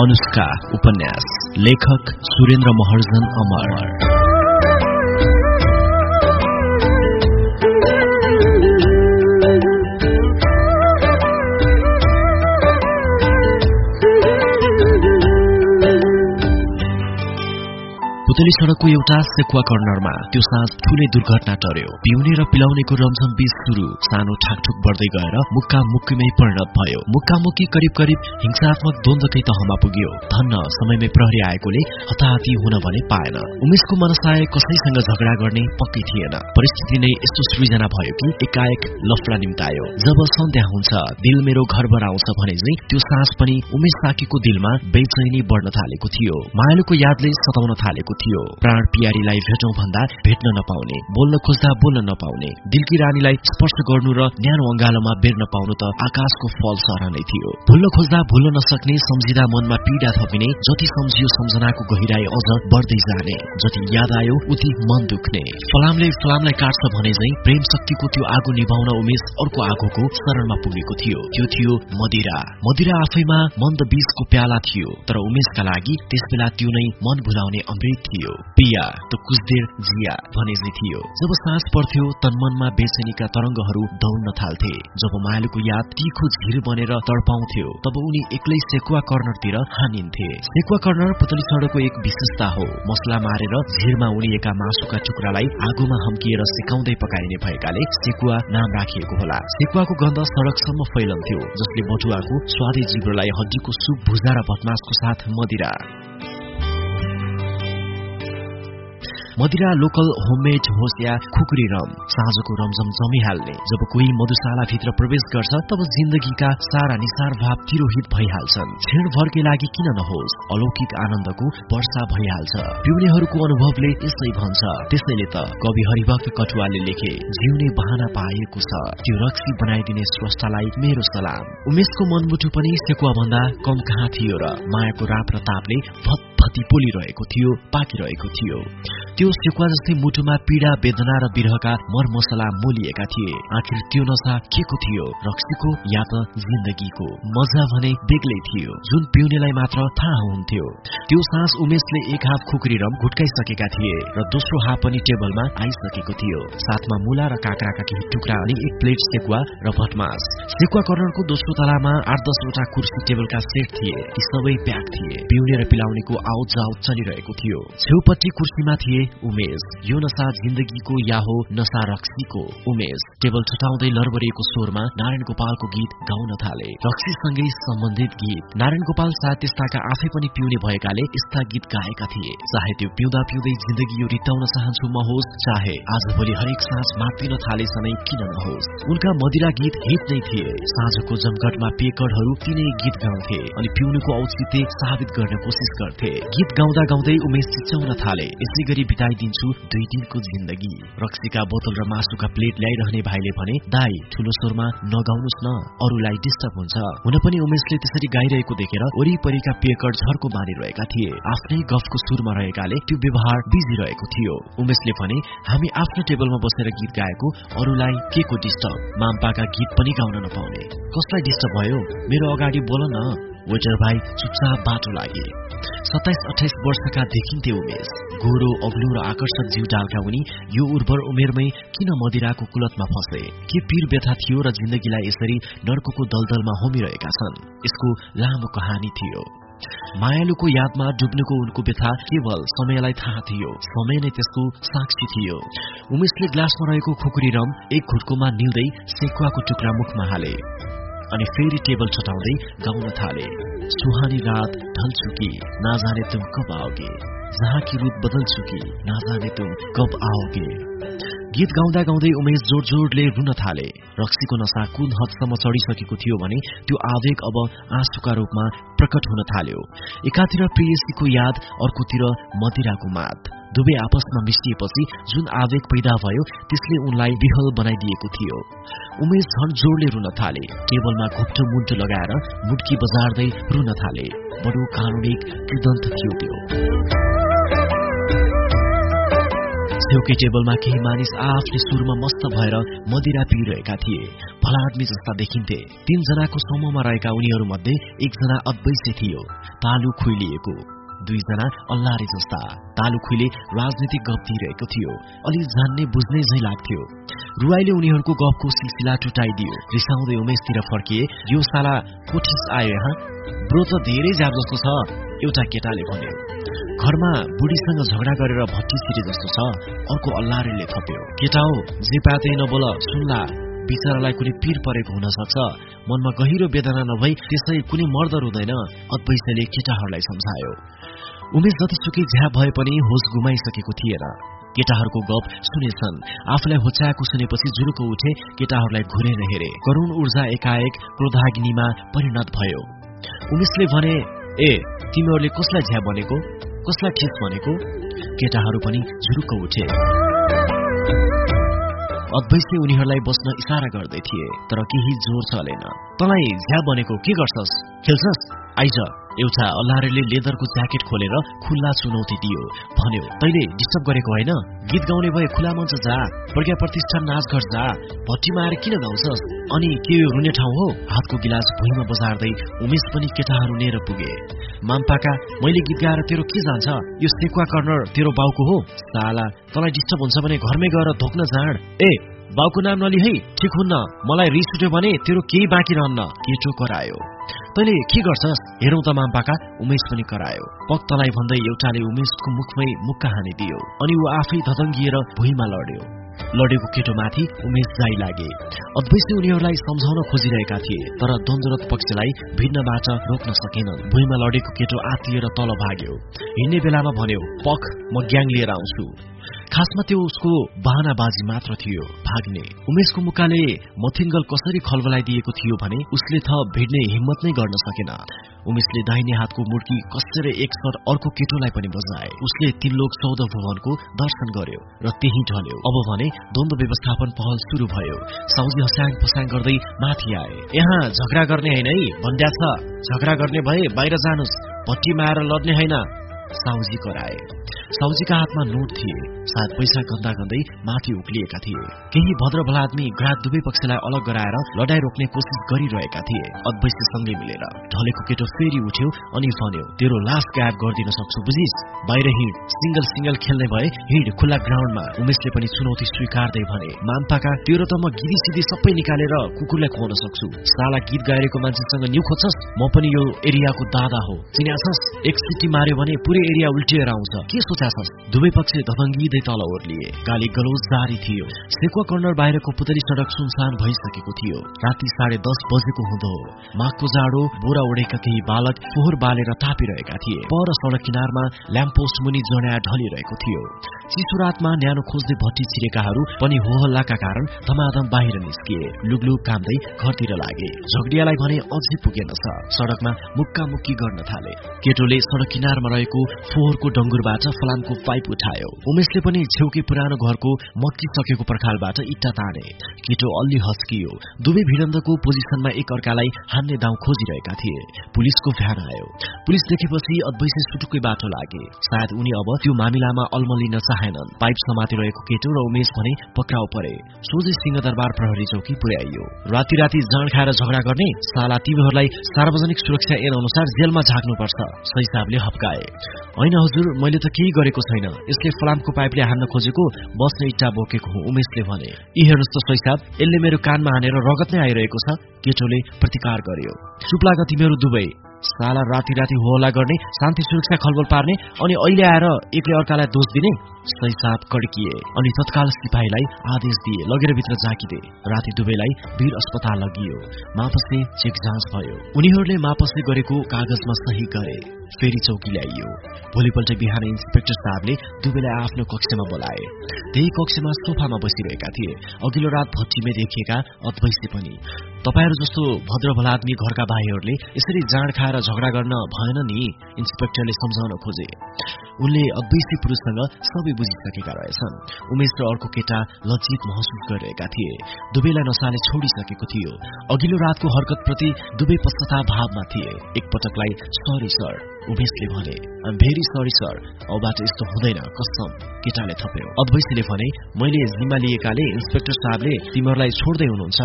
अनुष्का उपन्यास लेखक सुरेन्द्र महर्जन अमर। पुतली सड़कको एउटा सेकुवा कर्नरमा त्यो साँझ ठूलै दुर्घटना टर्यो। पिउने र पिलाउनेको रमझम बीच सुरु। सानो ठाकठुक बढ्दै गएर मुक्का मुक्कीमै परिणत भयो। मुक्का मुक्की करिब करिब हिंसात्मक द्वन्दकै तहमा पुग्यो। धन्न समयमै प्रहरी आएकोले हताहती हुन भने पाएन। उमेशको मनसाय कसैसँग झगडा गर्ने पक्कै थिएन। परिस्थिति नै यस्तो सृजना भयो कि एकाएक लफडा निम्तायो। जब सन्ध्या हुन्छ दिल मेरो घरबाट आउँछ भने चाहिँ त्यो सास पनि उमेश साकीको दिलमा बेचैनी बढ्न थालेको थियो। मायालुको यादले सताउन थालेको थियो थियो प्राण पियारीलाई भेटौं भन्दा भेट्न नपाउने बोल्न खोज्दा बोल्न नपाउने दिलकी रानीलाई स्पर्श गर्नु र न्यानो अंगालोमा बेर्न पाउनु त आकाशको फल सर नै थियो। भुल्न खोज्दा भुल्न नसक्ने सम्झिँदा मनमा पीडा थपिने जति सम्झियो सम्झनाको गहिराई अझ बढ्दै जाने जति याद आयो उति मन दुख्ने। फलामले फलामलाई काट्छ भने चाहिँ प्रेम शक्तिको त्यो आगो निभाउन उमेश अर्को आगोको शरणमा पुगेको थियो। त्यो थियो मदिरा। मदिरा आफैमा मन्द बीजको प्याला थियो तर उमेशका लागि त्यसबेला त्यो नै मन भुलाउने अमृत थियो। पिया त कुचदेर जिया भने थियो। जब सास पर्थ्यो तन्मनमा बेचनीका तरंगहरू दौड्न थाल्थे। जब मायालुको याद तिखो झिर बनेर तडपाउँथ्यो तब उनी एक्लै सेकुवा कर्नरतिर हानिन्थे। सेकुवा कर्नर पुतली सड़कको एक विशेषता हो। मसला मारेर झिरमा उनिएका मासुका टुक्रालाई आगोमा हम्किएर सिकाउँदै पकाइने भएकाले सेकुवा नाम राखिएको होला। सेकुवाको गन्ध सड़कसम्म फैलन्थ्यो जसले बटुवाको स्वादी जिब्रोलाई हड्डीको सुप भुजा र भटमासको साथ मदिरा। मदिरा लोकल होममेड होस् या खुकुरी रम साँझको रमझम जमिहाल्ने जब कोही मधुशाला भित्र प्रवेश गर्छ तब जिन्दगीका सारा निसार भाव तिरोहित भइहाल्छन्। क्षणभरकै लागि किन नहोस् अलौकिक आनन्दको वर्षा भइहाल्छ। पिउनेहरूको अनुभवले यसै भन्छ। त्यसैले त कवि हरिभक्त कटुवाले लेखे जिउने बहाना पाएको छ। त्यो रक्सी बनाइदिने स्रष्टालाई मेरो सलाम। उमेशको मनमुटु पनि सेकुवा भन्दा कम कहाँ थियो र मायाको राप र तापले भत्भती पोलिरहेको थियो पाकिरहेको थियो। सेकुवा जस्तै मुटुमा पीड़ा वेदना र विरहका मरमसला मोलिएका थिए। आखिर त्यो नशा के को थियो? रक्सीको या त जिन्दगीको? मजा भने बेग्लै थियो। जुन पिउनेलाई मात्र थाहा हुन्थ्यो। त्यो सास उमेशले एक हात खुकुरी रम घुटकाइसकेका थिए र दोस्रो हात पनि टेबलमा आइसकेको थियो। साथमा मुला र काँक्राका केही टुक्रा अनि एक प्लेट सेकुवा र भटमास। सेकुवा कर्नरको दोस्रो तलामा आठ दसवटा कुर्सी टेबलका सेट थिए। ती सबै प्याक थिए। पिउने र पिलाउनेको आउट जाउट चलिरहेको थियो। छेउपट्टि कुर्सीमा थिए उमेश यो नशा जिन्दगीको या हो नशा रक्सीको उमेश। टेबल छटाउँदै लरबरिएको स्वरमा नारायण गोपालको गीत गाउन थाले। रक्सीसँगै सम्बन्धित गीत। नारायण गोपाल सायद त्यस्ताका आफै पनि पिउने भएकाले यस्ता गीत गाएका थिए। चाहे त्यो पिउँदा पिउँदै जिन्दगी यो रित्ताउन चाहन्छु म होस् चाहे आज भोलि हरेक साँझ मातिन थाले सनै किन नहोस्। उनका मदिरा गीत हिट नै थिए। साँझको जमघटमा पेकडहरू तिनै गीत गाउँथे अनि पिउनुको औचित्य साबित गर्ने कोसिस गर्थे। गीत गाउँदा गाउँदै उमेश चिच्याउन थाले। यसै गरी बिताइदिन्छु दुई दिनको जिन्दगी। रक्सीका बोतल र मासुका प्लेट ल्याइरहने भाइले भने दाई ठुलो स्वरमा नगाउनुहोस् न। अरूलाई डिस्टर्ब हुन्छ। हुन पनि उमेशले त्यसरी गाइरहेको देखेर वरिपरिका पेकर झर्को मारिरहेका थिए। आफ्नै गफको सुरमा रहेकाले त्यो व्यवहार बिजी रहेको थियो। उमेशले भने हामी आफ्नो टेबलमा बसेर गीत गाएको अरूलाई के को डिस्टर्ब माम्पाका गीत पनि गाउन नपाउने। कसलाई डिस्टर्ब भयो? मेरो अगाडि बोल न। वेटर भाइ चुपचाप बाटो लागे सत्ताइस अठाइस वर्षका देखिन्थे उमेश। गोरो अग्लो र आकर्षक जीव डालका उनी यो उर्वर उमेरमै किन मदिराको कुलतमा फसे? के पीर व्यथा थियो र जिन्दगीलाई यसरी नर्कको दलदलमा होमिरहेका छन्? यसको लामो कहानी थियो। मायालुको यादमा डुब्नुको उनको व्यथा केवल समयलाई थाहा थियो। समय नै त्यसको साक्षी थियो। उमेशले ग्लासमा रहेको खुकुरी रम एक घुटकोमा निल्दै सेकुवाको टुक्रा मुखमा हाले। अनि फेरि टेबल छटाउँदै गाउन थाले। सुहानी रात ढल चुकी नजाने तुम कब आओगे? जहाँ की रुत बदल चुकी नजाने तुम कब आओगे? गीत गाउँदा गाउँदै उमेश जोड जोडले रुन थाले। रक्सीको नशा कुन हदसम्म चढिसकेको थियो भने त्यो आवेग अब आँसुका रूपमा प्रकट हुन थाल्यो। एकातिर प्रियसीको याद अर्कोतिर मदिराको माद। दुवै आपसमा मिसिएपछि जुन आवेग पैदा भयो त्यसले उनलाई विहल बनाइदिएको थियो। उमेश झन जोडले रुन थाले टेबलमा घुप्टो मुन्टो लगाएर मुड्की बजार्दै रुन थाले। बडो कानुनिक कृदन्त थियो त्यो। छेउकै टेबलमा केही मानिस आफ्नै सुरमा मस्त भएर मदिरा पिइरहेका थिए। भला आदमी जस्ता देखिन्थे। तीनजनाको समूहमा रहेका उनीहरू मध्ये एकजना अद्वैसे थियो। तालु खुइलिएको। दुईजना अल्लारे जस्ता। तालु खुइले राजनीतिक गफ दिइरहेको थियो। अलि जान्ने बुझ्ने झै लाग्थ्यो। रुवाईले उनीहरूको गफको सिलसिला टुटाइदियो। रिसाउँदै उमेशतिर फर्किए। यो साला कोठिस आयो यहाँ ब्रो त धेरै ज्याब जस्तो छ एउटा केटाले भन्यो। घरमा बुढीसँग झगडा गरेर भट्टी छिरे जस्तो छ अर्को अल्लारेले थप्यो। केटा हो जे पाते नबोल सुन्ला बिचरालाई कुनै पीर परेको हुन सक्छ मनमा गहिरो वेदना नभई त्यसै कुनै मर्दर हुँदैन अद्वैसले केटाहरूलाई सम्झायो। उमेश जतिसुकै झ्याप भए पनि होस गुमाइसकेको थिएन। केटाहरूको गफ सुनेछन्। आफूलाई होच्याएको सुनेपछि जुरुको उठे केटाहरूलाई घुरेर हेरे। करुण ऊर्जा एकाएक क्रोधाग्निमा परिणत भयो। उमेशले भने ए तिमीहरूले कसलाई झ्याप भनेको? कसलाई ठिक भनेको? केटाहरू पनि झुरुक्क उठे। अद्वैसले उनीहरूलाई बस्न इसारा गर्दै थिए तर केही जोर चलेन। तँलाई झ्या भनेको के गर्छस्? खेल्छस्? आइज। एउटा अल्लाहरेले लेदरको ज्याकेट खोलेर खुल्ला चुनौती दियो। भन्यो तैले डिस्टर्ब गरेको होइन? गीत गाउने भए खुला मञ्च जा प्रज्ञा प्रतिष्ठान नाचघर जा भट्टीमा आएर किन गाउँछस्? अनि के यो रुने ठाउँ हो? हातको गिलास भुइँमा बजार्दै उमेश पनि केटाहरू नेर पुगे। माम्पाका मैले गीत गाएर तेरो के जान्छ? यो सेकुवा कर्नर तेरो बाउको हो। साला तँलाई डिस्टर्ब हुन्छ भने घरमै गएर धोक्न जाँड। ए बाउको नाम नलि है ठिक हुन्न। मलाई रिस उठ्यो भने तेरो केही बाँकी रहन्न। केटो करायो। तैले के गर्छस्? हेरौँ त माम्पाका उमेश पनि करायो। पक तलाई भन्दै एउटाले उमेशको मुखमै मुक्का हानिदियो अनि ऊ आफै धदङ्गिएर भुइँमा लड्यो। लडेको केटोमाथि उमेश जाई लागे। अद्वैतले उनीहरूलाई सम्झाउन खोजिरहेका थिए तर द्वन्द्वरत पक्षलाई भिन्नबाट रोक्न सकेनन्। भुइँमा लडेको केटो आतिएर तल भाग्यो। हिँड्ने बेलामा भन्यो पख म ग्याङ लिएर आउँछु। खासमा त्यो उसको बाहनाबाजी मात्र थियो। भाग्ने। उमेशको मुकाले मथिङ्गल कसरी खलबलाइदिएको थियो भने उसले थ भिड्ने हिम्मत नै गर्न सकेन। उमेशले दाहिने हातको मुर्की कसेर एक सर अर्को केटोलाई पनि बजाए। उसले तिनलोक चौध भवनको दर्शन गर्यो र त्यही ढल्यो। अब भने द्वन्द व्यवस्थापन पहल शुरू भयो। साउजी हस्याङ फस्याङ गर्दै माथि आए। यहाँ झगडा गर्ने होइन है भन्ड्या छ। झगडा गर्ने भए बाहिर जानुस्। भट्टीमा आएर लड्ने होइन। साउजी कराए। साउजीका हातमा नोट थिए। सायद पैसा गन्दा गन्दै माथि उक्लिएका थिए। केही भद्र भला आदमी ग्राहक दुवै पक्षलाई अलग गराएर लडाई रोक्ने कोसिस गरिरहेका थिए। अद्वैतसँगै मिलेर ढलेको केटो फेरि उठ्यो अनि भन्यो तेरो लास्ट ग्याप गरिदिन सक्छु बुझिस? बाहिर हिँड। सिंगल सिंगल खेल्ने भए हिँड खुल्ला ग्राउन्डमा। उमेशले पनि चुनौती स्वीकार्दै भने माम्पाका तेरो त म गिरी सिधी सबै निकालेर कुकुरलाई खुवाउन सक्छु। साला गीत गाएको मान्छेसँग न्यु खोज्छस्? म पनि यो एरियाको दादा हो। चिन्याछस् एक सिटी मार्यो भने पुरै एरिया उल्टिएर आउँछ। के सोचाछस् दुवै पक्ष धभङ्गिँदै तल ओर्लिए। गाली गलोज जारी थियो। सेकुवा कर्नर बाहिरको पुतली सड़क सुनसान भइसकेको थियो। राति साढे दस बजेको हुँदो माघको जाडो बोरा ओढेका केही बालक फोहोर बालेर तापिरहेका थिए। पर सड़क किनारमा ल्याम्पोस्ट मुनि जड्या ढलिरहेको थियो। चिसो रातमा न्यानो खोज्दै भट्टी छिरेकाहरू पनि होहल्लाका कारण धमाधम बाहिर निस्किए। लुगलुग कामदै घरतिर लागे। झगडियालाई भने अझै पुगेन छ सड़कमा मुक्का मुक्की गर्न थाले। केटोले सड़क किनारमा रहेको फोहोरको डंगुरबाट फलामको पाइप उठायो। उमेशले पनि छेउकै पुरानो घरको मक्किसकेको पर्खालबाट इट्टा ताने। केटो अल्ली हस्कियो। दुवै भिडन्दको पोजिसनमा एक अर्कालाई हान्ने दाउ खोजिरहेका थिए। पुलिसको भ्यान आयो। पुलिस देखेपछि अद्वैसी सुटुकै बाटो लागे। सायद उनी अब त्यो मामिलामा अल्मलिन चाहेनन्। पाइप समातिरहेको केटो र उमेश भने पक्राउ परे। सोझै सिंहदरबार प्रहरी चौकी पुर्याइयो। राति राति जाँड खाएर झगडा गर्ने साला तिमीहरूलाई सार्वजनिक सुरक्षा ऐन अनुसार जेलमा झाग्नुपर्छ सैसाबले हप्काए। होइन हजुर मैले त केही गरेको छैन। यसले फलामको पाइपले हान्न खोजेको बस्ने इट्टा बोकेको हुँ उमेशले भने। यी हेर्नुहोस् त सैसाब यसले मेरो कानमा हानेर रगत नै आइरहेको छ। केटोले प्रतिकार गर्यो। लाग तिमीहरू दुवै साला राति राति होला गर्ने शान्ति सुरक्षा खलबल पार्ने अनि अहिले आएर एकले अर्कालाई दोष दिने सैसाब कड्किए अनि तत्काल सिपाहीलाई आदेश दिए लगेर भित्र झाकिदे। राति दुवैलाई वीर अस्पताल लगियो। मापसले चेक जाँच भयो। उनीहरूले मापसले गरेको कागजमा सही गरे। फेरि चौकी ल्याइयो। भोलिपल्ट बिहान इन्सपेक्टर साहबले दुवैलाई आफ्नो कक्षमा बोलाए। त्यही कक्षमा सोफामा बसिरहेका थिए। अघिल्लो रात भट्टीमै देखिएका अद्वैसे पनि। तपाईँहरू जस्तो भद्र आदमी घरका भाइहरूले यसरी जाँड खाएर झगडा गर्न भएन नि इन्सपेक्टरले सम्झाउन खोजे। उनले अद्वैसी पुरुषसँग सबै बुझिसकेका रहेछन्। उमेश र अर्को केटा लज्जित महसुस गरिरहेका थिए। दुवैलाई नसाले छोडिसकेको थियो। अघिल्लो रातको हरकतप्रति दुवै पश्चाताप भावमा थिए। एकपटकलाई सरी सर उमेशले भने। भेरी सरी सर अबाट यस्तो हुँदैन कसम केटाले थप्यो। अद्वैसीले भने मैले जिम्मा लिएकाले इन्सपेक्टर साहबले तिमीहरूलाई छोड्दै हुनुहुन्छ।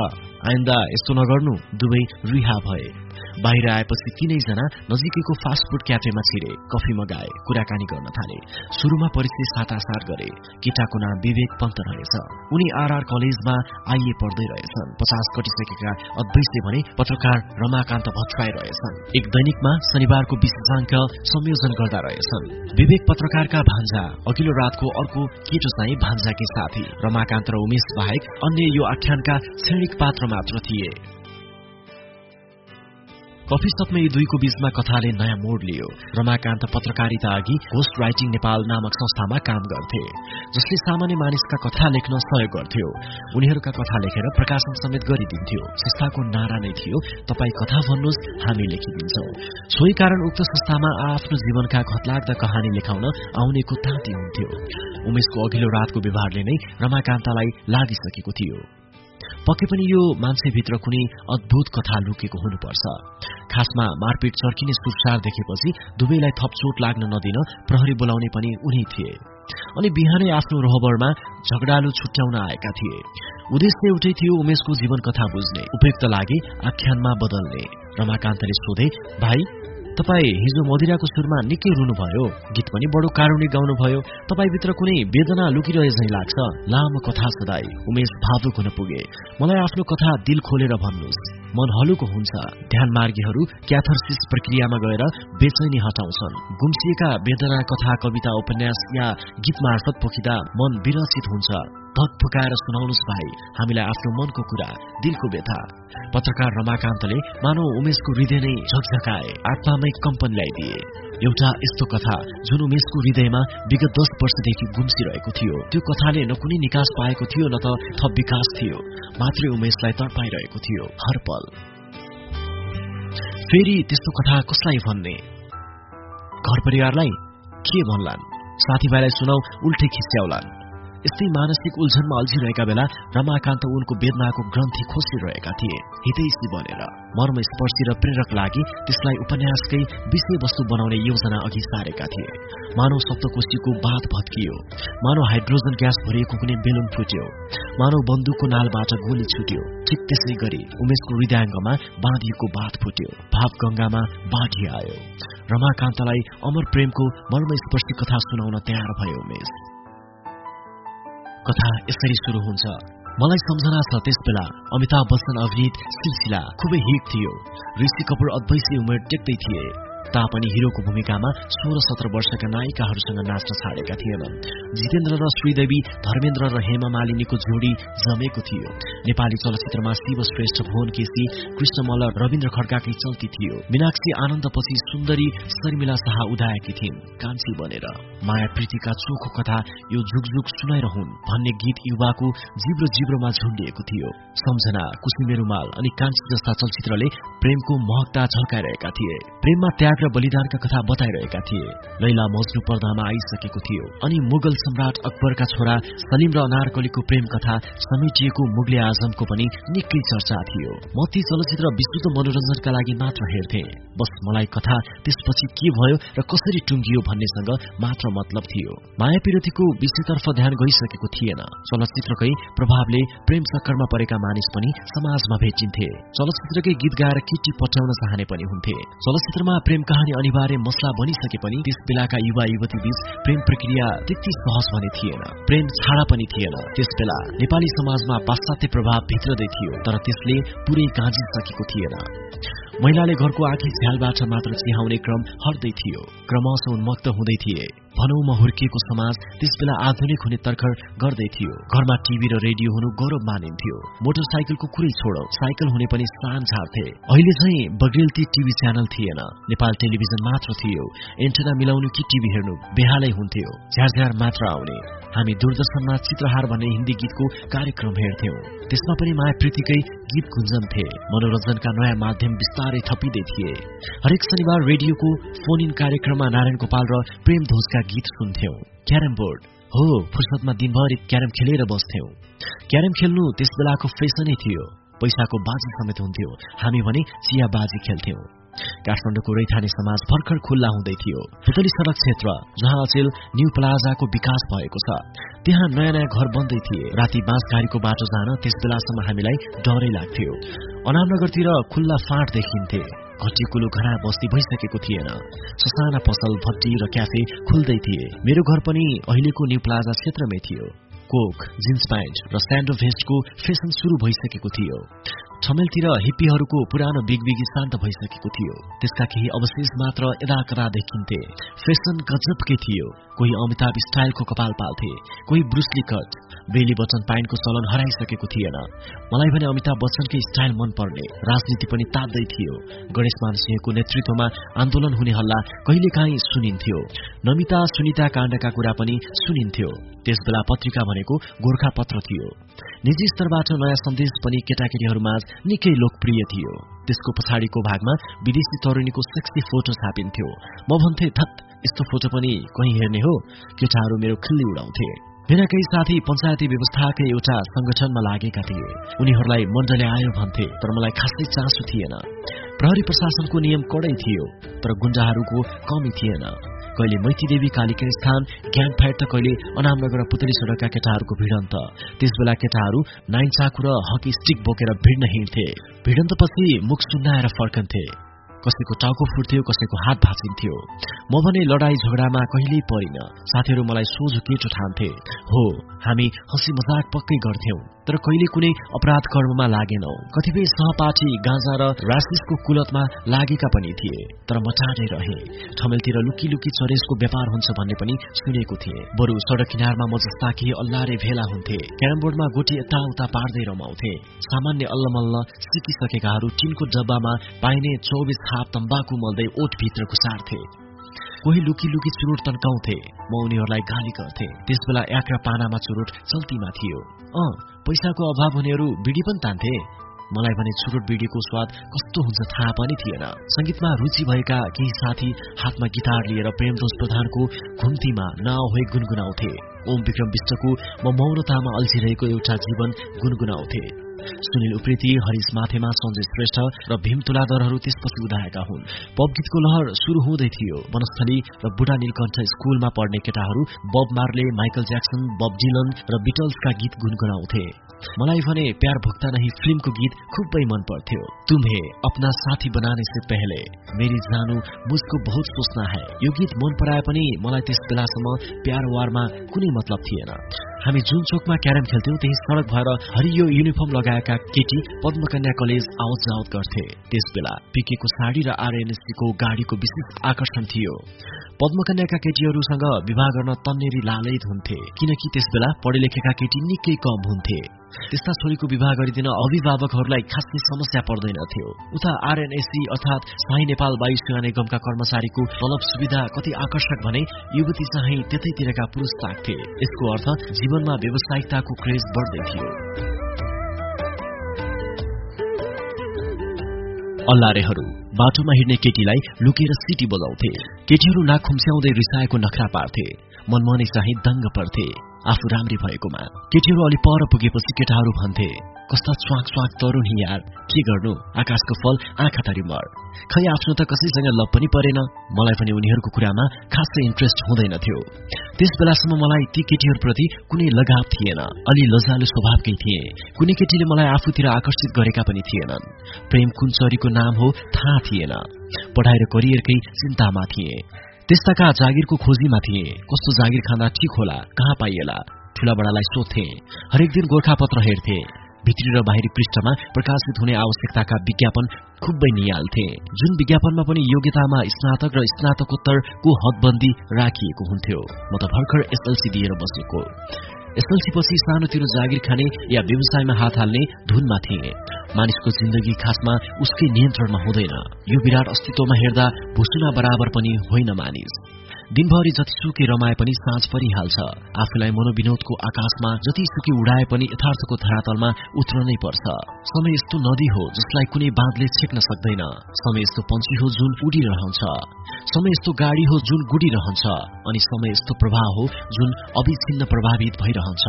आइन्दा यस्तो नगर्नु। दुवै रिहा भए। बाहिर आएपछि तीनैजना नजिकैको फास्ट फुड क्याफेमा छिरे कफी मगाए कुराकानी गर्न थाले। सुरुमा परिचय साटासाट गरे। केटाको नाम विवेक पन्त रहेछ। उनी आरआर कलेजमा आइए पढ्दै रहेछन्। पचास कटिसकेका अद्वैतले भने पत्रकार रमाकान्त भट्टराई रहेछन्। एक दैनिकमा शनिबारको विशेषाङ्क संयोजन गर्दा रहेछन्। विवेक पत्रकारका भान्जा अघिल्लो रातको अर्को केटो चाहिँ भान्जाकी साथी। रमाकान्त र उमेश बाहेक अन्य यो आख्यानका क्षणिक पात्र मात्र थिए। कफी सपमा दुईको बीचमा कथाले नयाँ मोड लियो। रमाकान्त पत्रकारिता अघि घोस्ट राइटिङ नेपाल नामक संस्थामा काम गर्थे जसले सामान्य मानिसका कथा लेख्न सहयोग गर्थ्यो। उनीहरूका कथा लेखेर प्रकाशन समेत गरिदिन्थ्यो। संस्थाको नारा नै थियो तपाई कथा भन्नुहोस् हामी लेखिदिन्छौ। सोही कारण उक्त संस्थामा आफ्नो जीवनका घतलाग्दा कहानी लेखाउन आउनेको ताँती हुन्थ्यो। उमेशको अघिल्लो रातको व्यवहारले नै रमाकान्तलाई लागिसकेको थियो। पक्कै पनि यो मान्छेभित्र कुनै अद्भुत कथा लुकेको हुनुपर्छ। खासमा मारपिट चर्किने सुरसार देखेपछि दुवैलाई थप चोट लाग्न नदिन प्रहरी बोलाउने पनि उनी थिए। अनि बिहानै आफ्नो रोहबरमा झगडालु छुट्याउन आएका थिए। उद्देश्य एउटै थियो उमेशको जीवन कथा बुझ्ने उपयुक्त लागे आख्यानमा बदल्ने। रमाकान्तले सोधे भाइ तपाई हिजो मदिराको सुरमा निकै रुनुभयो। गीत पनि बडो कारुणी गाउनुभयो। भित्र कुनै वेदना लुकिरहे झै लाग्छ। लामो कथा सदाई। उमेश भावुक हुन पुगे। मलाई आफ्नो कथा दिल खोलेर भन्नुहोस्। मन हलुको हुन्छ। ध्यान मार्गीहरू क्याथर्सिस प्रक्रियामा गएर बेचैनी हटाउँछन् गुम्सिएका वेदना कथा कविता उपन्यास या गीत मार्फत पोखिँदा मन विरचित हुन्छ। धक फुकाएर सुनाउनुहोस् भाइ हामीलाई आफ्नो मनको कुरा दिलको व्यथा। पत्रकार रमाकान्तले मानव उमेशको हृदय नै झकझकाए आत्मामै कम्पन ल्याइदिए। एउटा यस्तो कथा जुन उमेशको हृदयमा विगत दश वर्षदेखि गुम्सिरहेको थियो। त्यो कथाले न कुनै निकास पाएको थियो न त थप विकास थियो। मात्रै उमेशलाई तडपाइरहेको थियो। हर पल फेरि त्यस्तो कथा कसलाई भन्ने? घर परिवारलाई के भन्लान्? साथीभाइलाई सुनाउ उल्टे खिस्याउलान्। यस्तै मानसिक उल्झनमा अल्झिरहेका बेला रमाकान्त उनको वेदनाको ग्रन्थि खोसिरहेका थिए। हितैसी बनेर मर्म स्पर्शी र प्रेरक लागि त्यसलाई उपन्यासकै विषयवस्तु बनाउने योजना अघि सारेका थिए। मानव सप्तकोशीको बाथ भत्कियो। मानव हाइड्रोजन ग्यास भरिएको कुनै बेलुन फुट्यो। मानव बन्दुकको नालबाट गोली छुट्यो। ठिक त्यसै गरी उमेशको हृदयाङ्गमा बाँधिएको बाथ फुट्यो। भाव गंगामा बाढी आयो रमाकान्तलाई अमर प्रेमको मर्मस्पर्शी कथा सुनाउन तयार भयो उमेश। कथा यसरी शुरू हुन्छ। मलाई सम्झना छ त्यस बेला अमिताभ बच्चन अभिनीत सिलसिला खुबै हिट थियो। ऋषि कपुर अद्वैसी उमेर टेक्दै थिए। तापनि हिरोको भूमिकामा सोह्र सत्र वर्षका नायिकाहरूसँग नाच्न छाडेका थिएनन्। जितेन्द्र र श्रीदेवी धर्मेन्द्र र हेमा मालिनीको जोडी जमेको थियो। नेपाली चलचित्रमा शिव श्रेष्ठ भुवन केसी कृष्ण मल्ल रविन्द्र खड्काकै चल्ती थियो। मीनाक्षी आनन्दपछि सुन्दरी शर्मिला शाह उदाएकी थिइन्। कान्छी बनेर। माया प्रीतिका चोखो कथा यो झुकझुक सुनाइरहन् भन्ने गीत युवाको जिब्रो जिब्रोमा झुन्डिएको थियो। सम्झना कुसुमे रुमाल अनि कान्छी जस्ता चलचित्रले प्रेमको महत्ता झल्काइरहेका थिए। प्रेममा त्याग र बलिदानका कथा बताइरहेका थिए। लैला मजनु पर्दामा आइसकेको थियो अनि मुगल सम्राट अकबरका छोरा सलिम र अनारकलीको प्रेम कथा समेटिएको मुगले आजमको पनि निकै चर्चा थियो। म ती चलचित्र विस्तृत मनोरञ्जनका लागि मात्र हेर्थे। बस मलाई कथा त्यसपछि के भयो र कसरी टुङ्गियो भन्नेसँग मात्र मतलब थियो। माया पिरतीको विषयतर्फ ध्यान गइसकेको थिएन। चलचित्रकै प्रभावले प्रेम चक्करमा परेका मानिस पनि समाजमा भेटिन्थे। चलचित्रकै गीत गाएर किटी पठाउन चाहने पनि हुन्थे। चलचित्रमा प्रेम कहानी अनिवार्य मसला बनिसके पनि त्यस बेलाका युवा युवती बीच प्रेम प्रक्रिया त्यति सहज भने थिएन। प्रेम छाडा पनि थिएन। त्यस बेला नेपाली समाजमा पाश्चात्य प्रभाव भित्रदै थियो तर त्यसले पुरै गाँजिसकेको थिएन। महिलाले घरको आँखी झ्यालबाट मात्र चिहाउने क्रम हट्दै थियो। क्रमशः उन्मुक्त हुँदै थिए। भनौँ म हुर्किएको समाज त्यस बेला आधुनिक हुने तर्खर गर्दै थियो। घरमा टिभी र रेडियो हुनु गौरव मानिन्थ्यो। मोटरसाइकलको कुरै छोडौ साइकल हुने पनि सान झार्थे। अहिले चाहिँ बग्रेलती टिभी च्यानल थिएन। नेपाल टेलिभिजन मात्र थियो। एन्टेना मिलाउनु कि टिभी हेर्नु बेहालै हुन्थ्यो। झ्यार मात्र आउने। हामी दूरदर्शनमा चित्रहार भन्ने हिन्दी गीतको कार्यक्रम हेर्थ्यौं। त्यसमा पनि माया प्रीतिकै गीत गुन्जन्थे मनोरञ्जनका नयाँ माध्यम बिस्तारै थपिँदै थिए। हरेक शनिबार रेडियोको फोन इन कार्यक्रममा नारायण गोपाल र प्रेम ध्वजका गीत सुन्थ्यौं। Carrom board. हो फुर्सदमा दिनभरि क्यारम खेलेर बस्थ्यौं। क्यारम खेल्नु त्यस बेलाको फेसनै थियो। पैसाको बाजी समेत हुन्थ्यो। हामी भने चिया बाजी खेल्थ्यौं। काठमाडौँको रैथाने समाज भर्खर खुल्ला हुँदै थियो। पुतली सड़क क्षेत्र जहाँ अचेल न्यू प्लाजाको विकास भएको छ। त्यहाँ नयाँ नयाँ घर बन्दै थिए। राति बाँसघारीको बाटो जान त्यस बेलासम्म हामीलाई डरै लाग्थ्यो। अनामनगरतिर खुल्ला फाँट देखिन्थे। घटी घरा बस्ती भइसकेको थिएन। ससाना पसल भट्टी र क्याफे खुल्दै थिए। मेरो घर पनि अहिलेको न्यू प्लाजा क्षेत्रमै थियो। कोक जिन्स प्यान्ट र स्यान्डो भेस्टको फेसन शुरू भइसकेको थियो। छमेलतिर हिप्पीहरूको पुरानो बिगबिगी शान्त भइसकेको थियो। त्यसका केही अवशेष मात्र यदा कदा देखिन्थे। फेसन गजबकै थियो। कोही अमिताभ स्टाइलको कपाल पाल्थे। कोही ब्रुसली कट बेली बच्चन पाइनको चलन हराइसकेको थिएन। मलाई भने अमिताभ बच्चनकै स्टाइल मन पर्ने राजनीति पनि तात्दै थियो। गणेशमान सिंहको नेतृत्वमा आन्दोलन हुने हल्ला कहिलेकाहीँ सुनिन्थ्यो। नमिता सुनिता काण्डका कुरा पनि सुनिन्थ्यो। त्यस बेला पत्रिका भनेको गोर्खा पत्र थियो। निजी स्तरबाट नयाँ सन्देश पनि केटाकेटीहरूमा निकै लोकप्रिय थियो। त्यसको पछाडिको भागमा विदेशी तरुणीको सेक्सी फोटो छापिन्थ्यो। म भन्थे थत यस्तो फोटो पनि कहीँ हेर्ने हो? केटाहरू मेरो खिल्ली उडाउँथे। मेरा केही साथी पञ्चायती व्यवस्थाकै एउटा संगठनमा लागेका थिए। उनीहरूलाई मण्डले आयो भन्थे तर मलाई खासै चासो थिएन। प्रहरी प्रशासनको नियम कडै थियो तर गुण्डाहरूको कमी थिएन। कहिले मैती देवी कालिका स्थान ज्ञान फाइट त कहिले अनामनगर पुतली सड़कका केटाहरूको भिडन्त। त्यस बेला केटाहरू नाइन चाकु र हकी स्टिक बोकेर भिड्न हिँड्थे। भिडन्तपछि मुख सुन्नाएर फर्कन्थे। कसैको टाउको फुट्थ्यो कसैको हात भाँचिन्थ्यो। म भने लडाई झगडामा कहिल्यै परिन। साथीहरू मलाई सोझो केटो ठान्थे। हो हामी हँसी मजाक पक्कै गर्थ्यौं तर कहिले कुनै अपराध कर्ममा लागेनौ। कतिपय सहपाठी गाँजा र रासिसको कुलतमा लागेका पनि थिए तर म टाढै रहे। ठमेलतिर लुकी लुकी चरेसको व्यापार हुन्छ भन्ने पनि सुनेको थिए। बरु सड़क किनारमा म जस्ता केही अल्लारे भेला हुन्थे क्यारम बोर्डमा गोटी यताउता पार्दै रमाउँथे। सामान्य अल्लमल्ल सिकिसकेकाहरू टिनको डब्बामा पाइने चौबिस थाप तम्बाकु मल्दै ओठभित्र घुसार्थे कोही लुकी लुकी चुरोट तन्काउँथे म उनीहरूलाई गाली गर्थे। त्यस बेला याक्रा पानामा चुरोट चल्तीमा थियो। अँ पैसाको अभाव हुनेहरू बिडी पनि तान्थे। मलाई भने चुरोट बिडीको स्वाद कस्तो हुन्छ थाहा पनि थिएन। संगीतमा रुचि भएका केही साथी हातमा गिटार लिएर प्रेमदोष प्रधानको घुम्तीमा नाउ गुनगुनाउँथे। ओम विक्रम विष्टको म मौनतामा अल्झिरहेको एउटा जीवन गुनगुनाउँथे। सुनिल उप्रेती हरिश माथेमा सञ्जय श्रेष्ठ र भीम तुलादरहरू त्यसपछि उदाएका हुन्। पप गीतको लहर शुरू हुँदै थियो। वनस्थली र बुढा नीलकण्ठ स्कूलमा पढ्ने केटाहरू Bob Marley Michael Jackson Bob Dylan र बिटल्सका गीत गुनगुनाउँथे। मलाई भने प्यार भुक्ता नहीं फिल्मको गीत खुबै मन पर्थ्यो। तुम्हे अपना साथी बनाने से पहले। मेरी जानु मुझको बहुत सोचना है। यो गीत मन पराए पनि मलाई त्यस बेलासम्म प्यार वारमा कुनै मतलब थिएन। हामी जुन चोकमा क्यारम खेल्थ्यौं त्यही सड़क भएर हरियो युनिफर्म लगाएका केटी पद्मकन्या कलेज आवत जावत गर्थे त्यस बेला पिकेको साडी र आरएनएससीको गाडीको विशेष आकर्षण थियो। पद्मकन्याका केटीहरूसँग विवाह गर्न तन्नेरी लालैत हुन्थे किनकि त्यस बेला पढे लेखेका केटी निकै कम हुन्थे। त्यस्ता छोरीको विवाह गरिदिन अभिभावकहरूलाई खासै समस्या पर्दैनथ्यो उता आरएनएससी अर्थात शाही नेपाल वायु सेवा निगमका कर्मचारीको तलब सुविधा कति आकर्षक भने युवती चाहिँ त्यतैतिरका पुरुष ताक्थे। यसको अर्थ जीवनमा व्यावसायिकताको क्रेज बढ्दै थियो। अल्लारेहरू बाटोमा हिँड्ने केटीलाई लुकेर सिटी बजाउँथे केटीहरू नाक खुम्स्याउँदै रिसाएको नखरा पार्थे। मनमनै चाहिँ दङ्ग पर्थे। आफू राम्री भएकोमा केटीहरू अलि पर पुगेपछि केटाहरू भन्थे कस्ता च्वाक च्वाक तरुण यार के गर्नु? आकाशको फल आँखा तरी मर। खै आफ्नो त कसैसँग लभ पनि परेन? मलाई पनि उनीहरूको कुरामा खासै इन्ट्रेस्ट हुँदैन थियो। त्यस बेलासम्म मलाई ती केटीहरूप्रति कुनै लगाव थिएन। अलि लजालु स्वभावकै थिए। कुनै केटीले मलाई आफूतिर आकर्षित गरेका पनि थिएनन्। प्रेम कुन चरीको नाम हो थाहा थिएन। पढाइ र करियरकै चिन्तामा थिए। त्यस्ताका जागिरको खोजीमा थिए कस्तो जागिर खाँदा ठिक होला कहाँ पाइएला? ठूला बडालाई सोध्थे। हरेक दिन गोर्खा पत्र हेर्थे। भित्री र बाहिरी पृष्ठमा प्रकाशित हुने आवश्यकताका विज्ञापन खुबै निहाल्थे जुन विज्ञापनमा पनि योग्यतामा स्नातक र स्नातकोत्तरको हदबन्दी राखिएको हुन्थ्यो म त भर्खर एसएलसी दिएर बसेको। एसएलसी पछि सानोतिरो जागिर खाने या व्यवसायमा हात हाल्ने धुनमा थिए। मानिसको जिन्दगी खासमा उसकै नियन्त्रणमा हुँदैन। यो विराट अस्तित्वमा हेर्दा भुसुना बराबर पनि होइन मानिस। दिनभरि जतिसुकै रमाए पनि साँझ परिहाल्छ। आफूलाई मनोविनोदको आकाशमा जतिसुकै उडाए पनि यथार्थको धरातलमा उत्रनै पर्छ। समय यस्तो नदी हो जसलाई कुनै बाँधले छेक्न सक्दैन। समय यस्तो पन्छी हो जुन उडिरहन्छ। समय यस्तो गाडी हो जुन गुडिरहन्छ। अनि समय यस्तो प्रवाह हो जुन अविच्छिन्न प्रभावित भइरहन्छ।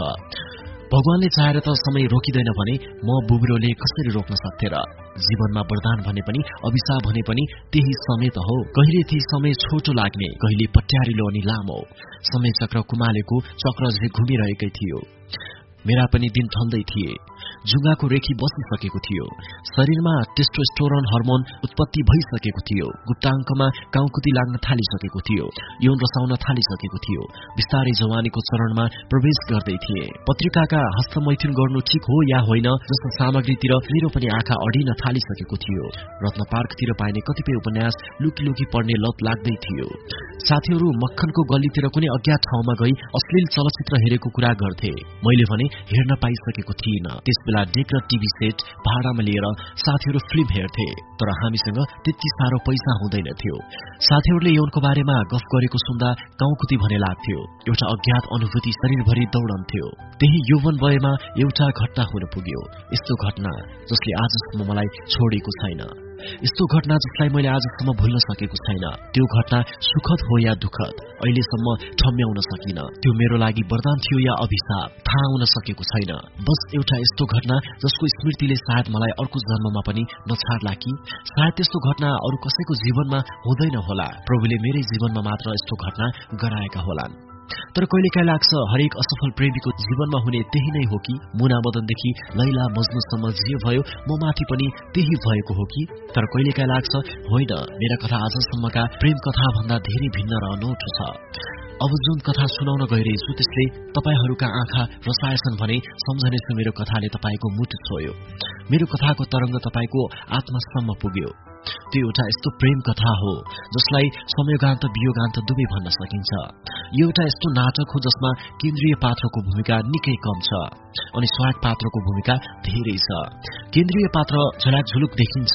भगवानले चाहेर त समय रोकिँदैन भने म बुब्रोले कसरी रोक्न सक्थे र जीवनमा वरदान भने पनि अभिशाप भने पनि त्यही समय त हो। कहिले ती समय छोटो लाग्ने कहिले पट्यारिलो अनि लामो। समय चक्र कुमालेको चक्र झै घुमिरहेकै थियो। मेरा पनि दिन ठल्दै थिए। जुङ्गाको रेखी बसिसकेको थियो। शरीरमा टेस्टोस्टोरन हर्मोन उत्पत्ति भइसकेको थियो। गुप्ताङ्कमा गाउँकुती लाग्न थालिसकेको थियो। यौन रसाउन थालिसकेको थियो। बिस्तारै जवानीको चरणमा प्रवेश गर्दै थिए। पत्रिकाका हस्तमैथुन गर्नु ठिक हो या होइन जस्तो सामग्रीतिर मेरो पनि आँखा अडिन थालिसकेको थियो। रत्न पार्कतिर पाइने कतिपय उपन्यास लुकी लुकी पढ्ने लत लाग्दै थियो। साथीहरू मक्खनको गल्लीतिर कुनै अज्ञात ठाउँमा गई अश्लील चलचित्र हेरेको कुरा गर्थे। मैले भने हेर्न पाइसकेको थिइन। त्यस बेला डेक र टिभी सेट भाडामा लिएर साथीहरू फिल्म हेर्थे। तर हामीसँग त्यति साह्रो पैसा हुँदैन थियो। साथीहरूले यौनको बारेमा गफ गरेको सुन्दा गाउँकुती भने लाग्थ्यो। एउटा अज्ञात अनुभूति शरीरभरि दौडन्थ्यो त्यही यौवन वयमा एउटा घटना हुन पुग्यो। यस्तो घटना जसले आजसम्म मलाई छोडेको छैन। यस्तो घटना जसलाई मैले आजसम्म भुल्न सकेको छैन। त्यो घटना सुखद हो या दुखद अहिलेसम्म ठम्ब्याउन सकिन। त्यो मेरो लागि वरदान थियो या अभिशाप थाहा हुन सकेको छैन। बस एउटा यस्तो घटना जसको स्मृतिले सायद मलाई अर्को जन्ममा पनि नछाड्ला कि? सायद त्यस्तो घटना अरू कसैको जीवनमा हुँदैन होला। प्रभुले मेरै जीवनमा मात्र यस्तो घटना गराएका होलान्। तर कहिलेकाहीँ लाग्छ हरेक असफल प्रेमीको जीवनमा हुने त्यही नै हो कि मुना मदनदेखि लैला मजनुसम्म जे भयो म माथि पनि त्यही भएको हो कि? तर कहिलेकाहीँ लाग्छ होइन मेरा कथा आजसम्मका प्रेम कथा भन्दा धेरै भिन्न र अनौठो छ। अब जुन कथा सुनाउन गइरहेछु त्यसले तपाईँहरूका आँखा रसाएछन् भने सम्झनेछु मेरो कथाले तपाईँको मुटु छोयो। मेरो कथाको तरंग तपाईँको आत्मासम्म पुग्यो। त्यो एउटा यस्तो प्रेम कथा हो जसलाई समयगान्त वियोगान्त दुवै भन्न सकिन्छ। यो एउटा यस्तो नाटक हो जसमा केन्द्रीय पात्रको भूमिका निकै कम छ अनि सहायक पात्रको भूमिका धेरै छ। केन्द्रीय पात्र झुलुक देखिन्छ।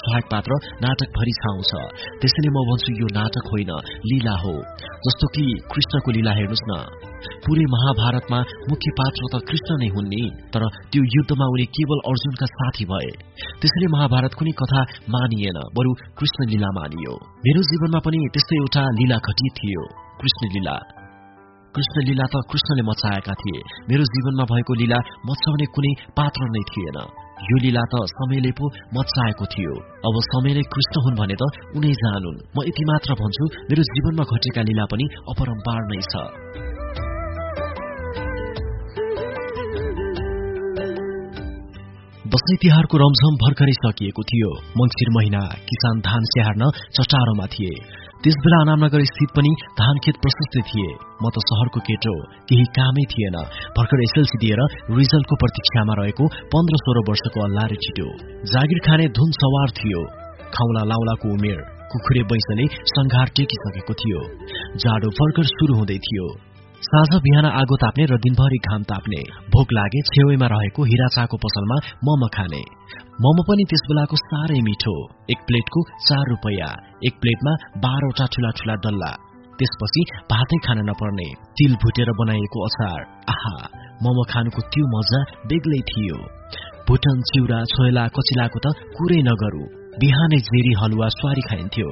सहायक पात्र नाटकभरि छाउँछ त्यसैले म भन्छु यो नाटक होइन लीला हो। जस्तो कि कृष्णको लीला हेर्नुहोस् न। पूरै महाभारतमा मुख्य पात्र त कृष्ण नै हुन् नि तर त्यो युद्धमा उनी केवल अर्जुनका साथी भए। त्यसैले महाभारत कुनै कथा मानिएन बरु कृष्ण लीला मानियो। मेरो जीवनमा पनि त्यस्तै एउटा लीला घटित थियो कृष्ण लीला। कृष्ण लीला त कृष्णले मचाएका थिए। मेरो जीवनमा भएको लीला मचाउने कुनै पात्र नै थिएन। यो लीला त समयले पो मचाएको थियो। अब समयले कृष्ण हुन् भने त उनै जानुन्। म यति मात्र भन्छु मेरो जीवनमा घटेका लीला पनि अपरम्पार नै छ। दशैं तिहारको रमझम भर्खरै सकिएको थियो। मङ्सिर महिना किसान धान स्याहार्न चटारोमा थिए। त्यसबेला अनामनगर स्थित पनि धान खेत प्रशस्त थिए। म त शहरको केटो केही कामै थिएन। भर्खर एसएलसी दिएर रिजल्टको प्रतीक्षामा रहेको पन्ध्र सोह्र वर्षको अल्लारे छिटो जागिर खाने धुन सवार थियो। खाउला लाउलाको उमेर कुखुरे बैसले संघार टेकिसकेको थियो। जाडो भर्खर शुरू हुँदै थियो। साँझ बिहान आगो ताप्ने र दिनभरि घाम ताप्ने। भोक लागे छेउमा रहेको हिराचाको पसलमा मम खाने। मम पनि त्यस बेलाको साह्रै मिठो। एक प्लेटको चार रुपियाँ। एक प्लेटमा बाह्रवटा ठूला ठूला डल्ला। त्यसपछि भातै खान नपर्ने। तिल भुटेर बनाइएको अचार। आहा! मम खानुको त्यो मजा बेग्लै थियो। भुटन चिउरा छोयला कचिलाको त कुरै नगरू। बिहानै जेरी हलुवा स्वारी खाइन्थ्यो।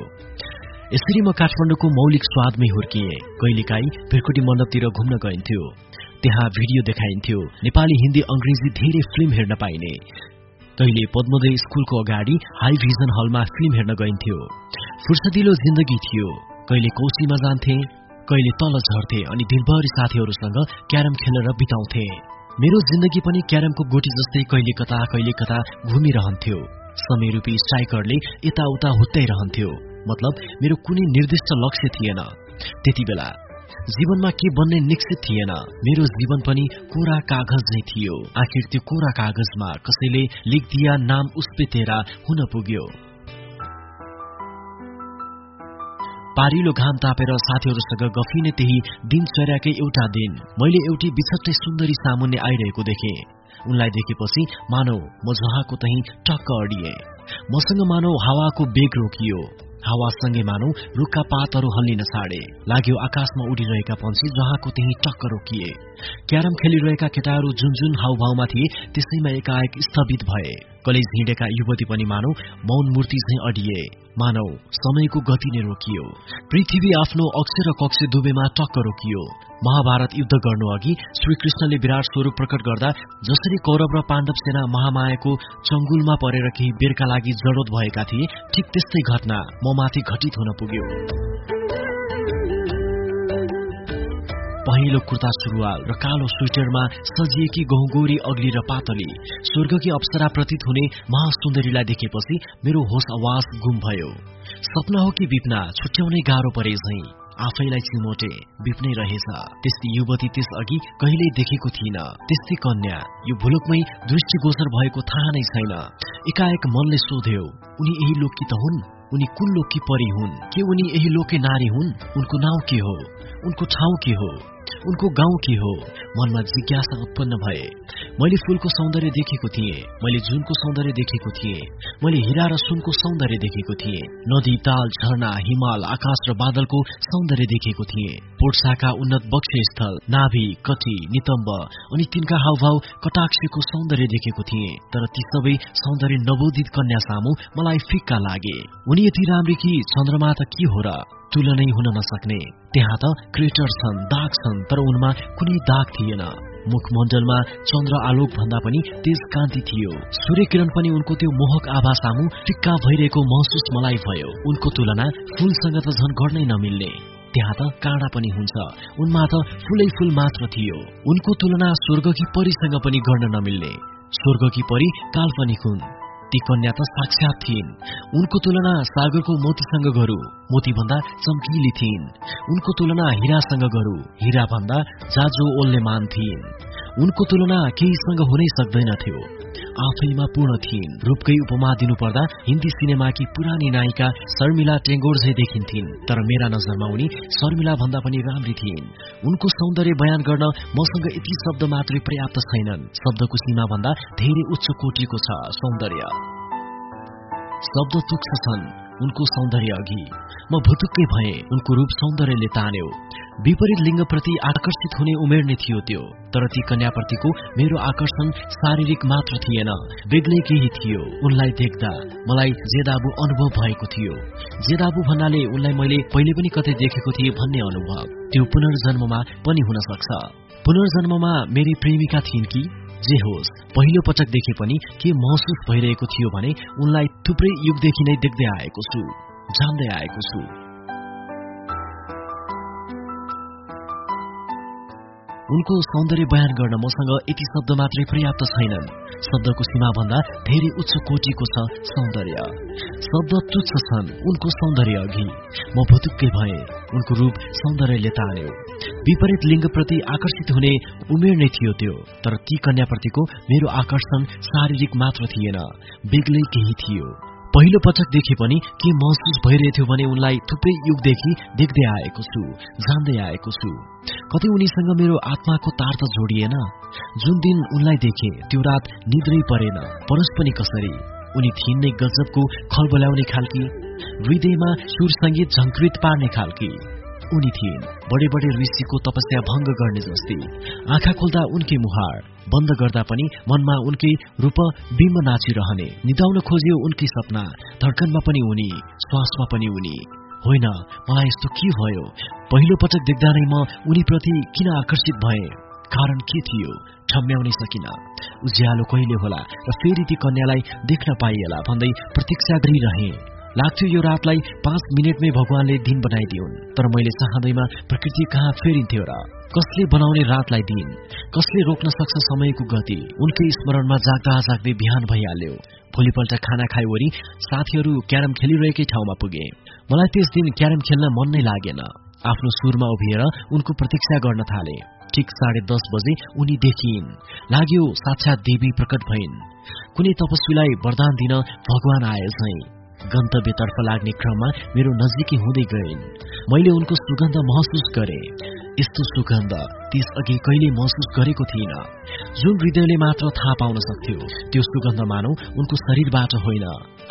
यसरी म काठमाडौँको मौलिक स्वादमै हुर्किए। कहिलेकाहीँ भिरकुटी मण्डपतिर घुम्न गइन्थ्यो। त्यहाँ भिडियो देखाइन्थ्यो। नेपाली हिन्दी अंग्रेजी धेरै फिल्म हेर्न पाइने। कहिले पद्मोदय स्कूलको अगाडि हाई भिजन हलमा फिल्म हेर्न गइन्थ्यो। फुर्सदिलो जिन्दगी थियो। कहिले कौशीमा जान्थे कहिले तल झर्थे अनि दिनभरि साथीहरूसँग क्यारम खेलेर बिताउँथे। मेरो जिन्दगी पनि क्यारमको गोटी जस्तै कहिले कता कहिले कता घुमिरहन्थ्यो। समय रूपी स्ट्राइकरले यताउता हुत्ताइरहन्थ्यो मतलब मेरो कुनै निर्दिष्ट लक्ष्य थिएन। त्यति बेला जीवनमा के बन्ने निश्चित थिएन। मेरो जीवन पनि कोरा कागज नै थियो। आखिर त्यो कोरा कागजमा कसैले लेखदिया नाम उस्पे तेरा हुन पुग्यो। पारिलो घाम तापेर साथीहरूसँग गफिने त्यही दिन चर्याकै एउटा दिन। मैले एउटी बिछट्टै सुन्दरी सामुन्ने आइरहेको देखे। उनलाई देखेपछि मानौ म जहाँको तही टक्क अडिए। मसँग मानौ हावाको बेग रोकियो। हावासँगै मानौ रुखका पातहरू हल्लिन छाडे लाग्यो आकाशमा उडिरहेका पन्छी जहाँको त्यही टक्क रोकिए। क्यारम खेलिरहेका केटाहरू जुन जुन हाउभाउमा थिए त्यसैमा एकाएक स्थगित भए। कलेज हिँडेका युवती पनि मानौ मौन मूर्ति झै अडिए। मानौ समयको गति नै रोकियो। पृथ्वी आफ्नो अक्षर र कक्ष दुबेमा टक्क रोकियो। महाभारत युद्ध गर्नु अघि श्रीकृष्णले विराट स्वरूप प्रकट गर्दा जसरी कौरव र पाण्डव सेना महामायाको चंगुलमा परेर केही बेरका लागि जडोत भएका थिए ठिक त्यस्तै घटना म माथि घटित हुन पुग्यो। पहेँलो कुर्ता सुरुवाल र कालो स्वेटरमा सजिएकी गहुगोरी अग्ली र पातली। स्वर्गकी अप्सरा प्रतीत हुने महासुन्दरीलाई देखेपछि मेरो होस आवाज गुम भयो। सपना हो कि विपना छुट्याउनै गाह्रो परे झै। आफैलाई चिमोटे बिप्नै रहेछ। त्यस्तै युवती त्यस अघि कहिल्यै देखेको थिइन। त्यस्तै कन्या यो भुलुकमै दृष्टिगोचर भएको थाहा नै छैन। एकाएक मनले सोध्यो उनी यही लोकी त हुन्? उनी कुन लोकी परी हुन् के उनी यही लोके नारी हुन् उनको नाउँ के हो? उनको ठाउँ के हो? उनको गाउँ के हो? मनमा जिज्ञासा उत्पन्न भए। मैले फूलको सौन्दर्य देखेको थिएँ। मैले जुनको सौन्दर्य देखेको थिएँ। मैले हिरा र सुनको सौन्दर्य देखेको थिएँ। नदी ताल झरना हिमाल आकाश र बादलको सौन्दर्य देखेको थिएँ। पोटसाका उन्नत बक्ष स्थल नाभि कटी नितम्ब अनि तिनका हावभाव कटाक्षको सौन्दर्य देखेको थिएँ। तर ती सबै सौन्दर्य नवोदित कन्या सामु मलाई फिक्का लागे। उनी यति राम्री कि चन्द्रमा त के हो र? तुलनै हुन नसक्ने। त्यहाँ त क्रेटर छन् दाग छन् तर उनमा कुनै दाग थिएन। मुखमण्डलमा चन्द्र आलोक भन्दा पनि तेज कान्ति थियो। सूर्य किरण पनि उनको त्यो मोहक आभा सामु फिक्का भइरहेको महसुस मलाई भयो। उनको तुलना फूलसँग त झन गर्नै नमिल्ने। त्यहाँ त काँडा पनि हुन्छ। उनमा त फुलै फूल मात्र थियो। उनको तुलना स्वर्गकी परीसँग पनि गर्न नमिल्ने। स्वर्गकी परी काल्पनिक हुन्। ती कन्या त साक्षात थिइन्। उनको तुलना सागरको मोतीसँग गरू मोती भन्दा चम्किली थिइन्। उनको तुलना हिरासँग गरू हिरा भन्दा जाजो ओल्लेमान थिइन्। उनको तुलना केहीसँग हुनै सक्दैनथ्यो आफैमा पूर्ण थिइन्। रूपकै उपमा दिनुपर्दा हिन्दी सिनेमाकी पुरानी नायिका शर्मिला टेङ्गोर देखिन्थिन्। तर मेरा नजरमा उनी शर्मिला भन्दा पनि राम्री थिइन्। उनको सौन्दर्य बयान गर्न मसँग यति शब्द मात्रै पर्याप्त छैनन्। शब्दको सीमा भन्दा धेरै उच्च कोटिको छ सौन्दर्य। शब्द तुक्ष छन्। उनको सौन्दर्य अघि। म भुतुक्कै भए। उनको रूप सौन्दर्यले तान्यो। विपरीत लिङ्गप्रति आकर्षित हुने उमेर नै थियो त्यो। तर ती कन्याप्रतिको मेरो आकर्षण शारीरिक मात्र थिएन बेग्लै केही थियो। उनलाई देख्दा मलाई जेदाबु अनुभव भएको थियो। जेदाबु भन्नाले उनलाई मैले पहिले पनि कतै देखेको थिएँ भन्ने अनुभव। त्यो पुनर्जन्ममा पनि हुन सक्छ। पुनर्जन्ममा मेरी प्रेमिका थिइन् कि? जे होस् पहिलो पटक देखे पनि के महसुस भइरहेको थियो भने उनलाई थुप्रै युगदेखि नै देख्दै आएको छु। जान्दै आएको छु। उनको सौन्दर्य बयान गर्न मसँग यति शब्द मात्रै पर्याप्त छैनन्। शब्दको सीमा भन्दा धेरै उच्च कोटिको छ सौन्दर्य। शब्द तुच्छ छन् उनको सौन्दर्य अघि। म भुतुक्कै भए उनको रूप सौन्दर्यले तान्यो। विपरीत लिङ्गप्रति आकर्षित हुने उमेर नै थियो त्यो तर ती कन्याप्रतिको मेरो आकर्षण शारीरिक मात्र थिएन। बेग्लै केही थियो। पहिलो पटक देखे पनि के महसुस भइरहेथ्यो भने उनलाई थुप्रै युगदेखि देख्दै आएको छु जान्दै आएको छु। कतै उनीसँग मेरो आत्माको तार त जोडिएन। जुन दिन उनलाई देखे त्यो रात निद्रै परेन। परस पनि कसरी? उनी थिइन् नै गजबको खलबल्याउने खालकी। हृदयमा सुर सङ्गीत झङ्कृत पार्ने खालकी। उनी थिइन् बडे बडे ऋषिको तपस्या भङ्ग गर्ने जस्तै। आँखा खोल्दा उनकै मुहार बन्द गर्दा पनि मनमा उनकै रूप बिम्ब नाचिरहने। निदाउन खोजियो उनकै सपना धड्कनमा पनि उनी श्वासमा पनि उनी। होइन मलाई यस्तो के भयो? पहिलो पटक देख्दा नै म उनीप्रति किन आकर्षित भए? कारण के थियो? ठम्ब्याउनै सकिन। उज्यालो कहिले होला? र फेरि ती कन्यालाई देख्न पाइएला भन्दै प्रतीक्षा गरिरहे। लाग्थ्यो यो रातलाई पाँच मिनटमै भगवानले दिन बनाइदिउन्। तर मैले चाहँदैमा प्रकृति कहाँ फेरिन्थ्यो र कसले बनाउने रातलाई दिन? कसले रोक्न सक्छ समयको गति? उनकै स्मरणमा जाग्दा जाग्दै बिहान भइहाल्यो। भोलिपल्ट खाना खाइवरी साथीहरू क्यारम खेलिरहेकै ठाउँमा पुगे। मलाई त्यस दिन क्यारम खेल्न मन नै लागेन। आफ्नो सुरमा उभिएर उनको प्रतीक्षा गर्न थाले। ठिक साढे दस बजे उनी देखिन् लाग्यो साक्षात देवी प्रकट भइन्। कुनै तपस्वीलाई वरदान दिन भगवान आए झै गन्तव्यतर्फ लाग्ने क्रममा मेरो नजिकै हुँदै गइन्। मैले उनको सुगन्ध महसुस गरे। यस्तो सुगन्ध त्यस अघि कहिले महसुस गरेको थिइन। जुन हृदयले मात्र थाहा पाउन सक्थ्यो त्यो सुगन्ध मानौ उनको शरीरबाट होइन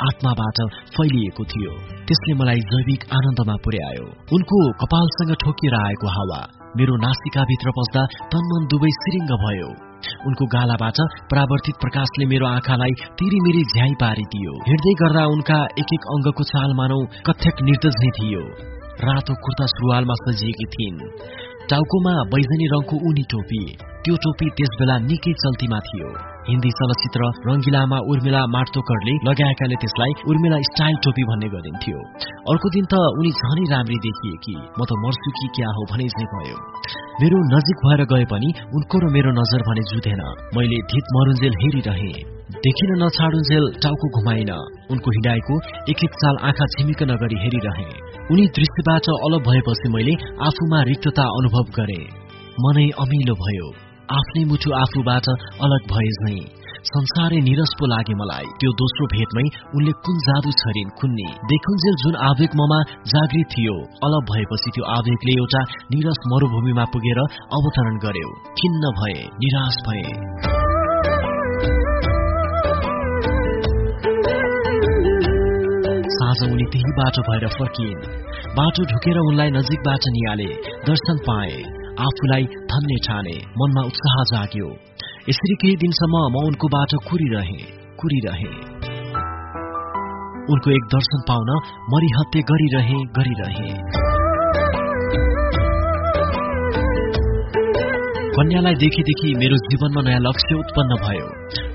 आत्माबाट फैलिएको थियो। त्यसले मलाई जैविक आनन्दमा पुर्यायो। उनको कपालसँग ठोकिएर आएको हावा मेरो नासिकाभित्र पस्दा तनमन दुवै सिरिङ्ग भयो। उनको गालाबाट परावर्तित प्रकाशले मेरो आँखालाई तिरिमिरी झ्याइ पारिदियो। हिँड्दै गर्दा उनका एक एक अङ्गको चाल मानौ कथ्यक नृत्य झै थियो। रातो कुर्ता सुरुवालमा सजिएकी थिइन्। टाउकोमा बैजनी रङको उनी टोपी। त्यो टोपी त्यस बेला निकै चल्तीमा थियो। हिन्दी चलचित्र रंगिलामा उर्मिला मार्तोकरले लगाएकाले त्यसलाई उर्मिला स्टाइल टोपी भन्ने गरिन्थ्यो अर्को दिन त उनी झनै राम्री देखिए कि म त मर्छु कि क्या हो भने चाहिँ भयो। मेरो नजिक भएर गए पनि उनको र मेरो नजर भने जुधेन मैले धित मरुन्जेल हेरिरहे। देखिन नछाडुन्जेल टाउको घुमाइन। उनको हिँडाइको एक एक चाल आँखा छिमिक नगरी हेरिरहे। उनी दृश्यबाट अलग भएपछि मैले आफूमा रिक्तता अनुभव गरे। मनै अमिलो भयो। आफ्नै मुठु आफूबाट अलग भए झै। संसारै निरस पो लागे मलाई। त्यो दोस्रो भेटमै उनले कुन जादु छरिन् कुन्नी देखुन्जेल जुन आवेग ममा जागृत थियो अलग भएपछि त्यो आवेगले एउटा निरस मरूभूमिमा पुगेर अवतरण गर्यो। खिन्न भए निराश भए। साँझ उनी त्यही बाटो भएर फर्किन्। बाटो ढुकेर उनलाई नजिकबाट निहाले। दर्शन पाए। आफूलाई धन्य ठाने मनमा उत्साह जाग्यो। यसरी केही दिनसम्म म उनको बाटो कुरिरहे कुरिरहे। उनको एक दर्शन पाउन मरिहत्ते गरिरहे गरिरहे। कन्यालाई देखिदेखि मेरो जीवनमा नयाँ लक्ष्य उत्पन्न भयो।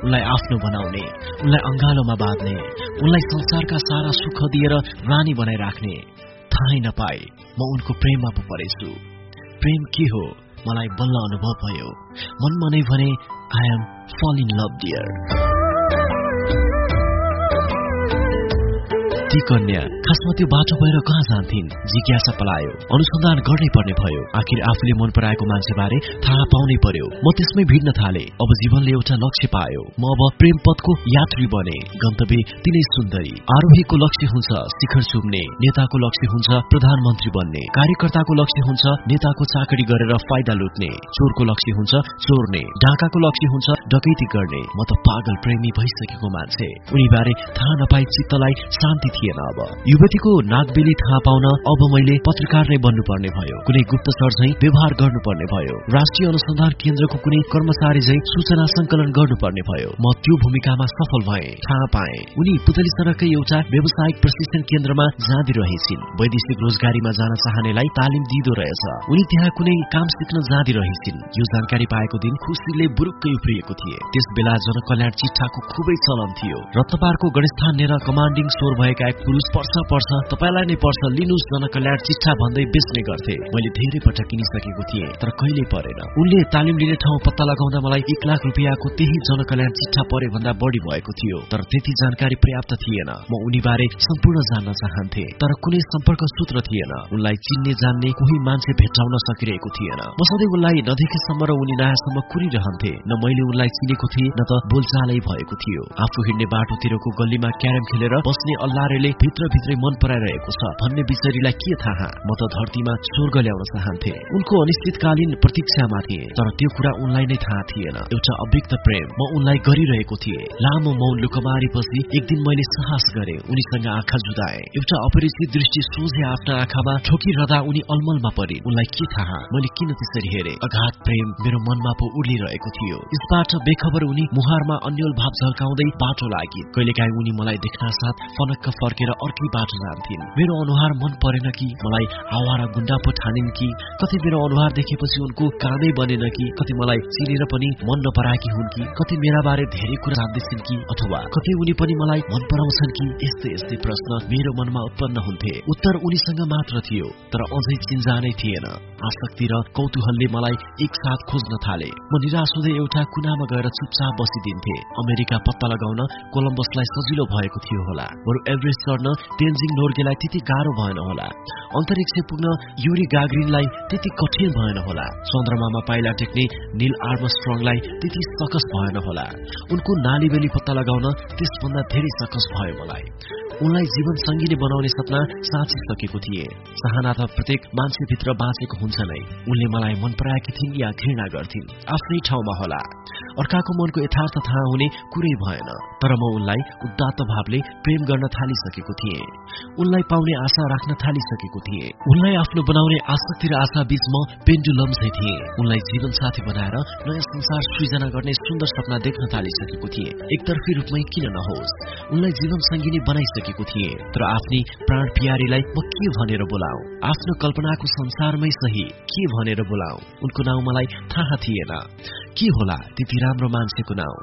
उनलाई आफ्नो बनाउने उनलाई अंगालोमा बाँध्ने उनलाई संसारका सारा सुख दिएर रानी बनाइराख्ने थाहै नपाए म उनको प्रेममा पो परेछु। प्रेम के हो? मलाई बल्ल अनुभव भयो। मनमा नै भने I am fall in love dear ती कन्या खासमा त्यो बाटो भएर कहाँ जान्थिन्? जिज्ञासा पलायो। अनुसन्धान गर्नै पर्ने भयो। आखिर आफूले मन पराएको मान्छेबारे थाहा पाउनै पर्यो। म त्यसमै भिड्न थाले। अब जीवनले एउटा लक्ष्य पायो। म अब प्रेम पथको यात्री बने। गन्तव्य तिनै सुन्दरी। आरोहीको लक्ष्य हुन्छ शिखर चुम्ने नेताको लक्ष्य हुन्छ प्रधानमन्त्री बन्ने। कार्यकर्ताको लक्ष्य हुन्छ नेताको चाकरी गरेर फाइदा लुट्ने। चोरको लक्ष्य हुन्छ चोर्ने। डाकाको लक्ष्य हुन्छ डकैती गर्ने। म त पागल प्रेमी भइसकेको मान्छे। उनीबारे थाहा नपाई चित्तलाई शान्ति थिएन अब? युवतीको नागबेली थाहा पाउन अब मैले पत्रकार नै बन्नुपर्ने भयो। कुनै गुप्तचर झै व्यवहार गर्नुपर्ने भयो। राष्ट्रिय अनुसन्धान केन्द्रको कुनै कर्मचारी झै सूचना संकलन गर्नुपर्ने भयो। म त्यो भूमिकामा सफल भए। थाहा पाए। उनी पुतली सड़ककै एउटा व्यावसायिक प्रशिक्षण केन्द्रमा जाँदी रहेछिन् वैदेशिक रोजगारीमा जान चाहनेलाई तालिम दिँदो रहेछ। उनी त्यहाँ कुनै काम सिक्न जाँदी रहेछिन् यो जानकारी पाएको दिन खुसीले बुरुक्कै उफ्रिएको थिए। त्यस बेला जनकल्याण चिठाको खुबै चलन थियो। रत्नपारको गणेशस्थान नेर कमान्डिङ स्टोर भएका एक पुरुष पर्छ पर्छ तपाईँलाई नै पर्छ लिनुहोस् जनकल्याण चिठा भन्दै बेच्ने गर्थे। मैले धेरै पटक किनिसकेको थिएँ तर कहिले परेन। उनले तालिम लिने ठाउँ पत्ता लगाउँदा मलाई एक लाख रुपियाँको त्यही जनकल्याण चिठा परे भन्दा बढी भएको थियो तर त्यति जानकारी पर्याप्त थिएन। म उनीबारे सम्पूर्ण जान्न चाहन्थे तर कुनै सम्पर्क सूत्र थिएन। उनलाई चिन्ने जान्ने कोही मान्छे भेट्टाउन सकिरहेको थिएन। म सधैँ उनलाई नदेखेसम्म र उनी नयाँसम्म कुरिरहन्थे न मैले उनलाई चिनेको थिएँ न त बोलचालै भएको थियो। आफू हिँड्ने बाटोतिरको गल्लीमा क्यारम खेलेर बस्ने अल्लारेले भित्रभित्रै मन पराइरहेको छ भन्ने बिचरीलाई के थाहा? म त धरतीमा स्वर्ग ल्याउन चाहन्थे। उनको अनिश्चितकालीन प्रतीक्षामा थिए तर त्यो कुरा उनलाई नै थाहा थिएन। एउटा अव्यक्त प्रेम म उनलाई गरिरहेको थिएँ। लामो मौन लुकमारीपछि एक दिन मैले साहस गरे उनीसँग आँखा जुदाए। एउटा अपरिचित दृष्टि सोझे आफ्ना आँखामा ठोकिरहँदा उनी अलमलमा परे। उनलाई के थाहा? मैले किन त्यसरी हेरे? अघात प्रेम मेरो मनमा पो उर्लिरहेको थियो। यसबाट बेखबर उनी मुहारमा अन्यल भाव झल्काउँदै बाटो लागि। कहिलेकाहीँ उनी मलाई देख्न साथ फनक्क फर्केर अर्कै बाटो जान्थिन्। मेरो अनुहार मन परेन कि मलाई हावा र गुण्डा पो ठानिन् कि कति मेरो अनुहार देखेपछि उनको कामै बनेन कि कति मलाई चिनेर पनि मन नपराएकी हुन् कि कति मेरा बारे धेरै कुरा जान्दैछन् कि अथवा कति उनी पनि मलाई मन पराउँछन् कि यस्तै यस्तै प्रश्न मेरो मनमा उत्पन्न हुन्थे। उत्तर उनीसँग मात्र थियो तर अझै चिन्जानै थिएन। आसक्ति र कौतूहलले मलाई एकसाथ खोज्न थाले। म निराश हुँदै एउटा कुनामा गएर चुपचाप बसिदिन्थे। अमेरिका पत्ता लगाउन कोलम्बसलाई सजिलो भएको थियो होला। बरु एभरेस्ट चढ्न तेन्जिङ नोर्गेलाई त्यति गाह्रो भएन होला। अन्तरिक्ष पुग्न युरी गाग्रिनलाई त्यति कठिन भएन होला। चन्द्रमामा पाइला टेक्ने निल आर्मस्ट्रङलाई त्यति सकस भएन होला। उनको नाली बेली पत्ता लगाउन त्यसभन्दा धेरै सकस भयो मलाई। उनलाई जीवन सङ्गीले बनाउने सपना साँचिसकेको थिए। चाहना त प्रत्येक मान्छेभित्र बाँचेको हुन्छ नै। उनले मलाई मन पराएकी थिइन् या घृणा गर्थिन् आफ्नै ठाउँमा होला। अर्काको मनको यथार्थ थाहा हुने कुरै भएन तर म उनलाई उदात्त भावले प्रेम गर्न थालिसकेको थिएँ। उनलाई पाउने आशा राख्न थालिसकेको थिएँ। उनलाई आफ्नो बनाउने आसक्ति र आशा बीच म पेन्डुलम झै थिएँ। उनलाई जीवन साथी बनाएर नयाँ संसार सृजना गर्ने सुन्दर सपना देख्न थालिसकेको थिएँ। एकतर्फी रूपमै किन नहोस् उनलाई जीवन सङ्गिनी बनाइसकेको थिएँ। तर आफ्नै प्राण पियारीलाई म के भनेर बोलाऊ आफ्नो कल्पनाको संसारमै सही के भनेर बोलाऊ उनको नाउँ मलाई थाहा थिएन। के होला त्यति राम्रो मान्छेको नाउँ?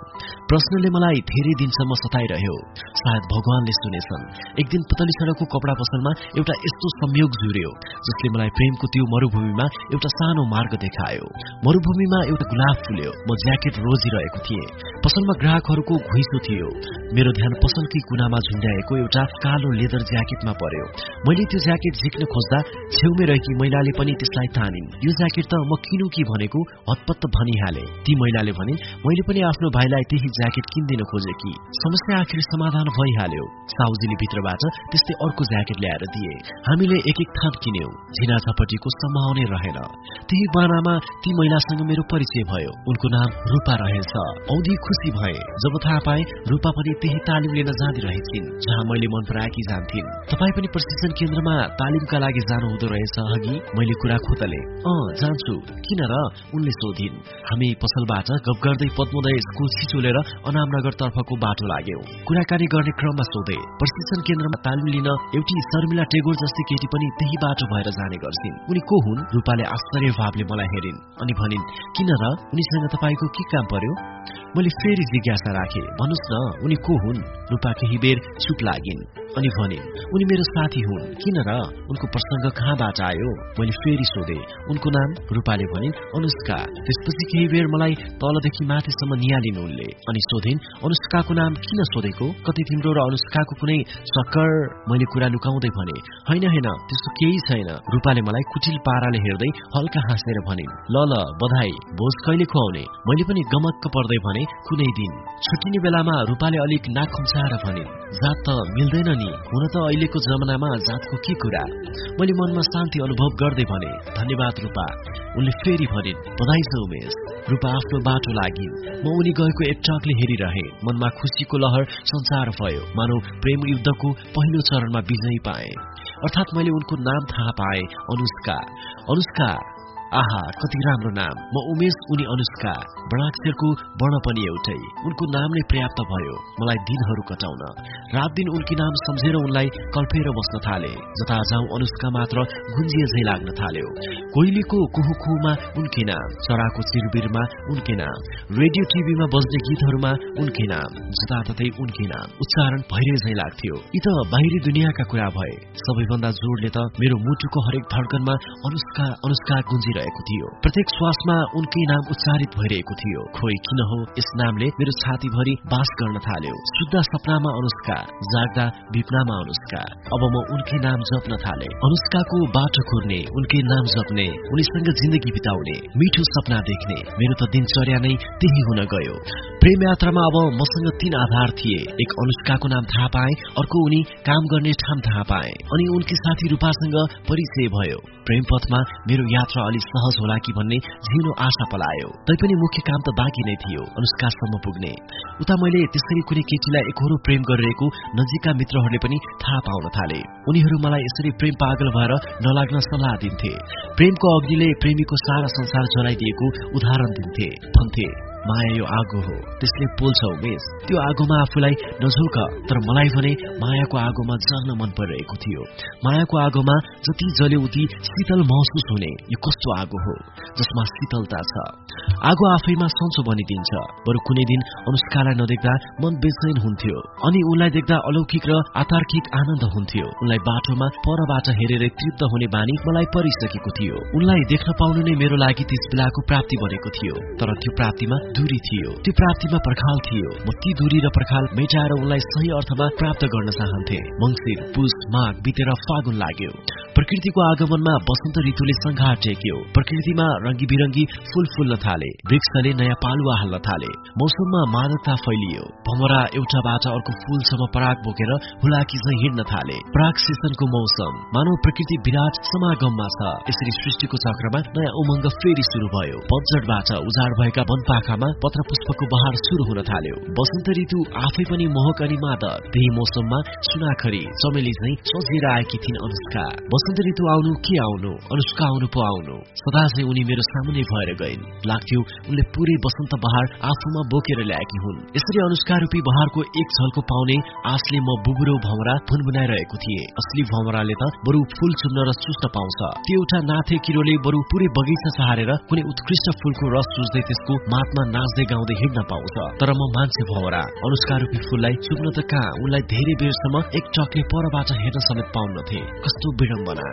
प्रश्नले मलाई धेरै दिनसम्म सताइरह्यो। सायद भगवानले सुनेछन्। एक दिन पुतली सड़कको कपडा पसलमा एउटा यस्तो संयोग जुर्यो जसले मलाई प्रेमको त्यो मरूभूमिमा एउटा सानो मार्ग देखायो। मरूभूमिमा एउटा गुलाब फुल्यो। म ज्याकेट रोजिरहेको थिएँ। पसलमा ग्राहकहरूको घुइसो थियो। मेरो ध्यान पसलकै कुनामा झुन्ड्याएको एउटा कालो लेदर ज्याकेटमा पर्यो। मैले त्यो ज्याकेट झिक्न खोज्दा छेउमै रहेकी महिलाले पनि त्यसलाई तानिन्। यो ज्याकेट त म किनु कि भनेको हतपत्त भनिहाले। ती महिलाले भने मैले पनि आफ्नो भाइलाई त्यही ज्याकेट किन्दिन खोजे कि। समस्या आखिर समाधान भइहाल्यो। साउजीले भित्रबाट त्यस्तै अर्को ज्याकेट ल्याएर दिए। हामीले एक एक थान किन्यौं। झिना झपटीको सम्भावनै रहेन। त्यही बानामा ती महिलासँग मेरो परिचय भयो। उनको नाम रूपा रहेछ। औधी खुसी भए। जब थाहा पाए रूपा पनि त्यही तालिम लिन जाँदी रहेछिन् जहाँ मैले मन पराएकी जान्थिन्। तपाईँ पनि प्रशिक्षण केन्द्रमा तालिमका लागि जानु हुँदो रहेछ अघि? मैले कुरा खोतले। अँ जान्छु। किन र? उनले सोधिन्। हामी पसलबाट गफ गर्दै पद्मोदय स्कुल अनामनगर तर्फको बाटो लाग्यौं। कुराकानी गर्ने क्रममा सोधे प्रशिक्षण केन्द्रमा तालिम लिन एउटी शर्मिला टेगोर जस्तै केटी पनि त्यही बाटो भएर जाने गर्छिन्। उनी को हुन्? रूपाले आश्चर्य भावले मलाई हेरिन् अनि भनिन् किन र? उनीसँग तपाईँको के काम पर्यो? मैले फेरि जिज्ञासा राखे भन्नुहोस् न उनी को हुन्? रूपा केही बेर चुप लागिन् अनि भनिन् उनी मेरो साथी हुन् किन र? उनको प्रसङ्ग कहाँबाट आयो? मैले फेरि सोधे उनको नाम रूपाले भनिन् अनुष्का त्यसपछि केही बेर मलाई तलदेखि माथिसम्म निहालिन् उनले अनि सोधिन् अनुष्काको नाम किन सोधेको? कति तिम्रो र अनुष्काको कुनै सक्कर मैले कुरा लुकाउँदै भने होइन होइन त्यस्तो केही छैन। रूपाले मलाई कुटिल पाराले हेर्दै हल्का हाँसेर भनिन् ल ल बधाई भोज कहिले खुवाउने? मैले पनि गमक्क पर्दै भने कुनै दिन छुट्टिने बेलामा रूपाले अलिक नाक खुम्साएर भनिन् जात त मिल्दैन नि हुन त अहिलेको जमानामा जातको के कुरा? मैले मनमा शान्ति अनुभव गर्दै भने धन्यवाद रूपा। उनले फेरि भनिन् बधाई छ उमेश। रूपा आफ्नो बाटो लागिन् म उनी गएको एकटकले हेरिरहे मनमा खुसीको लहर संसार भयो। मानव प्रेम युद्धको पहिलो चरणमा विजयी पाए। अर्थात् मैले उनको नाम थाहा पाए अनुष्का। अनुष्का आहा कति राम्रो नाम। म उमेश उनी अनुष्का वर्णाक्षरको वर्ण पनि एउटै। उनको नाम नै पर्याप्त भयो। मलाई दिनहरू कटाउन। रात दिन उनकी नाम सम्झेर उनलाई कल्पेर बस्न थाले। जता जाउँ अनुष्का मात्र गुन्जिए झै लाग्न थाल्यो। कोइलीको कुहु कुहुमा उनकै नाम चराको चिरबिरमा उनकै नाम रेडियो टिभीमा बज्ने गीतहरूमा उनकै नाम जताततै उनकै नाम। उच्चारण भइरहे झै लाग्थ्यो। यी त बाहिरी दुनियाँका कुरा भए। सबैभन्दा जोडले त मेरो मुटुको हरेक धड्कनमा अनुष्का अनुष्का गुन्जिरहेको थियो। प्रत्येक श्वासमा उनकै नाम उच्चारित भइरहेको थियो। खोइ किन हो? यस नामले मेरो छातीभरि बास गर्न थाल्यो। शुद्ध सपनामा अनुष्का जाग्दा विपनामा अनुष्का। अब म उनकै नाम जप्न थाले। अनुष्काको बाटो कुर्ने उनकै नाम जप्ने उनीसँग जिन्दगी बिताउने मिठो सपना देख्ने मेरो त दिनचर्या नै त्यही हुन गयो। प्रेम यात्रामा अब मसँग तीन आधार थिए। एक अनुष्काको नाम थाहा पाए अर्को उनी काम गर्ने ठाम थाहा पाए। अनि उनकी साथी रूपासँग परिचय भयो। प्रेम पथमा मेरो यात्रा अलि सहज होला कि भन्ने झिनो आशा पलायो। तैपनि मुख्य काम त बाँकी नै थियो अनुष्कासम्म पुग्ने। उता मैले त्यसरी कुनै केटीलाई एकहोरो प्रेम गरिरहेको नजिकका मित्रहरूले पनि थाहा पाउन थाले। उनीहरू मलाई यसरी प्रेम पागल भएर नलाग्न सल्लाह दिन्थे। प्रेमको अग्निले प्रेमीको सारा संसार जलाइदिएको उदाहरण दिन्थे भन्थे। माया यो आगो हो। त्यसले पोल्छ उमेश त्यो आगोमा आफूलाई नझुक तर मलाई भने मायाको आगोमा जल्न मन परिरहेको थियो। मायाको आगोमा जति जल्यो उति शीतल महसुस हुने यो कस्तो आगो हो जसमा शीतलता छ। आगो आफैमा सन्चो बनिदिन्छ। बरु कुनै दिन अनुष्कालाई नदेख्दा मन बेचैन हुन्थ्यो अनि उनलाई देख्दा अलौकिक र आतार्किक आनन्द हुन्थ्यो। उनलाई बाटोमा परबाट हेरेर तृप्त हुने बानी मलाई परिसकेको थियो। उनलाई देख्न पाउनु नै मेरो लागि त्यस बेलाको प्राप्ति बनेको थियो। तर त्यो प्राप्तिमा दूरी थियो। त्यो प्राप्तिमा पर्खाल थियो। म ती दूरी र पर्खाल मेटाएर उनलाई सही अर्थमा प्राप्त गर्न चाहन्थे। मंगिर पुष माघ बितेर फागुन लाग्यो। प्रकृतिको आगमनमा बसन्त ऋतुले संघार टेक्यो। प्रकृतिमा रंगी बिरंगी फूल फुल्न थाले। वृक्षले नयाँ पालुवा हाल्न थाले। मौसममा मादकता फैलियो। भमरा एउटाबाट अर्को फूलसम्म पराग बोकेर हुलाकी झै हिँड्न थाले। पराग सेसनको मौसम। मानव प्रकृति विराट समागममा छ। यसरी सृष्टिको चक्रमा नयाँ उमङ्ग फेरि शुरू भयो। पतझटबाट उजाड भएका वनपाखामा पत्र पुष्पको बहार शुरू हुन थाल्यो। वसन्त ऋतु आफै पनि मोहक अनि मादक त्यही मौसममा सुनाखरी चमेली झै सजिएर आएकी थिइन् अनुष्का। वसन्त ऋतु आउनु के आउनु? अनुष्का आउनु पो आउनु। सदा चाहिँ उनी मेरो सामुने भएर गइन्। लाग्थ्यो उनले पुरै वसन्त बहार आफूमा बोकेर ल्याएकी हुन्। यसरी अनुष्का रूपी बहारको एक झल्को पाउने आशले म बुबुरो भमरा भुनभुनाइरहेको थिए। असली भमराले त बरु फूल चुन्न र चुस्न पाउँछ। त्यो एउटा नाथे किरोले बरु पुरै बगैँचा सहारेर कुनै उत्कृष्ट फूलको रस चुस्दै त्यसको मातमा नाच्दै गाउँदै हिँड्न पाउँछ। तर म मान्छे भवरा अनुष्का रूपी फूललाई चुप्न त कहाँ उनलाई धेरै बेरसम्म एक टकले परबाट हेर्न समेत पाउन्नथे कस्तो विडम्बना।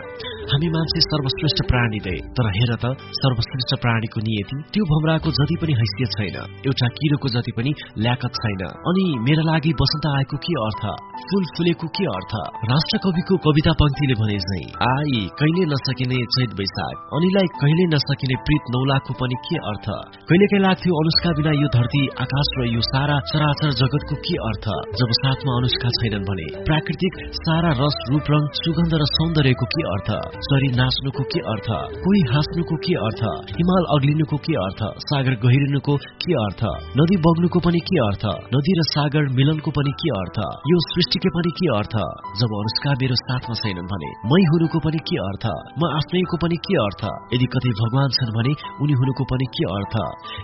हामी मान्छे सर्वश्रेष्ठ प्राणी दे। तर हेर त सर्वश्रेष्ठ प्राणीको नियति त्यो भमराको जति पनि हैसियत छैन। एउटा किरोको जति पनि ल्याकत छैन। अनि मेरा लागि बसन्त आएको के अर्थ? फूल फुलेको के अर्थ? राष्ट्र कविको कविता पंक्तिले भने झै आई कहिले नसकिने चैत वैशाख। अनिलाई कहिले नसकिने प्रीत नौलाको पनि के अर्थ? कहिलेकाहीँ लाग्थ्यो अनुष्का बिना यो धरती आकाश र यो सारा चराचर जगतको के अर्थ जब साथमा अनुष्का छैनन् भने प्राकृतिक सारा रस रूप रङ सुगन्ध र सौन्दर्यको के अर्थ शरीर नाच्नुको के अर्थ कोही हाँस्नुको के अर्थ हिमाल अग्लिनुको के अर्थ सागर गहिरिनुको के अर्थ नदी बग्नुको पनि के अर्थ नदी र सागर मिलनको पनि के अर्थ यो सृष्टिकै पनि के अर्थ जब अनुष्का मेरो साथमा छैनन् भने मै हुनुको पनि के अर्थ म आफ्नैको पनि के अर्थ यदि कतै भगवान छन् भने उनी हुनुको पनि के अर्थ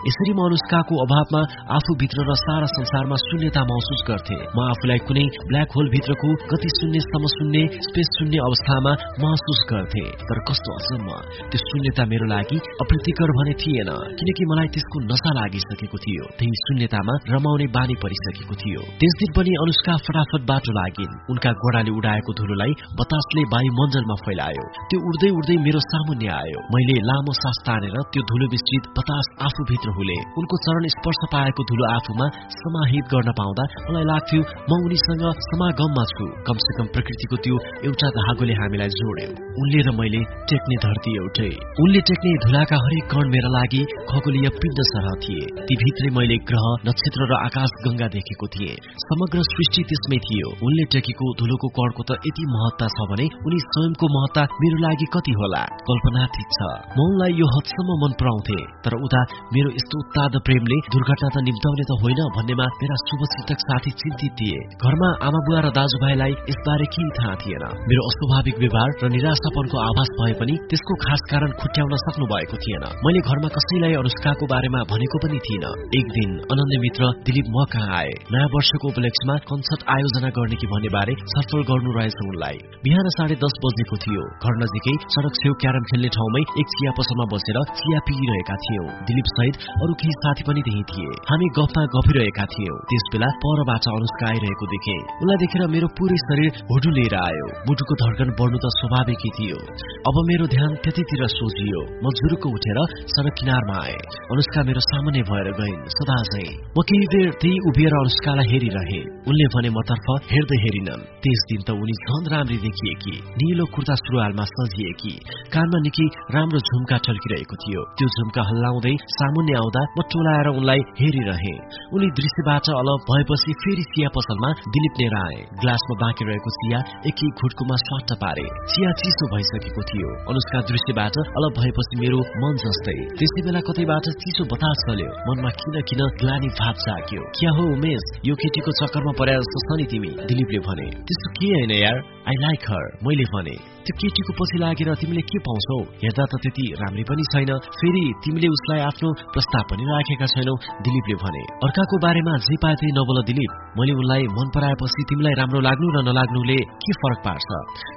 यसरी म अनुष्काको अभावमा आफूभित्र र सारा संसारमा शून्यता महसुस गर्थे। म आफूलाई कुनै ब्ल्याक होल भित्रको गति शून्य शून्य स्पेस शून्य अवस्थामा महसुस गर्थे। तर कस्तो असम्म त्यो शून्यता मेरो लागि अप्रीतिकर भने थिएन किनकि मलाई त्यसको नशा लागिसकेको थियो। त्यही शून्यतामा रमाउने बानी परिसकेको थियो। त्यस दिन पनि अनुष्का फटाफट बाटो लागिन्। उनका घोडाले उडाएको धुलोलाई बतासले वायुमण्डलमा फैलायो। त्यो उड्दै उड्दै मेरो सामुन्य आयो। मैले लामो सास तानेर त्यो धुलो विस्तृत बतास आफूभित्र हुले। उनको चरण स्पर्श पाएको धुलो आफूमा समाहित गर्न पाउँदा मलाई लाग्थ्यो म उनीसँग समागममा छु। कमसे कम प्रकृतिको त्यो एउटा धागोले हामीलाई जोड्यो। उनले र मैले टेक्ने धरती एउटै। उनले टेक्ने धुलाका हरेक कण मेरा लागि खगोलीय पिण्ड सरह थिए। ती भित्रै मैले ग्रह नक्षत्र र आकाश गंगा देखेको थिए। समग्र सृष्टि त्यसमै थियो। उनले टेकेको धुलोको कणको त यति महत्ता छ भने उनी स्वयंको महत्ता मेरो लागि कति होला? कल्पनातीत छ। म उनलाई यो हदसम्म मन पराउँथे तर उता मेरो यस्तो उत्ताद प्रेमले दुर्घटना त निम्ताउने त होइन भन्नेमा मेरा शुभचिन्तक साथी चिन्तित थिए घरमा आमा बुवा र दाजुभाइलाई यसबारे केही थाहा थिएन। मेरो अस्वाभाविक व्यवहार र निराशापनको आभास भए पनि त्यसको खास कारण खुट्याउन सक्नु भएको थिएन। मैले घरमा कसैलाई अनुष्काको बारेमा भनेको पनि थिइन। एक दिन अनन्य मित्र दिलीप म कहाँ आए। नयाँ वर्षको उपलक्ष्यमा कन्सर्ट आयोजना गर्ने कि भन्ने बारे छलफल गर्नु रहेछ उनलाई। बिहान साढे दस बजेको थियो। घर नजिकै सड़क छेउ क्यारम खेल्ने ठाउँमै एक चिया पसलमा बसेर चिया पिइरहेका थियौं। दिलीप सहित अरू केही साथी पनि त्यही थिए। हामी गफमा गफिरहेका थियौं। त्यस बेला परबाट अनुष्का आइरहेको देखे। उनलाई देखेर मेरो पुरै शरीर हुडु लिएर आयो। मुटुको धड्कन बढ्नु त स्वाभाविकै थियो। अब मेरो ध्यान त्यतितिर सोझियो। म जुरुको उठेर सड़क किनारमा आए। अनुष्का मेरो सामान्य भएर गइन्। सदा झै। म केही बेर त्यही उभिएर अनुष्कालाई हेरिरहे। उनले भने मतर्फ हेर्दै हेरिनन्। त्यस दिन त उनी झन राम्री देखिएकी। निलो कुर्ता सुरुवालमा सजिएकी। कानमा निकै राम्रो झुम्का टल्किरहेको थियो। त्यो झुम्का हल्लाउँदै सामुन्य आउँदा म टोलाएर उनलाई हेरिरहे। उनी दृश्यबाट अलग भएपछि फेरि चिया पसलमा दिलीप लिएर आए। ग्लासमा बाँकी रहेको चिया एकी घुटकुमा स्वाट पारे। चिया चिसो भइसकेको थियो। अनुष्का दृश्यबाट अलग भएपछि मेरो मन जस्तै। त्यसै बेला कतैबाट चिसो बतास चल्यो मनमा किन किन ग्लानी भाव जाग्यो। क्या हो उमेश? यो केटीको चक्करमा परे जस्तो छ नि तिमी? दिलीपले भने त्यस्तो के होइन यार? आई लाइक हर मैले भने। त्यो केटीको पछि लागेर तिमीले के पाउँछौ? हेर्दा त त्यति राम्री पनि छैन। फेरि तिमीले उसलाई आफ्नो प्रस्ताव पनि राखेका छैनौ दिलीपले भने। अर्काको बारेमा जे पाए त्यही नबोल दिलीप मैले उनलाई मन पराएपछि तिमीलाई राम्रो लाग्नु र नलाग्नुले के फरक पार्छ?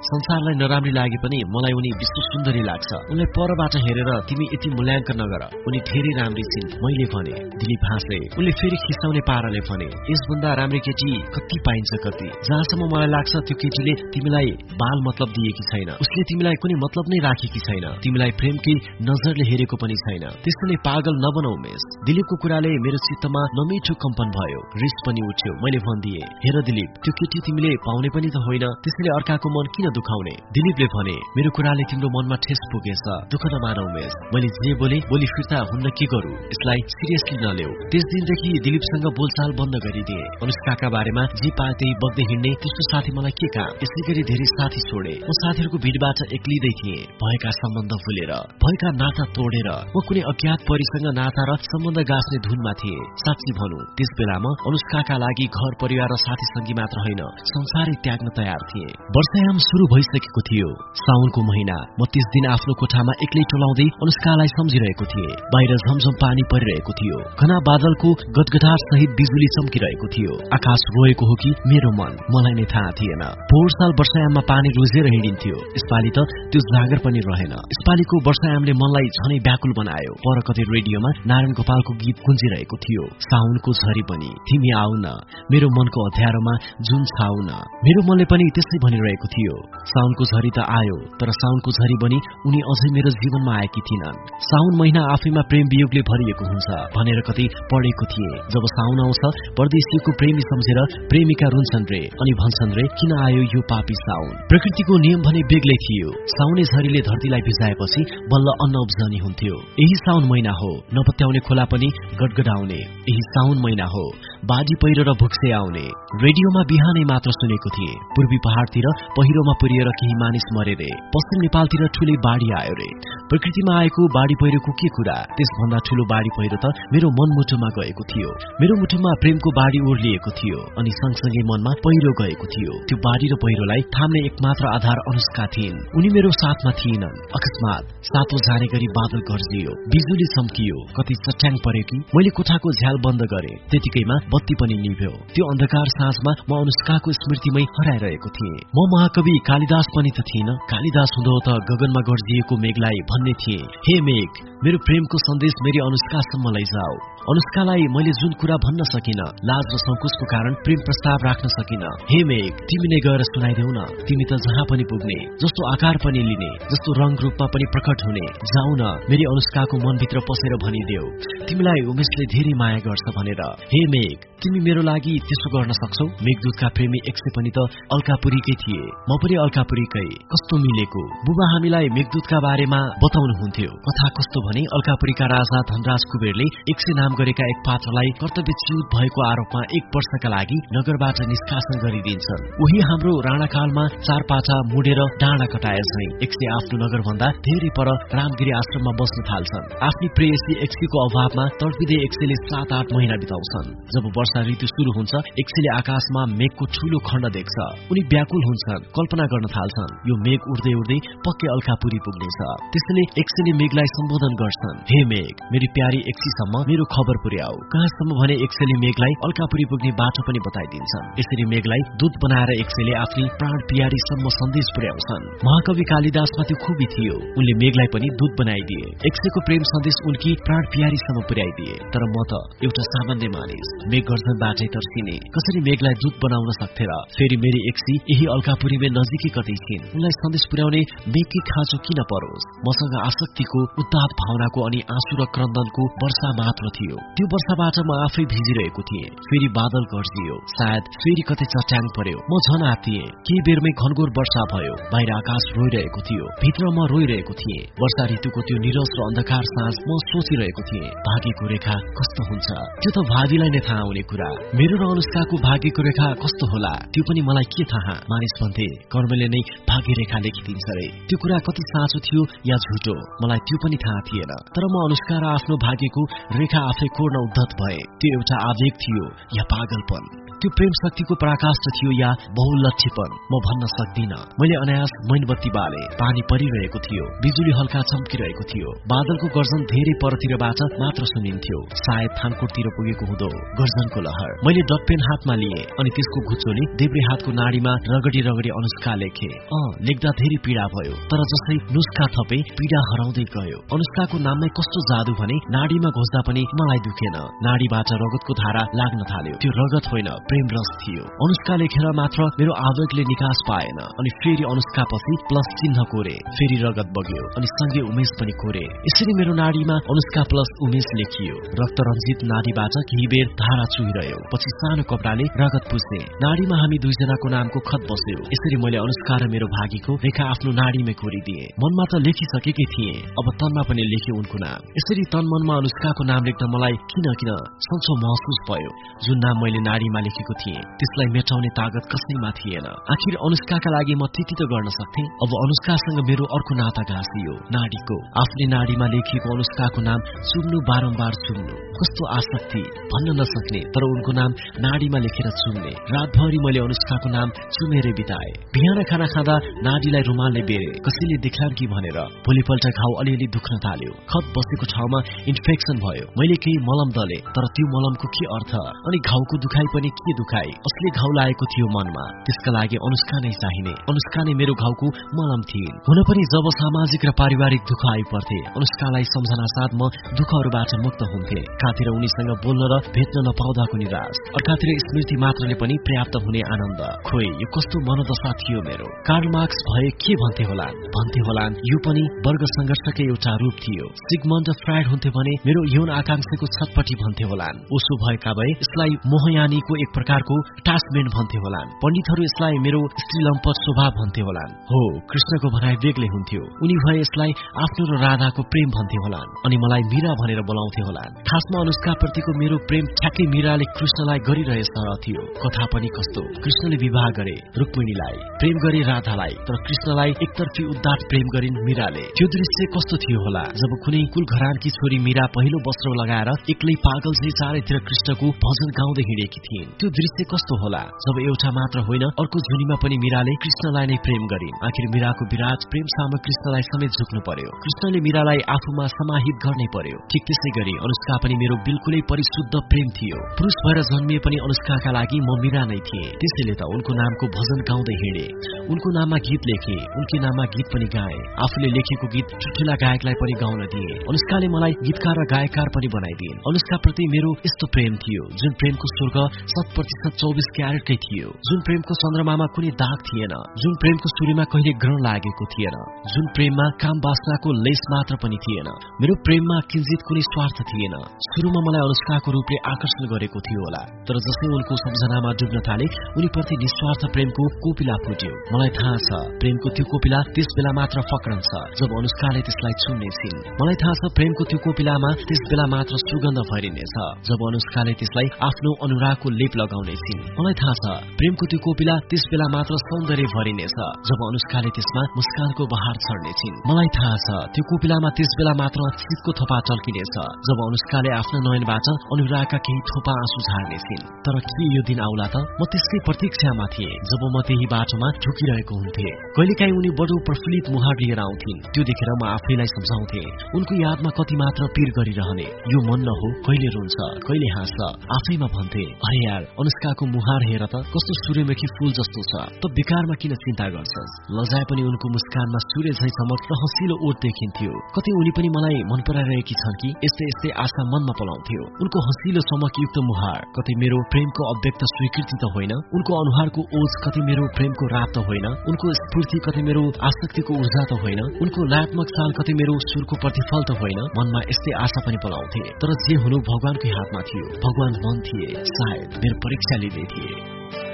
संसारलाई नराम्री लागे पनि मलाई उनी विश्व सुन्दरी लाग्छ। उनलाई परबाट हेरेर तिमी यति मूल्याङ्कन नगर। उनी धेरै राम्री छिन् मैले भने। दिलीप हाँसे। उनले फेरि खिसाउने पाराले भने। यसभन्दा राम्री केटी कति पाइन्छ कति? जहाँसम्म मलाई लाग्छ त्यो केटीले तिमीलाई बाल मतलब दिएकी छैन। उसले तिमीलाई कुनै मतलब नै राखेकी छैन। तिमीलाई प्रेमकै नजरले हेरेको पनि छैन। त्यसैले पागल नबनाउ मेस। दिलीपको कुराले मेरो चित्तमा नमिठो कम्पन भयो। रिस पनि उठ्यो। मैले भनिदिए हेर दिलीप त्यो केटी तिमीले पाउने पनि त होइन। त्यसैले अर्काको मन किन दुखाउने? दिलीपले भने मेरो कुराले तिम्रो मनमा ठेस पुगेछ। दुःख नमानौ मेस। मैले जे बोले बोली फिर्ता हुन्न के गरू? यसलाई सिरियसली नलेऊ त्यस दिनदेखि दिलीपसँग बोलचाल बन्द गरिदिए। अनुष्काका बारेमा जे पाए त्यही बग्दै हिँड्ने त्यस्तो साथी मलाई के काम? यसै गरी धेरै साथी छोडे। म साथीहरू मानिसहरूको भिडबाट एक्लिँदै थिए। भएका सम्बन्ध भुलेर भएका नाता तोडेर म कुनै अज्ञात परिसँग नाता र सम्बन्ध गाँच्ने धुनमा थिए। साँच्ची भनौँ त्यस बेला म अनुष्काका लागि घर परिवार र साथी सङ्गी मात्र होइन संसारै त्याग्न तयार थिए। वर्षायाम सुरु भइसकेको थियो। साउनको महिना म त्यस दिन आफ्नो कोठामा एक्लै टोलाउँदै अनुष्कालाई सम्झिरहेको थिएँ। बाहिर झमझम पानी परिरहेको थियो। घना बादलको गदगदार सहित बिजुली चम्किरहेको थियो। आकाश रोएको हो कि मेरो मन मलाई नै थाहा थिएन। पोहोर साल वर्षायाममा पानी रोजेर हिँडिन्थ्यो यसपालि त त्यो जागर पनि रहेन। यसपालिको वर्षायामले मनलाई झनै व्याकुल बनायो। पर कतै रेडियोमा नारायण गोपालको गीत गुन्जिरहेको थियो। साउनको झरी पनि। तिमी आउ न मेरो मनको अध्यारोमा जुन छाउ न मेरो मनले पनि त्यसै भनिरहेको थियो। साउनको झरी त आयो तर साउनको झरी पनि उनी अझै मेरो जीवनमा आएकी थिइनन्। साउन महिना आफैमा प्रेम वियोगले भरिएको हुन्छ भनेर कतै पढेको थिए। जब साउन आउँछ परदेशीको प्रेमी सम्झेर प्रेमिका रुन्छन् रे। अनि भन्छन् रे किन आयो यो पापी साउन? प्रकृतिको नियम भने बेग्लै थियो। साउने झरीले धरतीलाई भिजाएपछि बल्ल अन्न उब्जनी हुन्थ्यो। यही साउन महिना हो। नपत्याउने खोला पनि गडगडाउने। यही साउन महिना हो। बाजी पहिरो र भुक्से आउने। रेडियोमा बिहानै मात्र सुनेको थिए। पूर्वी पहाड़तिर पहिरोमा पुरिएर केही मानिस मरे रे पश्चिम नेपालतिर ठूलै बाढ़ी आयो रे। प्रकृतिमा आएको बाढ़ी पहिरोको के कुरा? त्यसभन्दा ठूलो बाढ़ी पहिरो त मेरो मनमुटुमा गएको थियो। मेरो मुटुमा प्रेमको बाढ़ी ओर्लिएको थियो अनि सँगसँगै मनमा पहिरो गएको थियो। त्यो बाढ़ी र पहिरोलाई थाम्ने एकमात्र आधार अनुष्का थिइन्। उनी मेरो साथमा थिएनन् अकस्मात सातो जाने गरी बादल गर्जियो बिजुली चम्कियो। कति चट्याङ परे कि मैले कोठाको झ्याल बन्द गरे। त्यतिकैमा बत्ती पनि निभ्यो। त्यो अन्धकार साँझमा म अनुष्काको स्मृतिमै हराइरहेको थिएँ। म महाकवि कालिदास पनि त थिइन। कालिदास हुँदो त गगनमा गर्जिएको मेघलाई भन्ने थिए। हे मेघ मेरो प्रेमको सन्देश मेरी अनुष्कासम्म लैजाऊ अनुष्कालाई मैले जुन कुरा भन्न सकिन लाज र संकुचको कारण प्रेम प्रस्ताव राख्न सकिन। हे मेघ तिमी नै गएर सुनाइदेऊ न। तिमी त जहाँ पनि पुग्ने जस्तो आकार पनि लिने जस्तो रंग रूपमा पनि प्रकट हुने। जाऊ न मेरी अनुष्काको मनभित्र पसेर भनिदेऊ। तिमीलाई उमेशले धेरै माया गर्छ भनेर। हे मेघ तिमी मेरो लागि त्यसो गर्न सक्छौ? मेघदूतका प्रेमी एकसे पनि त अल्कापुरीकै थिए। म पनि अल्कापुरीकै। कस्तो मिलेको? बुबा हामीलाई मेघदूतका बारेमा बताउनुहुन्थ्यो। कथा कस्तो भने अल्कापुरीका राजा धनराज कुबेरले एक नाम गरेका एक पात्रलाई कर्तव्यच्युत भएको आरोपमा एक वर्षका लागि नगरबाट निष्कासन गरिदिन्छन्। उही हाम्रो राणाकालमा चार पाचा मुडेर डाँडा कटाए झै एकसे आफ्नो नगर भन्दा धेरै पर रामगिरी आश्रममा बस्न थाल्छन्। आफ्नी प्रेयसी एक्सीको अभावमा तडपिँदै एक्सेले सात आठ महिना बिताउँछन्। जब वर्षा ऋतु शुरू हुन्छ एक्सेले आकाशमा मेघको ठूलो खण्ड देख्छ। उनी व्याकुल हुन्छन् कल्पना गर्न थाल्छन्। यो मेघ उड्दै उड्दै पक्कै अल्कापुरी पुग्नेछ। त्यसैले एक्सेले मेघलाई सम्बोधन गर्छन् हे मेघ मेरी प्यारी एक्सीसम्म मेरो खबर पुर्याऊ। कहाँसम्म भने एक्सेले मेघलाई अल्कापुरी पुग्ने बाटो पनि बताइदिन्छन्। यसरी मेघलाई दूत बनाएर एक्सेले आफ्नी प्राण पियारीसम्म सन्देश पुर्याउँछन्। महाकवि कालिदासमा त्यो खुबी थियो। उनले मेघलाई पनि दूत बनाइदिए। एक्सेको प्रेम सन्देश उनकी प्राण पियारीसम्म पुर्याइदिए। तर म त एउटा सामान्य मानिस। मेघ गर्जनबाटै तर्सिने। कसरी मेघलाई दूत बनाउन सक्थे र फेरि मेरी एक्सी यही अल्कापुरीमै नजिकै कतै थिइन् उनलाई सन्देश पुर्याउने मेघकी खाँचो किन परोस्? मसँग आसक्तिको उत्ताप भावनाको अनि आँसु र क्रन्दनको वर्षा मात्र थियो। त्यो वर्षाबाट म आफै भिजिरहेको थिएँ। फेरि बादल गर्जियो सायद फेरि कतै चट्याङ पर्यो। म झन आतिए केही बेरमै घनघोर वर्षा भयो। बाहिर आकाश रोइरहेको थियो। भित्र म रोइरहेको थिएँ। वर्षा ऋतुको त्यो निरस र अन्धकार साँझ म सोचिरहेको थिएँ। भाग्यको रेखा कस्तो हुन्छ? त्यो त भावीलाई नै थाहा हुने कुरा। मेरो र अनुष्काको भाग्यको रेखा कस्तो होला? त्यो पनि मलाई के थाहा? मानिस भन्थे कर्मले नै भाग्य रेखा लेखिदिन्छ रे। त्यो कुरा कति साँचो थियो या झुटो? मलाई त्यो पनि थाहा थिएन। तर म अनुष्का र आफ्नो भाग्यको रेखा आफै कोर्न उद्धत भए। त्यो एउटा आवेग थियो या पागलपन। त्यो प्रेम शक्तिको पराकाष्ठ थियो या बहुलक्षीपन? म भन्न सक्दिन। मैले अनायास मैनबत्ती बाले पानी परिरहेको थियो बिजुली हल्का चम्किरहेको थियो। बादलको गर्जन धेरै परतिरबाट मात्र सुनिन्थ्यो। सायद थानकोटतिर पुगेको हुँदो गर्जनको लहर। मैले डटपेन हातमा लिए अनि त्यसको घुच्चोले देब्रे हातको नाडीमा रगडी रगडी अनुष्का लेखे। अ लेख्दा धेरै पीड़ा भयो तर जस्तै नुस्खा थपे पीड़ा हराउँदै गयो। अनुष्काको नाममै कस्तो जादु भने नाडीमा घोज्दा पनि मलाई दुखेन। नाडीबाट रगतको धारा लाग्न थाल्यो। त्यो रगत होइन प्रेम रस थियो। अनुष्का लेखेर मात्र मेरो आवेगले निकास पाएन अनि फेरि अनुष्का पछि प्लस चिन्ह कोरे। फेरि रगत बग्यो अनि सँगै उमेश पनि कोरे। यसरी मेरो नाडीमा अनुष्का प्लस उमेश लेखियो। रक्त रञ्जित नाडीबाट केही बेर धारा चुहिरह्यो। पछि सानो कपडाले रगत पुज्ने नाडीमा हामी दुईजनाको नामको खत बस्यो। यसरी मैले अनुष्का र मेरो भागीको रेखा आफ्नो नाडीमै कोरिदिए। मनमा त लेखिसकेकै थिए। अब तनमा पनि लेखे उनको नाम। यसरी तन मनमा अनुष्काको नाम लेख्दा मलाई किन किन सन्चो महसुस भयो। जुन नाम मैले नाडीमा लेखे गरिसकेको थिएँ। त्यसलाई मेटाउने तागत कसैमा थिएन आखिर अनुष्काका लागि म त्यति त गर्न सक्थे? अब अनुष्कासँग मेरो अर्को नाता घाँसियो नाडीको। आफ्नै नाडीमा लेखिएको अनुष्काको नाम चुम्नु बारम्बार चुम्नु कस्तो आसक्ति! भन्न नसक्ने तर उनको नाम नाडीमा लेखेर चुम्ने रातभरि मैले अनुष्काको नाम चुमेरै बिताए। बिहान खाना खाँदा नाडीलाई रुमालले बेरे। कसैले देख्लान् कि भनेर। भोलिपल्ट घाउ अलिअलि दुख्न थाल्यो। खत बसेको ठाउँमा इन्फेक्सन भयो। मैले केही मलम दले तर त्यो मलमको के अर्थ? अनि घाउको दुखाइ पनि के दुखाइ असली घाउ लागेको थियो मनमा। त्यसका लागि अनुष्का नै चाहिने। अनुष्का नै मेरो घाउको मलम थिइन्। हुन पनि जब सामाजिक र पारिवारिक दुःख आइपर्थे अनुष्कालाई सम्झना साथ म दुःखहरूबाट मुक्त हुन्थे। कातिर उनीसँग बोल्न र भेट्न नपाउँदाको निराश। अर्कातिर स्मृति मात्रले पनि पर्याप्त हुने आनन्द। खोइ यो कस्तो मनोदशा थियो मेरो। कार्ल मार्क्स भए के भन्थे होला? भन्थे होला यो पनि वर्ग संघर्षकै एउटा रूप थियो। सिगमन्ड फ्राइड हुन्थे भने मेरो यौन आकांक्षाको छटपटी भन्थे होलान्। उसो भएका भए यसलाई मोहयानीको एक प्रकारको टास्मेन्ट भन्थे होलान्। पण्डितहरू यसलाई मेरो स्त्रीलम्पट स्वभाव भन्थे होलान्। हो कृष्णको भनाइ बेग्लै हुन्थ्यो। उनी भए यसलाई आफ्नो र राधाको प्रेम भन्थे होलान् अनि मलाई मीरा भनेर बोलाउँथे होलान्। खासमा अनुष्का प्रतिको मेरो प्रेम ठ्याक्कै मीराले कृष्णलाई गरिरहेछ थियो। कथा पनि कस्तो। कृष्णले विवाह गरे रुक्मिणीलाई प्रेम गरे राधालाई तर कृष्णलाई एकतर्फी उद्धार प्रेम गरिन् मीराले। त्यो दृश्य कस्तो थियो होला? जब कुनै कुल घरानकी छोरी मीरा पहिलो वस्त्र लगाएर एक्लै पागल चारैतिर कृष्णको भजन गाउँदै हिँडेकी थिइन्। त्यो दृश्य कस्तो होला। जब एउटा मात्र होइन अर्को झुनीमा पनि मीराले कृष्णलाई नै प्रेम गरिन् आखिर मीराको विराट प्रेम साम कृष्णलाई समेत झुक्नु पर्यो। कृष्णले मीरालाई आफूमा समाहित गर्नै पर्यो। ठिक त्यसै गरी अनुष्का पनि मेरो बिल्कुलै परिशुद्ध प्रेम थियो। पुरुष भएर जन्मिए पनि अनुष्काका लागि म मीरा नै थिए। त्यसैले त उनको नामको भजन गाउँदै हिँडे। उनको नाममा गीत लेखे। उनकै नाममा गीत पनि गाए। आफूले लेखेको गीत ठुठुला गायकलाई पनि गाउन दिए। अनुष्काले मलाई गीतकार र गायककार पनि बनाइदिए। अनुष्का प्रति मेरो यस्तो प्रेम थियो जुन प्रेमको स्वर्ग शत प्रतिशत चौबिस क्यारेटकै थियो। जुन प्रेमको चन्द्रमामा कुनै दाग थिएन। जुन प्रेमको सूर्यमा कहिले ग्रहण लागेको थिएन। जुन प्रेममा काम बासनाको लेस मात्र पनि थिएन। मेरो प्रेममा किन्जित कुनै स्वार्थ थिएन। सुरुमा मलाई अनुष्काको रूपले आकर्षण गरेको थियो होला। तर जसै उनको सम्झनामा डुब्न थाले उनीप्रति निस्वार्थ प्रेमको कोपिला फुट्यो। मलाई थाहा छ प्रेमको त्यो कोपिला त्यस बेला मात्र फक्रन्छ जब अनुष्काले त्यसलाई छुन्नेछिन् मलाई थाहा छ प्रेमको त्यो कोपिलामा त्यस बेला मात्र सुगन्ध भरिनेछ जब अनुष्काले त्यसलाई आफ्नो अनुरागको लेप लगाउनेछिन्। मलाई थाहा छ प्रेमको त्यो कोपिला त्यस बेला मात्र सौन्दर्य भरिनेछ। जब अनुष्काले त्यसमा मुस्कानको बहार छड्नेछिन् मलाई थाहा छ त्यो कोपिलामा त्यस बेला मात्र शीतको थोपा टल्किनेछ जब अनुष्काले आफ्नो नयनबाट अनुरागका केही थोपा आँसु झार्नेछिन् तर के यो दिन आउला त? म त्यसकै प्रतीक्षामा थिएँ जब म त्यही बाटोमा झुकिरहेको हुन्थे। कहिलेकाहीँ उनी बडो प्रफुल्लित मुहार लिएर आउँथिन्। त्यो देखेर म आफैलाई सम्झाउँथे उनको यादमा कति मात्र पीर गरिरहने। यो मन न हो कहिले रुन्छ कहिले हाँस आफैमा भन्थे अरे यार अनुष्काको मुहार हेर त कस्तो सूर्यमुखी फूल जस्तो छ त बेकारमा किन चिन्ता गर्छस्? लजाए पनि उनको मुस्कानमा सूर्य झै चमक र हँसिलो ओट देखिन्थ्यो। कतै उनी पनि मलाई मन पराइरहेकी छन् कि यस्तै यस्तै आशा मनमा पलाउँथ्यो। उनको हँसिलो चमकयुक्त मुहार कतै मेरो प्रेमको अव्यक्त स्वीकृति त होइन उनको अनुहारको ओज कतै मेरो प्रेमको रात त होइन उनको स्फूर्ति कतै मेरो आसक्तिको ऊर्जा त होइन उनको लात्मक चाल कतै मेरो सुरको प्रतिफल त होइन मनमा यस्तै आशा पनि पलाउँथे। तर जे हुनु भगवानकै हातमा थियो भगवान मन थिए सायद मेरो परीक्षा ले थे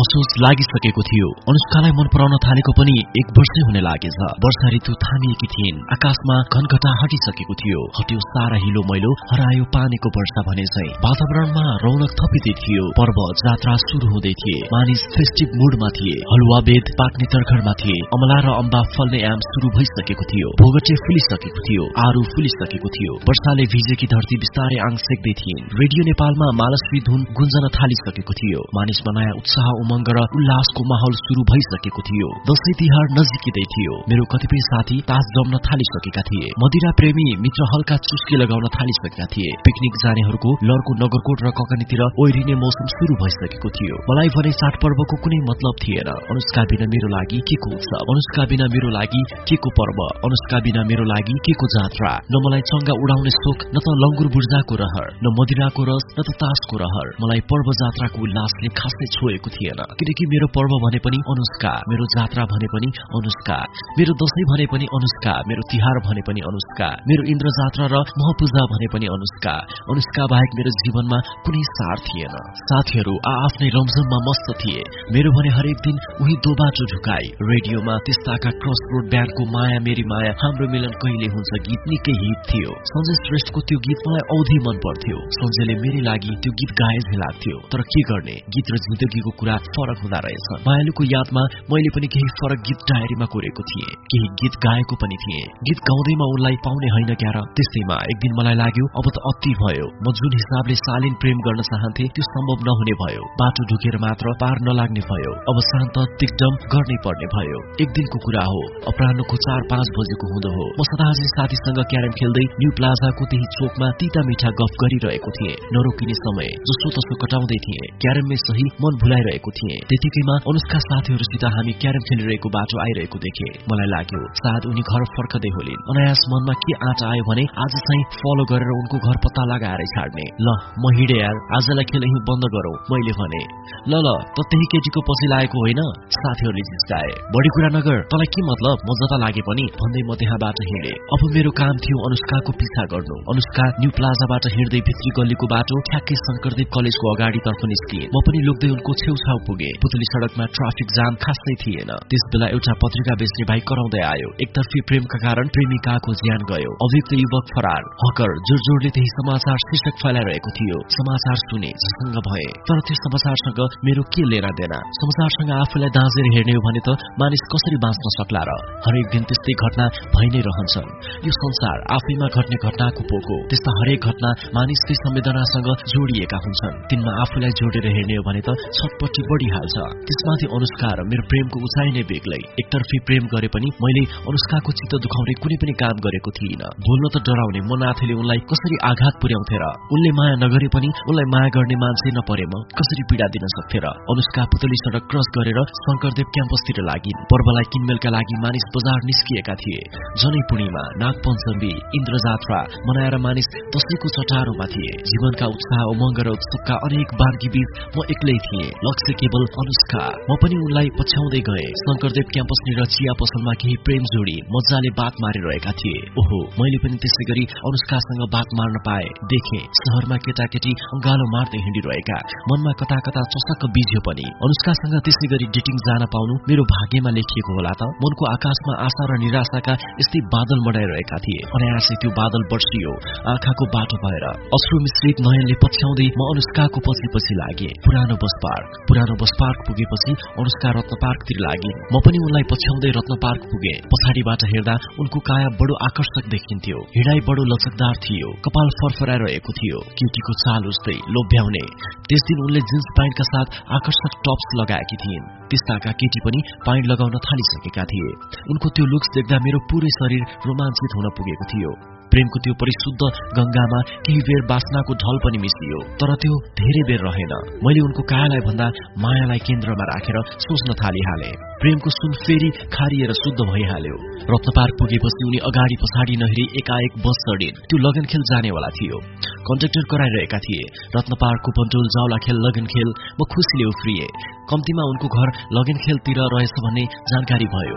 असोज लागिसकेको थियो। अनुष्कालाई मन पराउन थालेको पनि एक वर्षै हुने लागेछ। वर्षा ऋतु थामिएकी थिइन्। आकाशमा घनघटा हटिसकेको थियो। हट्यो सारा हिलो मैलो हरायो पानीको वर्षा भने चाहिँ वातावरणमा रौनक थपिँदै थियो। पर्व जात्रा शुरू हुँदै थिए। मानिस फेस्टिभ मुडमा थिए। हलुवा बेद पाक्ने तर्खरमा थिए। अमला र अम्बा फल्ने आम शुरू भइसकेको थियो। भोगटे फुलिसकेको थियो। आरू फुलिसकेको थियो। वर्षाले भिजेकी धरती बिस्तारै आङ सेक्दै थिइन्। रेडियो नेपालमा मालश्री धुन गुन्जन थालिसकेको थियो। मानिसमा नयाँ उत्साह उमङ्ग र उल्लासको माहौल शुरू भइसकेको थियो। दशैं तिहार नजिकै थियो। मेरो कतिपय साथी तास जम्न थालिसकेका थिए। मदिरा प्रेमी मित्र हल्का चुस्की लगाउन थालिसकेका थिए। पिकनिक जानेहरूको लर्को नगरकोट र ककनीतिर ओहिरिने मौसम शुरू भइसकेको थियो। मलाई भने चाडपर्वको कुनै मतलब थिएन। अनुष्का बिना मेरो लागि के को उत्सव? अनुष्का बिना मेरो लागि के को पर्व? अनुष्का बिना मेरो लागि के को जात्रा? न मलाई चङ्गा उडाउने शोक न त लङ्गुर बुर्जाको रहर न मदिराको रस न त तासको रहर। मलाई पर्व जात्राको उल्लासले खासै छोएको थिएन। थिएन किनकि मेरो पर्व भने पनि अनुष्का मेरो जात्रा भने पनि अनुष्का मेरो दशैं भने पनि अनुष्का मेरो तिहार भने पनि अनुष्का मेरो इन्द्र जात्रा र महपूजा भने पनि अनुष्का। अनुष्का बाहेक मेरो जीवनमा कुनै सार थिएन। साथीहरू आ आफ्नै रमझममा मस्त थिए। मेरो भने हरेक दिन उही दोबाटो झुकाई रेडियोमा त्यस्ताका क्रस रोड ब्यान्डको माया मेरी माया हाम्रो मिलन कहिले हुन्छ गीत निकै हिट थियो। सञ्जय श्रेष्ठको त्यो गीत मलाई औधी मन पर्थ्यो। सञ्जयले मेरी लागि त्यो गीत गाए लाग्थ्यो तर के गर्ने? गीत र जिन्दगीको कुरा फरक हुँदा रहेछ। मायालुको यादमा मैले पनि केही फरक गीत डायरीमा कोरेको थिएँ। केही गीत गाएको पनि थिएँ। गीत गाउँदैमा उनलाई पाउने होइन क्यार। त्यस्तैमा एक दिन मलाई लाग्यो अब त अति भयो। म जुन हिसाबले शालीन प्रेम गर्न चाहन्थे त्यो सम्भव नहुने भयो। बाटो ढुकेर मात्र पार नलाग्ने भयो। अब शान्त तिकदम गर्नै पर्ने भयो। एक दिनको कुरा हो। अपरान्हको चार पाँच बजेको हुँदो हो। म सदाजी साथीसँग क्यारम खेल्दै न्यू प्लाजाको त्यही चोकमा तिता मिठा गफ गरिरहेको थिएँ। नरोकिने समय जसो तसो कटाउँदै थिएँ। क्यारममै सही मन भुलाइरहेको थिएँ। त्यतिकैमा अनुष्का साथीहरूसित हामी क्यारम खेलिरहेको बाटो आइरहेको देखे। मलाई लाग्यो सायद उनी घर फर्कदै होलिन्। अनायास मनमा के आँट आयो भने आज चाहिँ फलो गरेर उनको घर पत्ता लगाएरै छाड्ने। ल म हिँडे यार। आजलाई खेल बन्द गरौं? मैले भने ल ल त त्यही केटीको पछि लागेको होइन। साथीहरूले जिस्काए बढी कुरा नगर तँलाई के मतलब? म जता लागे पनि भन्दै म त्यहाँबाट हिँडे। अब मेरो काम थियो अनुष्काको पिछा गर्नु। अनुष्का न्यू प्लाजाबाट हिँड्दै भित्री गल्लीको बाटो ठ्याक्कै शंकरदेव कलेजको अगाडितर्फ निस्किए। म पनि लुक्दै उनको छेउछाउ पुगे पुतली सड़कमा ट्राफिक जाम खासै थिएन। त्यस बेला एउटा पत्रिका बेच्ने भाइ कराउँदै आयो। एकतर्फी प्रेमका कारण प्रेमिकाको ज्यान गयो। अभियुक्त युवक फरार। हकर जोर जोडले त्यही समाचार शीर्षक फैलाइरहेको थियो। समाचार सुने झसङ्ग भए। तर त्यो समाचारसँग मेरो के लेना देना? समाचारसँग आफूलाई दाँजेर हेर्ने हो भने त मानिस कसरी बाँच्न सक्ला र? हरेक दिन त्यस्तै घटना भइ नै रहन्छन्। यो संसार आफैमा घट्ने घटनाको पोको। त्यस्ता हरेक घटना मानिसकै संवेदनासँग जोडिएका हुन्छन्। तिनमा आफूलाई जोडेर हेर्ने हो भने त छटपट्टि बढिहाल्छ। त्यसमाथि अनुष्का र मेरो प्रेमको उचाइ नै बेग्लै। एकतर्फी प्रेम गरे पनि मैले अनुष्काको चित्त दुखाउने कुनै पनि काम गरेको थिइन। बोल्न त डराउने म नाथेले उनलाई कसरी आघात पुर्याउँथे र उनले माया नगरे पनि उनलाई माया गर्ने मान्छे नपरे म कसरी पीड़ा दिन सक्थे र अनुष्का पुतली सड़क क्रस गरेर शंकरदेव क्याम्पसतिर लागिन्। पर्वलाई किनमेलका लागि मानिस बजार निस्किएका थिए। जनै पूर्णिमा नागपञ्चमी इन्द्र जात्रा मनाएर मानिस दशैंको चटारोमा थिए। जीवनका उत्साह उमङ्ग र उत्सुकका अनेक बार्गी बीच म एक्लै थिएँ। लक्ष्य केवल अनुष्का। म पनि उनलाई पछ्याउँदै गए। शंकरदेव क्याम्पसनिर चिया पसलमा केही प्रेम जोडी मजाले बात मारिरहेका थिए। ओहो मैले पनि त्यसै गरी अनुष्कासँग बात मार्न पाए। देखे शहरमा केटाकेटी अङ्गालो मार्दै हिँडिरहेका। मनमा कता कता चसक्क बिज्यो पनि। अनुष्कासँग त्यसै गरी डेटिङ जान पाउनु मेरो भाग्यमा लेखिएको होला त। मनको आकाशमा आशा र निराशाका यस्तै बादल मडाइरहेका थिए। अनायासै त्यो बादल बर्सियो आँखाको बाटो भएर। अश्रु मिश्रित नयनले पछ्याउँदै म अनुष्काको पछि पछि लागे। पुरानो बस पार्क पुरानो बस पार्क पुगेपछि अनुष्का रत्न पार्कतिर लागे। म पनि उनलाई पछ्याउँदै रत्न पार्क पुगे। पछाडिबाट हेर्दा उनको काया बडो आकर्षक देखिन्थ्यो। हिँडाई बडो लचकदार थियो। कपाल फरफराइरहेको थियो। केटीको चाल उस्तै लोभ्याउने। त्यस दिन उनले जिन्स प्यान्टका साथ आकर्षक टप्स लगाएकी थिइन्। त्यस्ताका केटी पनि प्यान्ट लगाउन थालिसकेका थिए। उनको त्यो लुक्स देख्दा मेरो पुरै शरीर रोमाञ्चित हुन पुगेको थियो। प्रेमको त्यो परिशुद्ध गंगामा केही बेर बासनाको ढल पनि मिसियो तर त्यो धेरै बेर रहेन। मैले उनको कायालाई भन्दा मायालाई केन्द्रमा राखेर सोच्न थालिहाले। प्रेमको सुन फेरि खारिएर शुद्ध भइहाल्यो। रत्नपार्क पुगेपछि उनी अगाडि पछाडि नहेरी एकाएक बस चढिन् त्यो लगनखेल जानेवाला थियो। कन्ट्रेक्टर कराइरहेका थिए। रत्नपार्कको पन्टोल जाउला खेल लगन खेल म खुसीले उफ्रिए। कम्तीमा उनको घर लगन खेलतिर रहेछ भन्ने जानकारी भयो।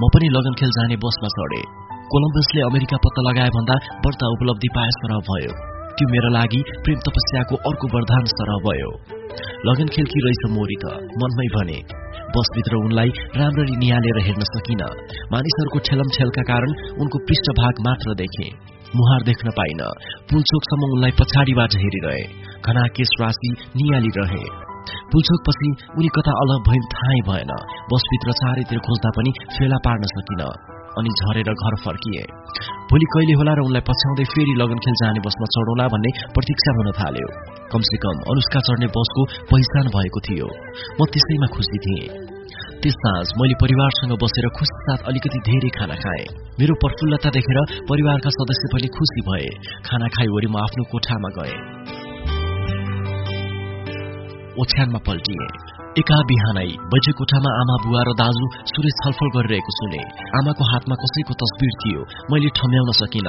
म पनि लगन खेल जाने बसमा चढे। कोलम्बसले अमेरिका पत्ता लगाए भन्दा बढ्ता उपलब्धि पाए सरह भयो। त्यो मेरो लागि प्रेम तपस्याको अर्को वरदान सरह भयो। लगन खेलकी रहेछ मोरी त मनमै भने बसभित्र उनलाई राम्ररी निहालेर हेर्न सकिन। मानिसहरूको ठेलमछेलका कारण उनको पृष्ठभाग मात्र देखे। मुहार देख्न पाइन। पुलचोकसम्म उनलाई पछाडिबाट हेरिरहे। घना केश राशि निहाली रहे। पुलचोक पछि उनी कता अलग भइन् थाहै भएन। बसभित्र चारैतिर खोज्दा पनि फेला पार्न सकिन। अनि झरेर घर फर्किए। भोलि कहिले होला र उनलाई पछ्याउँदै फेरि लगन खेल जाने बसमा चढौला भन्ने प्रतीक्षा हुन थाल्यो। कमसे कम अनुष्का चढ्ने बसको पहिचान भएको थियो। म त्यसैमा खुसी थिएँ। त्यस साँझ मैले परिवारसँग बसेर खुसी साथ अलिकति धेरै खाना खाएँ। मेरो प्रफुल्लता देखेर परिवारका सदस्य पनि खुसी भए। खाना खाइवरी म आफ्नो कोठामा गए। ओछ्यानमा एका बिहानै बैठक कोठामा आमा बुवा र दाजु सुरेश छलफल गरिरहेको सुने। आमाको हातमा कसैको तस्बिर थियो मैले ठम्याउन सकिन।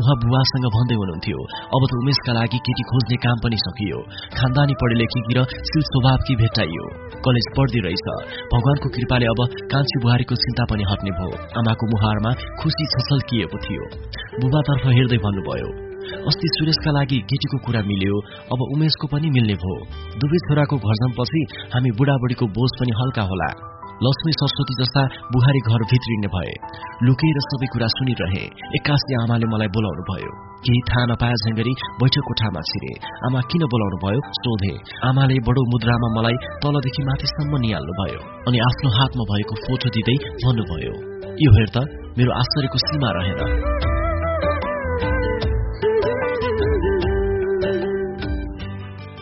उहाँ बुवासँग भन्दै हुनुहुन्थ्यो अब त उमेशका लागि केटी खोज्ने काम पनि सकियो। खानदानी पढे लेखेकी र शिल स्वभावकी भेटाइयो कलेज पढ्दै रहेछ। भगवानको कृपाले अब कान्छी बुहारीको चिन्ता पनि हट्ने भयो। आमाको मुहारमा खुसी छसल्किएको थियो। बुबातर्फ हेर्दै भन्नुभयो अस्ति सुरेशका लागि केटीको कुरा मिल्यो अब उमेशको पनि मिल्ने भयो। दुवै छोराको घरजमपछि हामी बुढाबुढीको बोझ पनि हल्का होला। लक्ष्मी सरस्वती जस्ता बुहारी घर भित्रिने भए। लुकेर सबै कुरा सुनिरहे। एक्कासी आमाले मलाई बोलाउनु भयो केही थाहा नपाए झैगरी बैठक कोठामा छिरे। आमा किन बोलाउनु भयो सोधे। आमाले बडो मुद्रामा मलाई तलदेखि माथिसम्म निहाल्नु भयो अनि आफ्नो हातमा भएको फोटो दिँदै भन्नुभयो यो हेर त मेरो आश्चर्यको सीमा रहेन।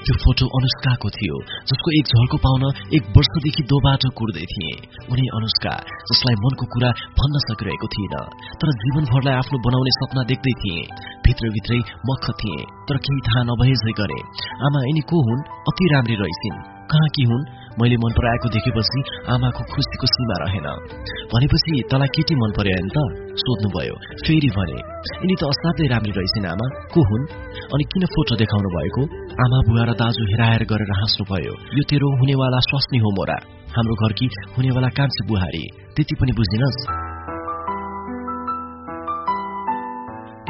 त्यो फोटो अनुष्काको थियो जसको एक झल्को पाउन एक वर्षदेखि दो बाटो कुर्दै थिए। उनी अनुष्का जसलाई मनको कुरा भन्न सकिरहेको थिएन तर जीवनभरलाई आफ्नो बनाउने सपना देख्दै थिए। भित्रभित्रै मख थिए तर केही थाहा नभएझै गरे। आमा यिनी को हुन्? अति राम्री रहेछिन् कहाँ कि हुन्? मैले मन पराएको देखेपछि आमाको खुसीको सीमा रहेन। भनेपछि तँलाई केटी मन पर्यो नि त? सोध्नुभयो। फेरि भने यिनी त असाध्यै राम्री रहेछन् आमा। को हुन्? अनि किन फोटो देखाउनु भएको? आमा बुवा र दाजु हेराएर गरेर हाँस्नुभयो। यो तेरो हुनेवाला स्वास्नी हो मोरा। हाम्रो घरकी हुनेवाला कान्छी बुहारी? त्यति पनि बुझिनस्?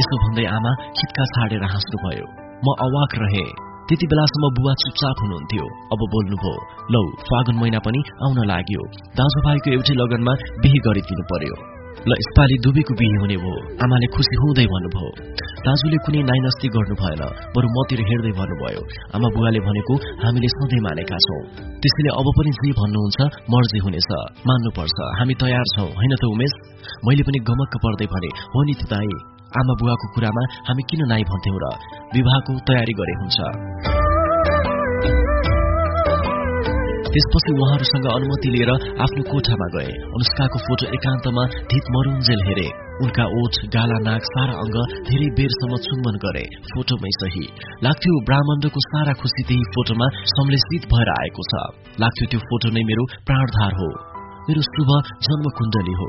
यसो भन्दै आमा खिटका छाडेर हाँस्नुभयो। म अवाक रहे। त्यति बेलासम्म बुवा चुपचाप हुनुहुन्थ्यो। अब बोल्नुभयो लौ फागुन महिना पनि आउन लाग्यो। दाजुभाइको एउटै लगनमा बिहे गरिदिनु पर्यो। ल यसपालि दुबीको बिहे हुने भयो आमाले खुसी हुँदै भन्नुभयो। दाजुले कुनै नाइनस्ती गर्नु भएन बरु मतिर हेर्दै भन्नुभयो। आमा बुवाले भनेको हामीले सधैँ मानेका छौँ। त्यसैले अब पनि जे भन्नुहुन्छ मर्जी हुनेछ। मान्नुपर्छ। हामी तयार छौँ। होइन त उमेश? मैले पनि गमक्क पर्दै भने हो नि त दाई। आमा बुवाको कुरामा हामी किन नाइ भन्थ्यौं र? विवाहको तयारी गरे हुन्छ। त्यसपछि उहाँहरूसँग अनुमति लिएर आफ्नो कोठामा गए। अनुष्काको फोटो एकान्तमा धित मरुन्जेल हेरे। उनका ओठ गाला नाक सारा अङ्ग धेरै बेरसम्म चुम्बन गरे। फोटोमै सही। लाग्थ्यो ब्राह्मण्डको सारा खुसी त्यही फोटोमा सम्लेषित भएर आएको छ। लाग्थ्यो त्यो फोटो नै मेरो प्राणधार हो। मेरो शुभ जन्म कुण्डली हो।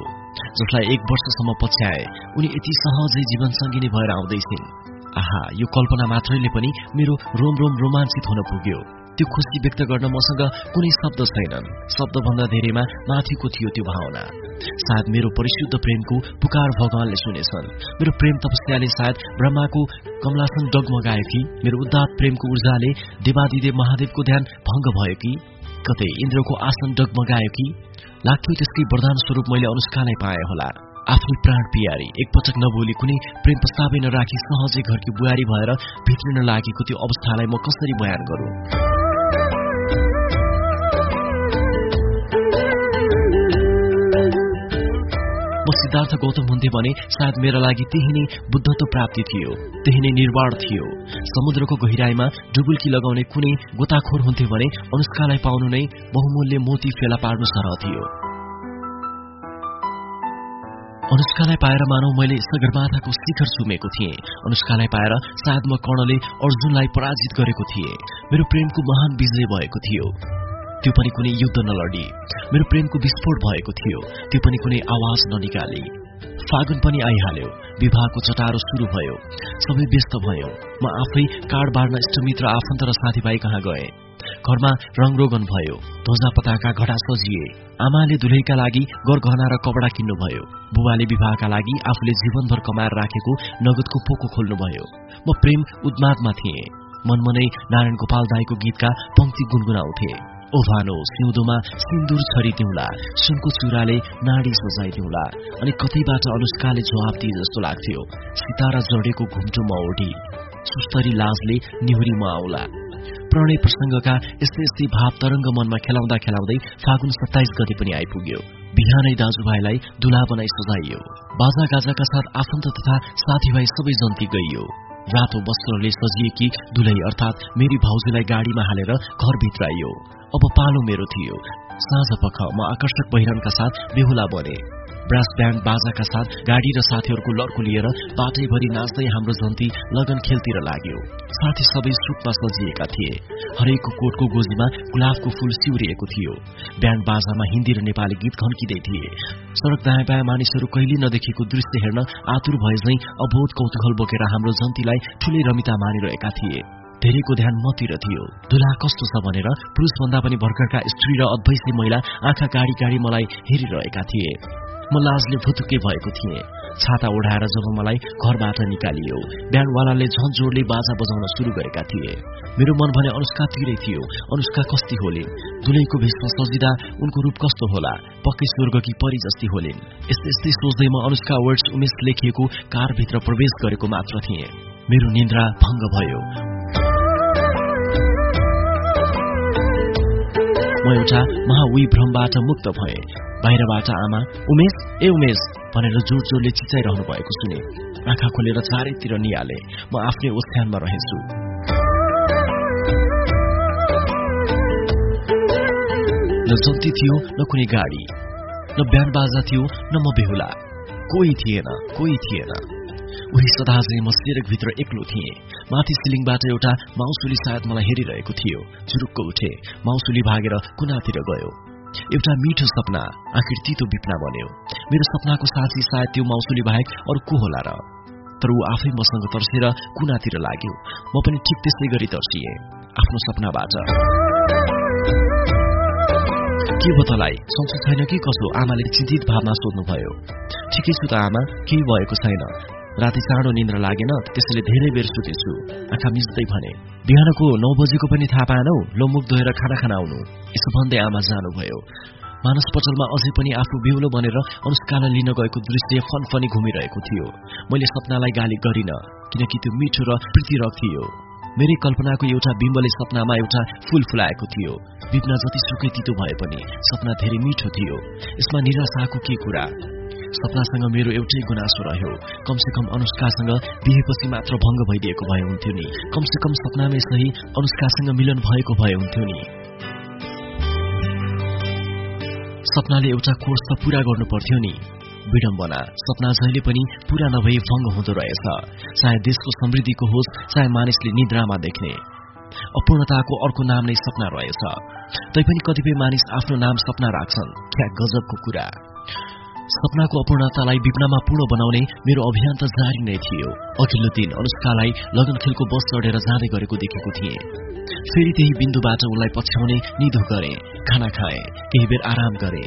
जसलाई एक वर्षसम्म पछ्याए। उनी यति सहजै जीवनसङ्गिनी भएर आउँदैछिन्। आहा यो कल्पना मात्रैले पनि मेरो रोम रोम रोमाञ्चित हुन पुग्यो। त्यो खुसी व्यक्त गर्न मसँग कुनै शब्द छैनन्। शब्दभन्दा धेरैमा माथिको थियो त्यो भावना। सायद मेरो परिशुद्ध प्रेमको पुकार भगवानले सुनेछन्। मेरो प्रेम तपस्याले सायद ब्रह्माको कमलासन डगमगायो कि मेरो उद्धात प्रेमको ऊर्जाले देवादिदेव महादेवको ध्यान भंग भयो कि कतै इन्द्रको आसन डगमगायो कि लाग्थ्यो त्यसकै वरदान स्वरूप मैले अनुष्कालाई पाएँ होला। आफ्नै प्राण पियारी। एकपटक नबोली कुनै प्रेम प्रस्तावै नराखी सहजै घरकी बुहारी भएर भित्रिन लागेको त्यो अवस्थालाई म कसरी बयान गरू? सिद्धार्थ गौतम हुन्थे भने सायद मेरा लागि त्यही नै बुद्धत्व प्राप्ति थियो त्यही नै निर्वाण थियो। समुद्रको गहिराईमा डुबुल्की लगाउने कुनै गोताखोर हुन्थ्यो भने अनुष्कालाई पाउनु नै बहुमूल्य मोती फेला पार्नु सरह थियो। अनुष्कालाई पाएर मानौ मैले सगरमाथाको शिखर चुमेको थिएँ। अनुष्कालाई पाएर सायद कर्णले अर्जुनलाई पराजित गरेको थिएँ। मेरो प्रेमको महान विजय भएको थियो। त्यो पनि कुनै युद्ध नलडी। मेरो प्रेमको विस्फोट भएको थियो। त्यो पनि कुनै आवाज ननिकाली। फागुन पनि आइहाल्यो। विवाहको चटारो शुरू भयो। सबै व्यस्त भयो। म आफै काड बाड्न इष्टमित्र आफन्त र साथीभाइ कहाँ गए? घरमा रङरोगन भयो। ध्वजा पताका घडा सजिए आमाले दुलैका लागि गरगहना र कपडा किन्नुभयो। बुबाले विवाहका लागि आफूले जीवनभर कमाएर राखेको नगदको पोको खोल्नुभयो। म प्रेम उद्मादमा थिएँ। मनमनै नारायण गोपाल दाईको गीतका पंक्ति गुनगुनाउँथे। ओभानो सिउँदोमा सिन्दुर छरिदिउला। सुनको चुराले नाडी सजाइदिउला। अनि कतैबाट अनुष्काले जवाब दिए जस्तो लाग्थ्यो। सितारा जडेको घुम्टोमा ओढी सुस्तरी लाजले निहुरीमा आउला प्रणय प्रसंगका यस्तै यस्तै भाव तरंग मनमा खेलाउँदा खेलाउँदै फागुन सत्ताइस गते पनि आइपुग्यो। बिहानै दाजुभाइलाई दुला बनाई सजाइयो। बाजा गाजाका साथ आफन्त तथा साथीभाइ सबै जन्ती गइयो। रातो वस्त्रले सजिएकी दुलै अर्थात मेरी भाउजूलाई गाडीमा हालेर आइयो। अब पालो मेरो थियो। साँझ पख म आकर्षक पहिरनका साथ बेहुला बने। ब्रास ब्यान्ड बाजाका साथ गाडी र साथीहरूको लड्को लिएर बाटैभरि नाच्दै हाम्रो जन्ती लगन खेलतिर लाग्यो। साथी सबै सुटमा सजिएका थिए। हरेक कोटको गोजीमा गुलाबको फूल सिउरिएको थियो। ब्यान्ड बाजामा हिन्दी र नेपाली गीत घन्किँदै थिए। सड़क दायाँ बायाँ मानिसहरू कहिले नदेखेको दृश्य हेर्न आतुर भए झै अबोध कौतूहल बोकेर हाम्रो जन्तीलाई ठूलै रमिता मानिरहेका थिए। धेरैको ध्यान मतिर थियो। दुला कस्तो छ भनेर पुरुषभन्दा पनि भर्खरका स्त्री र अद्वैसी महिला आँखा गाडी गाडी मलाई हेरिरहेका थिए। म लाजले भुतुके भएको थिएँ। छाता ओढाएर जब मलाई घरबाट निकालियो ब्यान्डवालाले झन जोडले बाजा बजाउन शुरू गरेका थिए। मेरो मन भने अनुष्का तिरै थियो। अनुष्का कस्ती होलिन्। दुलैको भेषमा सजिँदा उनको रूप कस्तो होला? पक्कै स्वर्गकी परि जस्ती होलिन्। यस्तै यस्तै सोच्दै म अनुष्का वर्ड्स उमेश लेखिएको कारभित्र प्रवेश गरेको मात्र थिएँ। मेरो निन्द्रा भङ्ग भयो। म एउटा महावी भ्रमबाट मुक्त भए। बाहिरबाट आमा उमेश ए उमेश भनेर जोड जोडले चिचाइरहनु भएको सुने। आँखा खोलेर चारैतिर निहाले। म आफ्नै ओछ्यानमा रहेछु। न जन्ती थियो न कुनै गाडी। न बिहान बाजा थियो न म बेहुला। कोही थिएन कोही थिएन। उही सदा चाहिँ म भित्र एक्लो थिएँ। माथि सिलिङबाट एउटा माउसुली सायद मलाई हेरिरहेको थियो। चुरुक्क उठे माउसुली भागेर कुनातिर गयो। एउटा मिठो सपना आखिर तितो बिप्ना बन्यो। मेरो सपनाको साथी सायद त्यो माउसुली बाहेक अरू को होला र? तर ऊ आफै मसँग तर्सेर कुनातिर लाग्यो। म पनि ठिक त्यसै गरी तर्सिए आफ्नो सपनाबाट। के बतालाई सन्चो छैन कि कसो? आमाले चिन्तित भावमा सोध्नुभयो। ठिकै छु त आमा केही भएको छैन। राति चाँडो निन्द्रा लागेन त्यसैले धेरै बेर सुतेछु। आँखा मिच्दै भने बिहानको नौ बजेको पनि थाहा पाएनौ? लोमुख धोएर खाना खाना आउनु। यसो भन्दै आमा जानुभयो। मानस पटलमा अझै पनि आफू बेहुलो बनेर अनुष्कालाई लिन गएको दृश्य फनफनी घुमिरहेको थियो। मैले सपनालाई गाली गरिन किनकि त्यो मिठो र प्रीतिरक थियो। मेरै कल्पनाको एउटा बिम्बले सपनामा एउटा फूल फुलाएको थियो। बिप्ना जति सुकै तितो भए पनि सपना धेरै मिठो थियो। यसमा निराशाको के कुरा? सपनासँग मेरो एउटै गुनासो रह्यो। कमसे कम अनुष्कासँग बिहेपछि मात्र भङ्ग भइदिएको भए हुन्थ्यो नि। कमसे कम सपनामै सही अनुष्कासँग मिलन भएको भए हुन्थ्यो नि। सपनाले एउटा कोर्स त पूरा गर्नु पर्थ्यो नि। विडम्बना। सपना जहिले पनि पूरा नभई भङ्ग हुँदो रहेछ। चाहे देशको समृद्धिको होस् चाहे मानिसले निद्रामा देख्ने। अपूर्णताको अर्को नाम नै सपना रहेछ। तैपनि कतिपय मानिस आफ्नो नाम सपना राख्छन्। क्या गजबको कुरा। सपनाको अपूर्णतालाई विपनामा पूर्ण बनाउने मेरो अभियान त जारी नै थियो। अघिल्लो दिन अनुष्कालाई लगन खेलको बस चढेर जाँदै गरेको देखेको थिएँ। फेरि त्यही बिन्दुबाट उनलाई पछ्याउने निधो गरे खाना खाए केही बेर आराम गरे।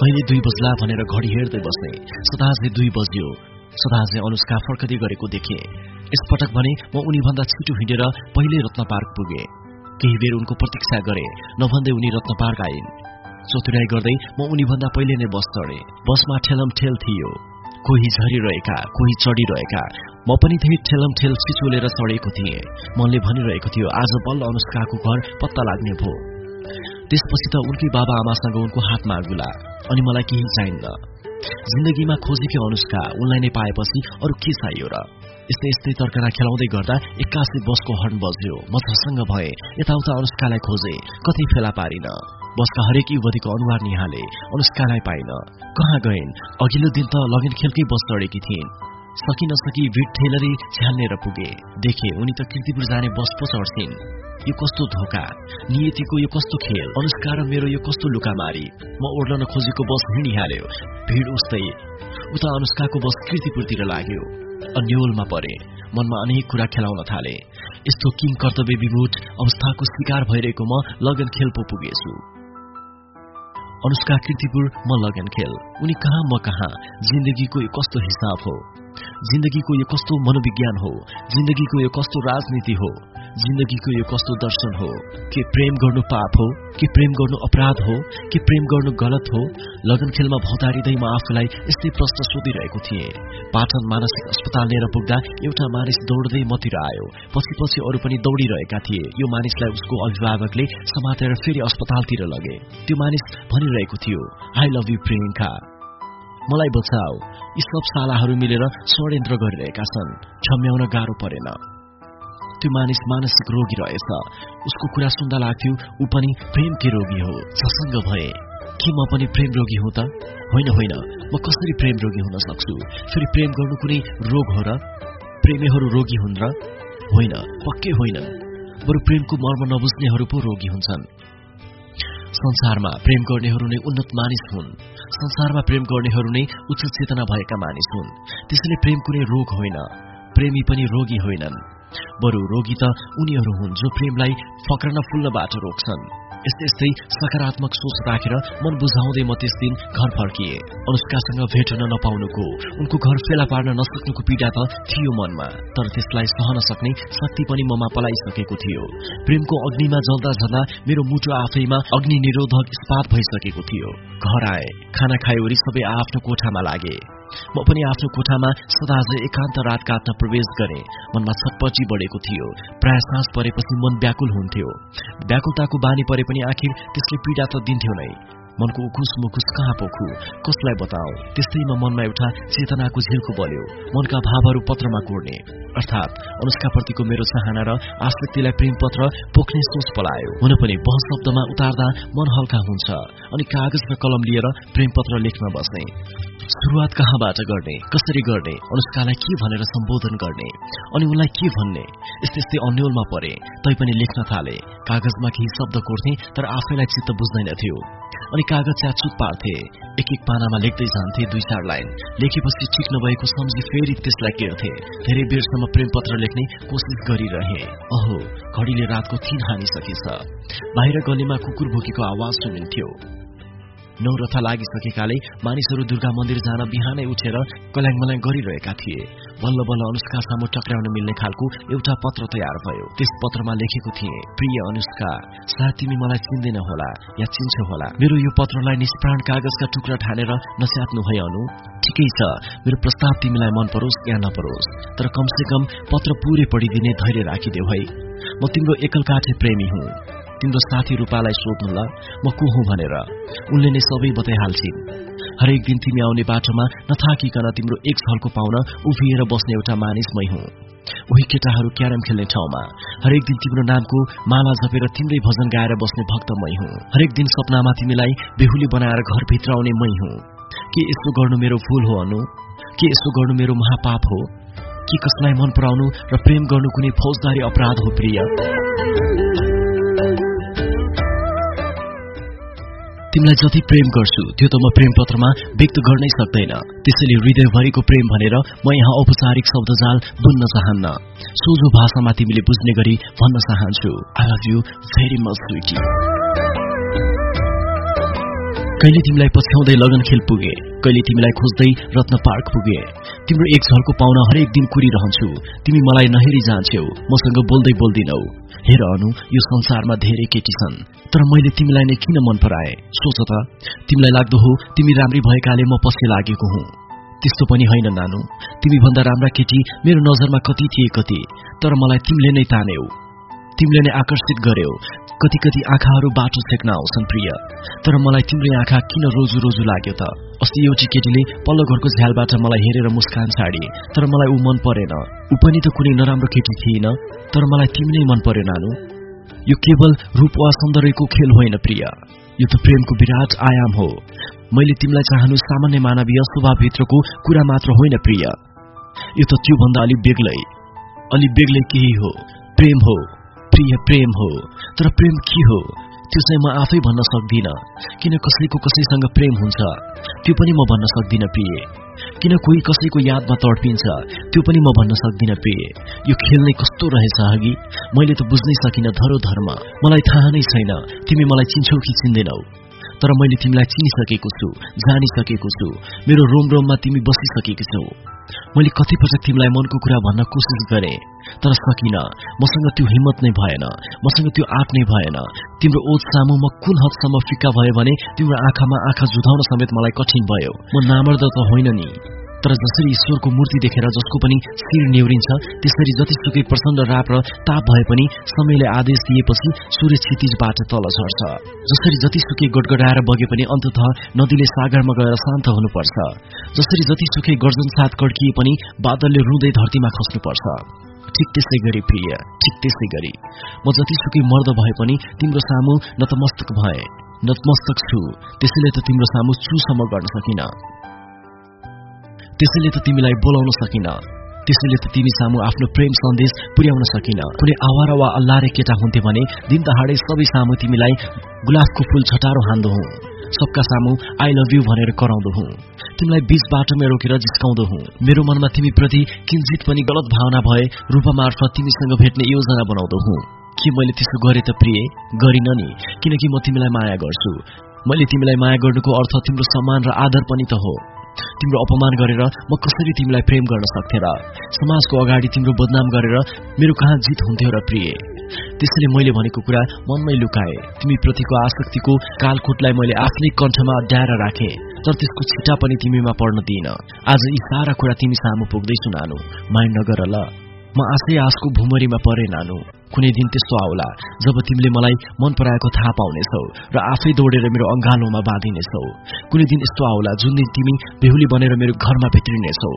कहिले दुई बज्ला भनेर घडी हेर्दै बस्ने सदाजले दुई बज्यो। सदाजले अनुष्का फर्कदै गरेको देखे। यसपटक भने म उनीभन्दा छिटो हिँडेर पहिले रत्न पार्क पुगे। केही बेर उनको प्रतीक्षा गरे नभन्दै उनी रत्न पार्क आइन्। चतुर्याई गर्दै म उनीभन्दा पहिले नै बस चढे। बसमा ठेलम ठेल थियो। कोही झरिरहेका कोही चढिरहेका। म पनि त्यही ठेलम ठेल छिचोलेर चढेको थिएँ। मनले भनिरहेको थियो आज बल्ल अनुष्काको घर पत्ता लाग्ने भो। त्यसपछि त उनकै बाबा आमासँग उनको हातमा गुला अनि मलाई केही चाहिन्न। जिन्दगीमा खोजेकी अनुष्का उनलाई नै पाएपछि अरू के चाहियो र? यस्तै यस्तै तर्कना खेलाउँदै गर्दा एक्कासी बसको हर्न बज्यो। म भए यताउता अनुष्कालाई खोजे कतै फेला पारिन। बसका हरेक युवतीको अनुहार निहाले अनुष्कालाई पाइन। कहाँ गइन्? अघिल्लो दिन त लगन खेलकै बस चढेकी थिइन्। सकी नसकी भिड ठेलरी झ्याल्नेर पुगे। देखे उनी त किर्तिपुर जाने बस पो चढ्छिन्। यो कस्तो धोका? नियतिको यो कस्तो खेल? अनुष्का र मेरो यो कस्तो लुकामारी? म ओर्लन खोजेको बस हिँडिहाल्यो भिड उस्तै। उता अनुष्काको बस किर्तिपुरतिर लाग्यो। अन्यलमा परे। मनमा अनेक कुरा खेलाउन थाले। यस्तो किङ कर्तव्य विभूत अवस्थाको शिकार भइरहेको म लगन खेल पो पुगेछु। अनुष्का कृतिपुर म लगन खेल। उनी कहाँ म कहाँ? जिन्दगीको यो कस्तो हिसाब हो? जिन्दगीको यो कस्तो मनोविज्ञान हो? जिन्दगीको यो कस्तो राजनीति हो? जिन्दगीको यो कस्तो दर्शन हो। के प्रेम गर्नु पाप हो कि प्रेम गर्नु अपराध हो कि प्रेम गर्नु गलत हो लगन खेलमा भौतारिँदै म आफूलाई यस्तै प्रश्न सोधिरहेको थिएँ। पाटन मानसिक अस्पताल लिएर पुग्दा एउटा मानिस दौड्दै मतिर आयो पछि पछि अरू पनि दौडिरहेका थिए। यो मानिसलाई उसको अभिभावकले समातेर फेरि अस्पतालतिर लगे। त्यो मानिस भनिरहेको थियो आई लभ यु प्रियङ्का। मलाई बचाओ यी सब सालाहरू मिलेर षड्यन्त्र गरिरहेका छन्। क्षम्याउन गाह्रो परेन। त्यो मानिस मानसिक रोगी रहेछ उसको कुरा सुन्दा लाग्थ्यो ऊ पनि प्रेमकै रोगी हो ससँग भए के म पनि प्रेम रोगी हुँ त होइन होइन म कसरी प्रेम रोगी हुन सक्छु फेरि प्रेम गर्नु कुनै रोग हो र प्रेमीहरू रोगी हुन् र होइन पक्कै होइनन् बरु प्रेमको मर्म नबुझ्नेहरू पो रोगी हुन्छन् संसारमा प्रेम गर्नेहरू नै उन्नत मानिस हुन् संसारमा प्रेम गर्नेहरू नै उच्च चेतना भएका मानिस हुन् त्यसैले प्रेम कुनै रोग होइन प्रेमी पनि रोगी होइनन् बरु रोगी त उनीहरू हुन् जो प्रेमलाई फक्रन फुल्नबाट रोक्छन् यस्तै यस्तै सकारात्मक सोच राखेर मन बुझाउँदै म त्यस दिन घर फर्किए अनुष्कासँग भेट हुन नपाउनुको उनको घर फेला पार्न नसक्नुको पीडा त थियो मनमा तर त्यसलाई सहन सक्ने शक्ति पनि ममा पलाइसकेको थियो प्रेमको अग्निमा जल्दा झल्दा मेरो मुटु आफैमा अग्नि निरोधक इस्पात भइसकेको थियो घर आए खाना खाए सबै आफ्नो कोठामा लागे म पनि आफ्नो कोठामा सदा एकान्त रात काट्न प्रवेश गरे। मनमा छटपटी बढेको थियो। प्राय साँझ परेपछि मन व्याकुल हुन्थ्यो। व्याकुलताको बानी परे पनि आखिर त्यसले पीडा त दिन्थ्यो नै। मनको उकुस मुकुस कहाँ पोखु कसलाई बताऊ? त्यस्तैमा मनमा एउटा चेतनाको झिल्को बल्यो। मनका भावहरू पत्रमा कोर्ने। अर्थात् अनुष्काप्रतिको मेरो चाहना र आसक्तिलाई प्रेम पत्र पोख्ने सोच पलायो। हुन पनि बह शब्दमा उतार्दा मन हल्का हुन्छ अनि कागज र कलम लिएर प्रेम पत्र लेख्न बस्ने। सुरुवात कहाँबाट गर्ने? कसरी गर्ने? अनुष्कालाई के भनेर सम्बोधन गर्ने? अनि उनलाई के भन्ने? यस्तै यस्तै अन्यलमा परे। तैपनि लेख्न थाले। कागजमा केही शब्द कोर्थे तर आफैलाई चित्त बुझ्दैनथ्यो अनि कागज च्याचुत पार्थे एक एक पानामा लेख्दै जान्थे दुई चार लाइन। लेखेपछि ठिक नभएको सम्झी फेरि त्यसलाई केर्थे धेरै बेरसम्म प्रेम पत्र लेख्ने कोसिस गरिरहे। अहो घडीले रातको थिन हानिसकेछ। बाहिर गलीमा कुकुर भोकेको आवाज सुनिन्थ्यो। नौरथा लागिसकेकाले मानिसहरू दुर्गा मन्दिर जान बिहानै उठेर कल्याङ मल्याङ गरिरहेका थिए। बल्ल बल्ल अनुष्का सामु टक्राउन मिल्ने खालको एउटा पत्र तयार भयो। त्यस पत्रमा लेखेको थिए प्रिय अनुष्का सायद तिमी मलाई चिन्दैन होला या चिन्छौ होला। मेरो यो पत्रलाई निष्प्राण कागजका टुक्रा ठानेर नस्यात्नु भए अनु। ठिकै छ मेरो प्रस्ताव तिमीलाई मन परोस् या नपरोस् तर कमसे कम पत्र पुरै पढिदिने धैर्य राखिदेऊ है। म तिम्रो एकल काठे प्रेमी हुँ। तिम्रो साथी रूपालाई सोध्नु ल म को हुँ भनेर। उनले नै सबै बताइहाल्छिन्। हरेक दिन तिमी आउने बाटोमा नथाकिकन तिम्रो एक झल्को पाउन उभिएर बस्ने एउटा मानिस मै हुँ। उही केटाहरू क्यारम खेल्ने ठाउँमा। हरेक दिन तिम्रो नामको माला झपेर तिम्रै भजन गाएर बस्ने भक्त मै हुँ। हरेक दिन सपनामा तिमीलाई बेहुली बनाएर घरभित्र आउने मै हुँ। के यस्तो गर्नु मेरो भूल हो अनु? के यस्तो गर्नु मेरो महापाप हो? कि कसलाई मन पराउनु र प्रेम गर्नु कुनै फौजदारी अपराध हो प्रिय? तिमीलाई जति प्रेम गर्छु त्यो त म प्रेम पत्रमा व्यक्त गर्नै सक्दैन। त्यसैले हृदयभरिको प्रेम भनेर म यहाँ औपचारिक शब्दजाल बुन्न चाहन्न। सोझो भाषामा तिमीले बुझ्ने गरी भन्न चाहन्छु। I love you very much कहिले तिमीलाई पछ्याउँदै लगन खेल पुगे? कहिले तिमीलाई खोज्दै रत्न पार्क पुगे? तिम्रो एक झल्को पाउन हरेक दिन कुरिरहन्छु। तिमी मलाई नहेरी जान्छौ मसँग बोल्दै बोल्दिनौ। हेर अनु यो संसारमा धेरै केटी छन् तर मैले तिमीलाई नै किन मन पराए? सोच त। तिमीलाई लाग्दो हो तिमी राम्री भएकाले म पछि लागेको हुँ। त्यस्तो पनि होइन नानु। तिमी भन्दा राम्रा केटी मेरो नजरमा कति थिए कति तर मलाई तिमीले नै तान्यौ तिमीले नै आकर्षित गर्यौ। कति कति आँखाहरू बाटो छेक्न आउँछन् प्रिय। तर मलाई तिम्रै आँखा किन रोजु रोजु लाग्यो त? अस्ति एउटी केटीले पल्लो घरको झ्यालबाट मलाई हेरेर मुस्कान छाडे तर मलाई ऊ मन परेन। ऊ पनि त कुनै नराम्रो केटी थिएन। तर मलाई तिमी नै मन पर्यो नानु। यो केवल रूप वा सौन्दर्यको खेल होइन प्रिय। यो त प्रेमको विराट आयाम हो। मैले तिमीलाई चाहनु सामान्य मानवीय स्वभावभित्रको कुरा मात्र होइन प्रिय। यो त त्योभन्दा अलिक बेग्लै। अलिक बेग्लै केही हो। प्रेम हो। प्रिय प्रेम हो तर प्रेम के हो? त्यो चाहिँ म आफै भन्न सक्दिन। किन कसैको कसैसँग प्रेम हुन्छ? त्यो पनि म भन्न सक्दिन प्रिय। किन कोही कसैको यादमा तडपिन्छ? त्यो पनि म भन्न सक्दिन प्रिय। यो खेल नै कस्तो रहेछ अघि? मैले त बुझ्नै सकिन धरो धर्म। मलाई थाहा नै छैन। तिमी मलाई चिन्छौ कि चिन्दैनौ? तर मैले तिमीलाई चिनिसकेको छु जानिसकेको छु। मेरो रोम रोममा तिमी बसिसकेकी छौ। मैले कतिपटक तिमीलाई मनको कुरा भन्न कोसिस गरे तर सकिन। मसँग त्यो हिम्मत नै भएन मसँग त्यो आँट नै भएन। तिम्रो ओत सामु म कुन हदसम्म फिक्का भयो भने तिम्रो आँखामा आँखा जुधाउन समेत मलाई कठिन भयो। म नामर्द त होइन नि। तर जसरी ईश्वरको मूर्ति देखेर जसको पनि शिर नेउरिन्छ त्यसरी जतिसुकै प्रचण्ड राप र ताप भए पनि समयले आदेश दिएपछि सूर्य क्षितिजबाट तल झर्छ। जसरी जतिसुकै गडगडाएर बगे पनि अन्तत नदीले सागरमा गएर शान्त हुनुपर्छ। जसरी जतिसुकै गर्जन साथ कड्किए पनि बादलले रुँदै धरतीमा खस्नुपर्छ। ठिक त्यसै गरी प्रिय ठिक त्यसै गरी। म जतिसुकै मर्द भए पनि तिम्रो सामु नतमस्तक भए नतमस्तक छु त्यसैले त तिम्रो सामु चुसम्म गर्न सकिन। त्यसैले त तिमीलाई बोलाउन सकिन। त्यसैले त तिमी सामु आफ्नो प्रेम सन्देश पुर्याउन सकिन। कुनै आवारा वा अल्लारे केटा हुन्थे भने दिन दहाडे सबै सामु तिमीलाई गुलाबको फूल छटारो हान्दो हुँ। सबका सामु आई लभ यु भनेर कराउँदो हुँ। तिमीलाई बीच बाटोमा रोकेर जिस्काउँदो हुँ। मेरो मनमा तिमी प्रति किन्जित पनि गलत भावना भए रूप मार्फत तिमीसँग भेट्ने योजना बनाउँदो हुँ। के मैले त्यसो गरे त प्रिय? गरिन नि। किनकि म तिमीलाई माया गर्छु। मैले तिमीलाई माया गर्नुको अर्थ तिम्रो सम्मान र आदर पनि त हो। तिम्रो अपमान गरेर म कसरी तिमीलाई प्रेम गर्न सक्थे र? समाजको अगाडि तिम्रो बदनाम गरेर मेरो कहाँ जित हुन्थ्यो र प्रिय? त्यसैले मैले भनेको कुरा मनमै लुकाए। तिमी प्रतिको आसक्तिको कालकुटलाई मैले आफ्नै कण्ठमा अड्याएर राखे तर त्यसको छिटा पनि तिमीमा पढ्न दिइन। आज यी सारा कुरा तिमी सामु पुग्दैछु नानु। माइन्ड नगर ल। म आशै आशको भुमरीमा परे नानु। कुनै दिन त्यस्तो आउला जब तिमीले मलाई मन पराएको थाहा पाउनेछौ र आफै दौडेर मेरो अङ्गालोमा बाँधिनेछौ। कुनै दिन यस्तो आउला जुन दिन तिमी बेहुली बनेर मेरो घरमा भित्रिनेछौ।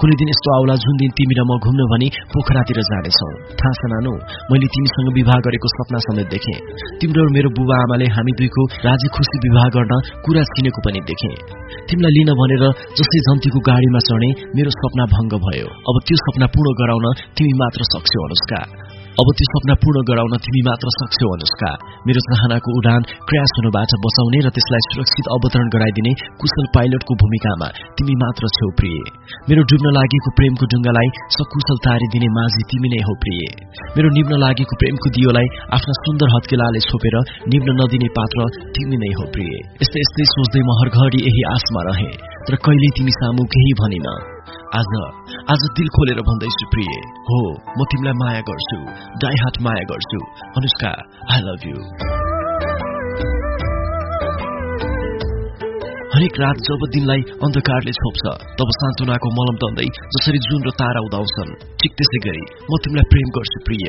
कुनै दिन यस्तो आउला जुन दिन तिमी र म घुम्नु भनी पोखरातिर जानेछौ थाहा छ नानु मैले तिमीसँग विवाह गरेको सपना समेत देखेँ। तिम्रो मेरो बुबा आमाले हामी दुईको राजी खुसी विवाह गर्न कुरा छिनेको पनि देखेँ। तिमीलाई लिन भनेर जसै जन्तीको गाडीमा चढे मेरो सपना भङ्ग भयो। अब त्यो सपना पूर्ण गराउन तिमी मात्र सक्छौ अनुष्का। अब त्यो सपना पूर्ण गराउन तिमी मात्र सक्छौ अनुष्का। मेरो चाहनाको उडान क्र्यास हुनबाट बचाउने र त्यसलाई सुरक्षित अवतरण गराइदिने कुशल पाइलटको भूमिकामा तिमी मात्र छौ प्रिय। मेरो डुब्न लागेको प्रेमको डुङ्गालाई सकुशल तारिदिने माझी तिमी नै हो प्रिय। मेरो निम्न लागेको प्रेमको दियोलाई आफ्ना सुन्दर हत्केलाले छोपेर निम्न नदिने पात्र तिमी नै हो प्रिय। यस्तै यस्तै सोच्दै म हर यही आशमा रहे तर कहिले तिमी सामु केही भनिन। आज आज दिल खोलेर भन्दैछु प्रिय। हो म तिमीलाई माया गर्छु डाई हाट माया गर्छु। अनुष्का आई लभ यु हरेक रात जब दिनलाई अन्धकारले छोप्छ तब सान्तुनाको मलम तन्दै जसरी जुन र तारा उदाउँछन् ठिक त्यसै गरी म तिमीलाई प्रेम गर्छु प्रिय।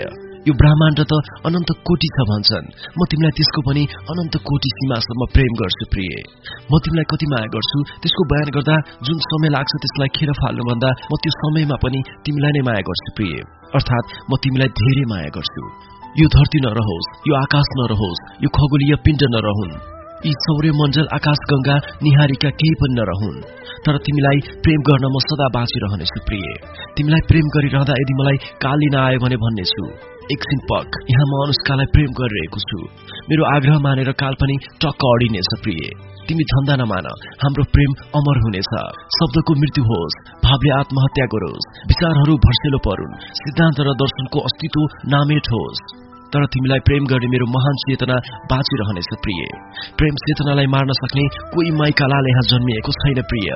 यो ब्रह्माण्ड त अनन्त कोटी छ भन्छन्। म तिमीलाई त्यसको पनि अनन्त कोटी सीमासम्म प्रेम गर्छु प्रिय। म तिमीलाई कति माया गर्छु त्यसको बयान गर्दा जुन समय लाग्छ त्यसलाई खेर फाल्नुभन्दा म त्यो समयमा पनि तिमीलाई नै माया गर्छु प्रिय। अर्थात् म तिमीलाई धेरै माया गर्छु। यो धरती नरहोस् यो आकाश नरहोस् यो खगोलीय पिण्ड नरहुन्। यी सौर्य मण्डल आकाश गंगा निहारीका केही पनि नरहुन्। तर तिमीलाई प्रेम गर्न म सदा बाँचिरहनेछु प्रिय। तिमीलाई प्रेम गरिरहँदा यदि मलाई काली नआयो भने भन्नेछु एकछिन पक यहाँ म अनुष्कालाई प्रेम गरिरहेको छु। मेरो आग्रह मानेर काल पनि टक्क अडिनेछ प्रिय। तिमी झन्दा नमान हाम्रो प्रेम अमर हुनेछ। शब्दको मृत्यु होस् भावले आत्महत्या गरोस् विचारहरू भर्सेलो परून् सिद्धान्त र दर्शनको अस्तित्व नामेट होस्। तर तिमीलाई प्रेम गर्ने मेरो महान चेतना बाँचिरहनेछ प्रिय। प्रेम चेतनालाई मार्न सक्ने कोही माइकालाले यहाँ जन्मिएको छैन प्रिय।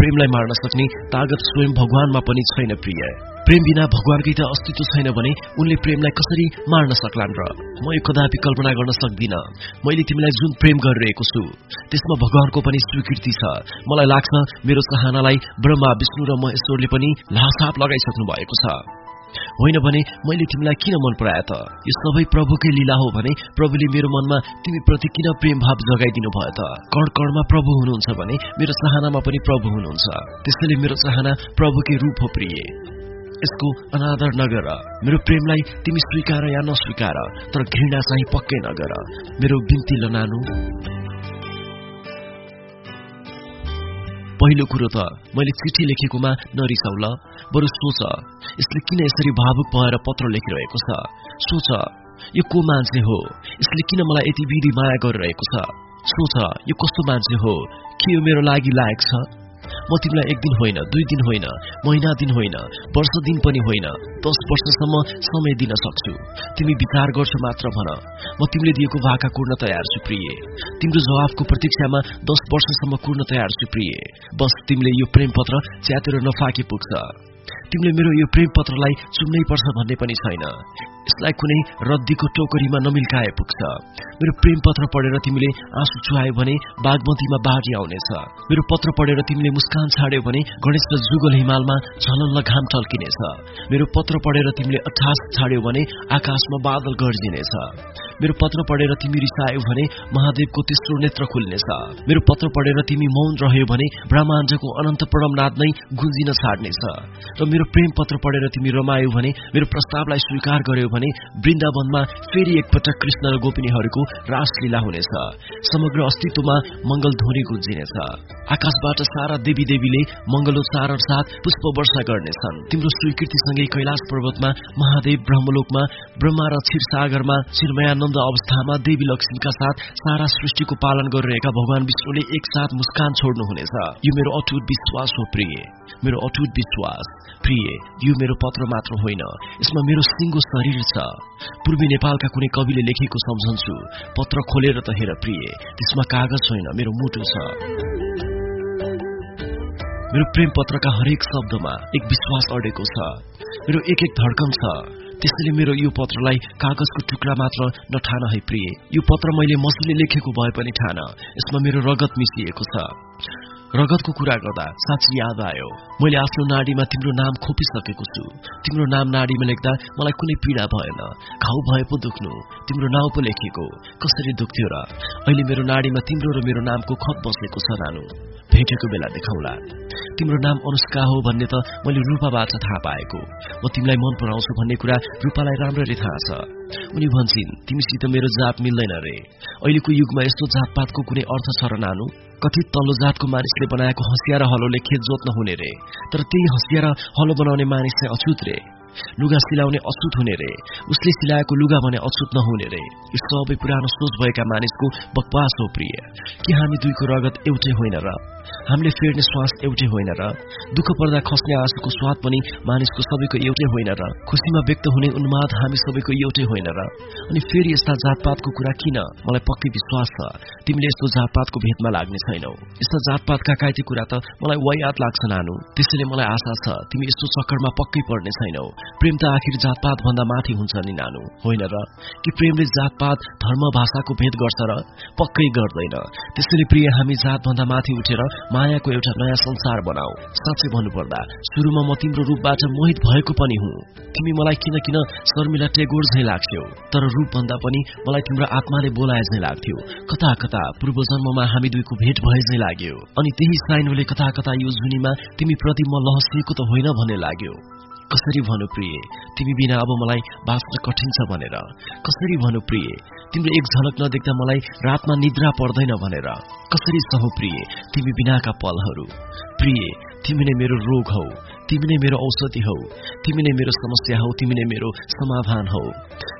प्रेमलाई मार्न सक्ने तागत स्वयं भगवानमा पनि छैन प्रिय। प्रेम बिना भगवानकै त अस्तित्व छैन भने उनले प्रेमलाई कसरी मार्न सक्लान् र? म यो कदापि कल्पना गर्न सक्दिन। मैले तिमीलाई जुन प्रेम गरिरहेको छु त्यसमा भगवानको पनि स्वीकृति छ। मलाई लाग्छ मेरो चाहनालाई ब्रह्मा विष्णु र महेश्वरले पनि लासाप लगाइसक्नु भएको छ। होइन भने मैले तिमीलाई किन मन पराए त? यो सबै प्रभुकै लीला हो भने प्रभुले मेरो मनमा तिमी प्रति किन प्रेम भाव जगाइदिनु भयो त? कण कणमा प्रभु हुनुहुन्छ भने मेरो चाहनामा पनि प्रभु हुनुहुन्छ। त्यसैले मेरो चाहना प्रभुकै रूप हो प्रिय। यसको अनादर नगर। मेरो प्रेमलाई तिमी स्वीकार या नस्वीकार तर घृणा चाहिँ पक्कै नगर। मेरो बिन्ती ल नानु पहिलो कुरो त मैले चिठी लेखेकोमा नरिसाउ ल बरु सोच यसले किन यसरी भावुक भएर पत्र लेखिरहेको छ सोच यो को मान्छे हो यसले किन मलाई यति विधि माया गरिरहेको छ सोच यो कस्तो मान्छे हो के यो मेरो लागि लायक छ म तिमीलाई एक दिन होइन दुई दिन होइन महिना दिन होइन वर्ष दिन पनि होइन दस वर्षसम्म समय दिन सक्छु तिमी विचार गर्छौ मात्र भन म तिमीले दिएको भाका कुर्न तयार छु प्रिय तिम्रो जवाफको प्रतीक्षामा दस वर्षसम्म कुर्न तयार छु प्रिय बस तिमीले यो प्रेम पत्र च्यातेर नफाके पुग्छ तिमीले मेरो यो प्रेम पत्रलाई चुम्नै पर्छ भन्ने पनि छैन। यसलाई कुनै रद्दीको टोकरीमा नमिल्काए पुग्छ। मेरो प्रेम पत्र पढेर तिमीले आँसु चुहायो भने बागमतीमा बाढी आउनेछ। मेरो पत्र पढेर तिमीले मुस्कान छाड्यो भने गणेश जुगल हिमालमा झलल्ल घाम टल्किनेछ मेरो पत्र पढेर तिमीले अठास छाड्यो भने आकाशमा बादल गर्जिनेछ। मेरो पत्र पढेर तिमी रिसायो भने महादेवको तेस्रो नेत्र खुल्नेछ। मेरो पत्र पढेर तिमी मौन रह्यो भने ब्रह्माण्डको अनन्त प्रणमनाद नै गुन्जिन छाड्नेछ। र मेरो प्रेम पत्र पढेर तिमी रमायौ भने मेरो प्रस्तावलाई स्वीकार गर्यौ भने वृन्दावनमा फेरि एकपटक कृष्ण र गोपिनीहरूको रासलीला हुनेछ। समग्र अस्तित्वमा मंगल ध्वनि गुन्जिनेछ आकाशबाट सारा देवी देवीले मंगलोच्चारण साथ पुष्प वर्षा गर्नेछन्। तिम्रो स्वीकृतिसँगै कैलाश पर्वतमा महादेव ब्रह्मलोकमा ब्रह्मा र क्षीरसागरमा चिन्मयानन्द अवस्थामा देवी लक्ष्मीका साथ सारा सृष्टिको पालन गरिरहेका भगवान विष्णुले एकसाथ मुस्कान छोड्नुहुनेछ। यो मेरो अटुट विश्वास हो प्रिय। मेरो अटुट विश्वास। प्रिय यो मेरो पत्र मात्र होइन। यसमा मेरो सिङ्गो शरीर छ। पूर्वी नेपालका कुनै कविले लेखेको सम्झन्छु। पत्र खोलेर त हेर प्रिय त्यसमा कागज होइन मेरो मुटु छ। मेरो प्रेम पत्रका हरेक शब्दमा एक विश्वास अडेको छ। मेरो एक एक धड्कन छ। त्यसैले मेरो यो पत्रलाई कागजको टुक्रा मात्र नठान है प्रिय। यो पत्र मैले मसीले लेखेको भए पनि ठान। यसमा मेरो रगत मिसिएको छ। रगतको कुरा गर्दा साँच्ची याद आयो। मैले आफ्नो नाडीमा तिम्रो नाम खोपिसकेको छु। तिम्रो नाम नाडीमा लेख्दा मलाई कुनै पीडा भएन। घाउ भए पो दुख्नु। तिम्रो नाउँ पो लेखेको कसरी दुख्थ्यो र? अहिले मेरो नाडीमा तिम्रो र मेरो नामको खत बसेको छ नानु। भेटेको बेला देखाउला। तिम्रो नाम अनुष्का हो भन्ने त मैले रूपाबाट थाहा पाएको। म तिमीलाई मन पराउँछु भन्ने कुरा रूपालाई राम्ररी थाहा छ। उनी भन्छन् तिमीसित मेरो जात मिल्दैन रे। अहिलेको युगमा यस्तो जातपातको कुनै अर्थ छ र नानु? कथित तल्लो जातको मानिसले बनाएको हँसिया र हलोले खेत जोत्न हुने रे तर त्यही हँसिया र हलो बनाउने मानिस चाहिँ अछुत रे। लुगा सिलाउने अछुत हुने रे उसले सिलाएको लुगा भने अछुत नहुने रे। यो सबै पुरानो सोच भएका मानिसको बकवास हो प्रिय। कि हामी दुईको रगत एउटै होइन र हामीले फेर्ने श्वास एउटै होइन र दुःख पर्दा खस्ने आँसुको स्वाद पनि मानिसको सबैको एउटै होइन र खुसीमा व्यक्त हुने उन्माद हामी सबैको एउटै होइन र अनि फेरि यस्ता जातपातको कुरा किन मलाई पक्कै विश्वास छ? तिमीले यस्तो जातपातको भेदमा लाग्ने छैनौ। यस्ता जातपातका काइती कुरा त मलाई वायात लाग्छ नानु। त्यसैले मलाई आशा छ तिमी यस्तो चक्करमा पक्कै पर्ने छैनौ। प्रेम त आखिर जातपात भन्दा माथि हुन्छ नि नानु। होइन र? कि प्रेमले जातपात धर्म भाषाको भेद गर्छ र? पक्कै गर्दैन। त्यसैले प्रिय हामी जात भन्दा माथि उठेर मायाको एउटा नयाँ संसार बनाऊ। साँच्चै भन्नुपर्दा सुरुमा म तिम्रो रूपबाट मोहित भएको पनि हुँ। तिमी मलाई किन किन शर्मिला टेगोर झै लाग्थ्यौ? तर रूप भन्दा पनि मलाई तिम्रो आत्माले बोलाए झै लाग्थ्यो। कता कता पूर्व जन्ममा हामी दुईको भेट भए झै लाग्यो। अनि त्यही साइनोले कता कता यो जुनीमा तिमी प्रति म लहसिएको त होइन भन्ने लाग्यो। कसरी भनु प्रिय? तिमी बिना अब मलाई बाँच्न कठिन छ भनेर। कसरी भनु प्रिय? तिम्रो एक झलक नदेख्दा मलाई रातमा निद्रा पर्दैन भनेर कसरी सहु प्रिय तिमी बिनाका पलहरू प्रिय तिमी नै मेरो रोग हौ तिमी नै मेरो औषधि हौ तिमी नै मेरो समस्या हौ तिमी नै मेरो समाधान हौ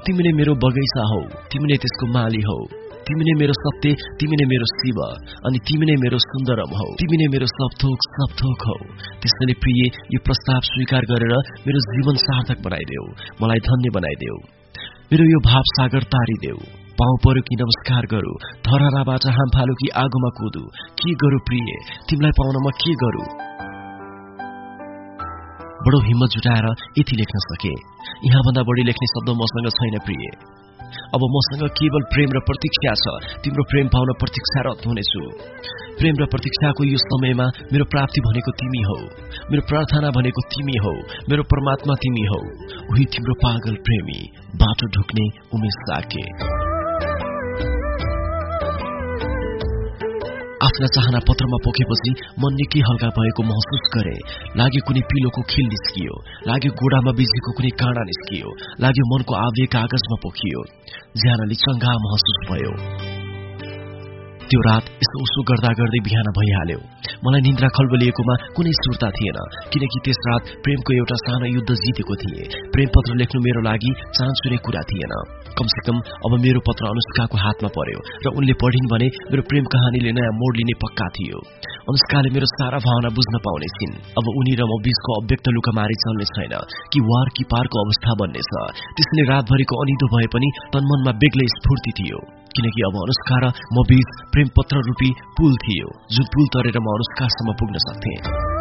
तिमी नै मेरो बगैँचा हौ तिमी नै त्यसको माली हौ तिमी नै मेरो सत्य तिमी नै मेरो शिव अनि तिमी नै मेरो सुन्दरम हौ तिमी नै मेरो सबथोक सबथोक हौ त्यसैले प्रिय यो प्रस्ताव स्वीकार गरेर मेरो जीवन सार्थक बनाइदेऊ मलाई धन्य बनाइदेऊ मेरो यो भाव सागर तारिदेऊ पाउ पर्यो कि नमस्कार गरू। धरहराबाट हाम फालु कि आगोमा कुदु। के गरू प्रिय? तिमीलाई पाउन म के गरू? बडो हिम्मत जुटाएर यति लेख्न सके। यहाँभन्दा बढी लेख्ने शब्द मसँग छैन प्रिय। अब मसँग केवल प्रेम र प्रतीक्षा छ। तिम्रो प्रेम पाउन प्रतीक्षारत हुनेछु। प्रेम र प्रतीक्षाको यो समयमा मेरो प्राप्ति भनेको तिमी हौ। मेरो प्रार्थना भनेको तिमी हौ। मेरो परमात्मा तिमी हौ। उही तिम्रो पागल प्रेमी बाटो ढुक्ने उमेश साके। आफ्ना चाहना पत्रमा पोखेपछि मन निकै हल्का भएको महसुस गरे। लाग्यो कुनै पिलोको खिल निस्कियो। लाग्यो गोडामा बिजेको कुनै काँडा निस्कियो। लाग्यो मनको आवेग कागजमा पोखियो। ज्यानले चङ्गा महसुस भयो। त्यो रात यसो उसो गर्दा गर्दै बिहान भइहाल्यो। मलाई निन्द्रा खलबलिएकोमा कुनै सुर्ता थिएन किनकि त्यस रात प्रेमको एउटा सानो युद्ध जितेको थिए। प्रेम पत्र लेख्नु मेरो लागि चान्सुने कुरा थिएन। कमसे कम अब मेरो पत्र अनुष्काको हातमा पर्यो र उनले पढिन् भने मेरो प्रेम कहानीले नयाँ मोड लिने पक्का थियो। अनुष्काले मेरो सारा भावना बुझ्न पाउने छिन्। अब उनी र म बीचको अव्यक्त लुकामारी चल्ने छैन कि वार कि पारको अवस्था बन्नेछ त्यसले रातभरिको अनिदो भए पनि तन्मनमा बेग्लै स्फूर्ति थियो। किनकि अब अनुष्का र म बीच प्रेम पत्र रूपी पुल थियो जुन पुल तरेर म अनुष्कासम्म पुग्न सक्थेँ।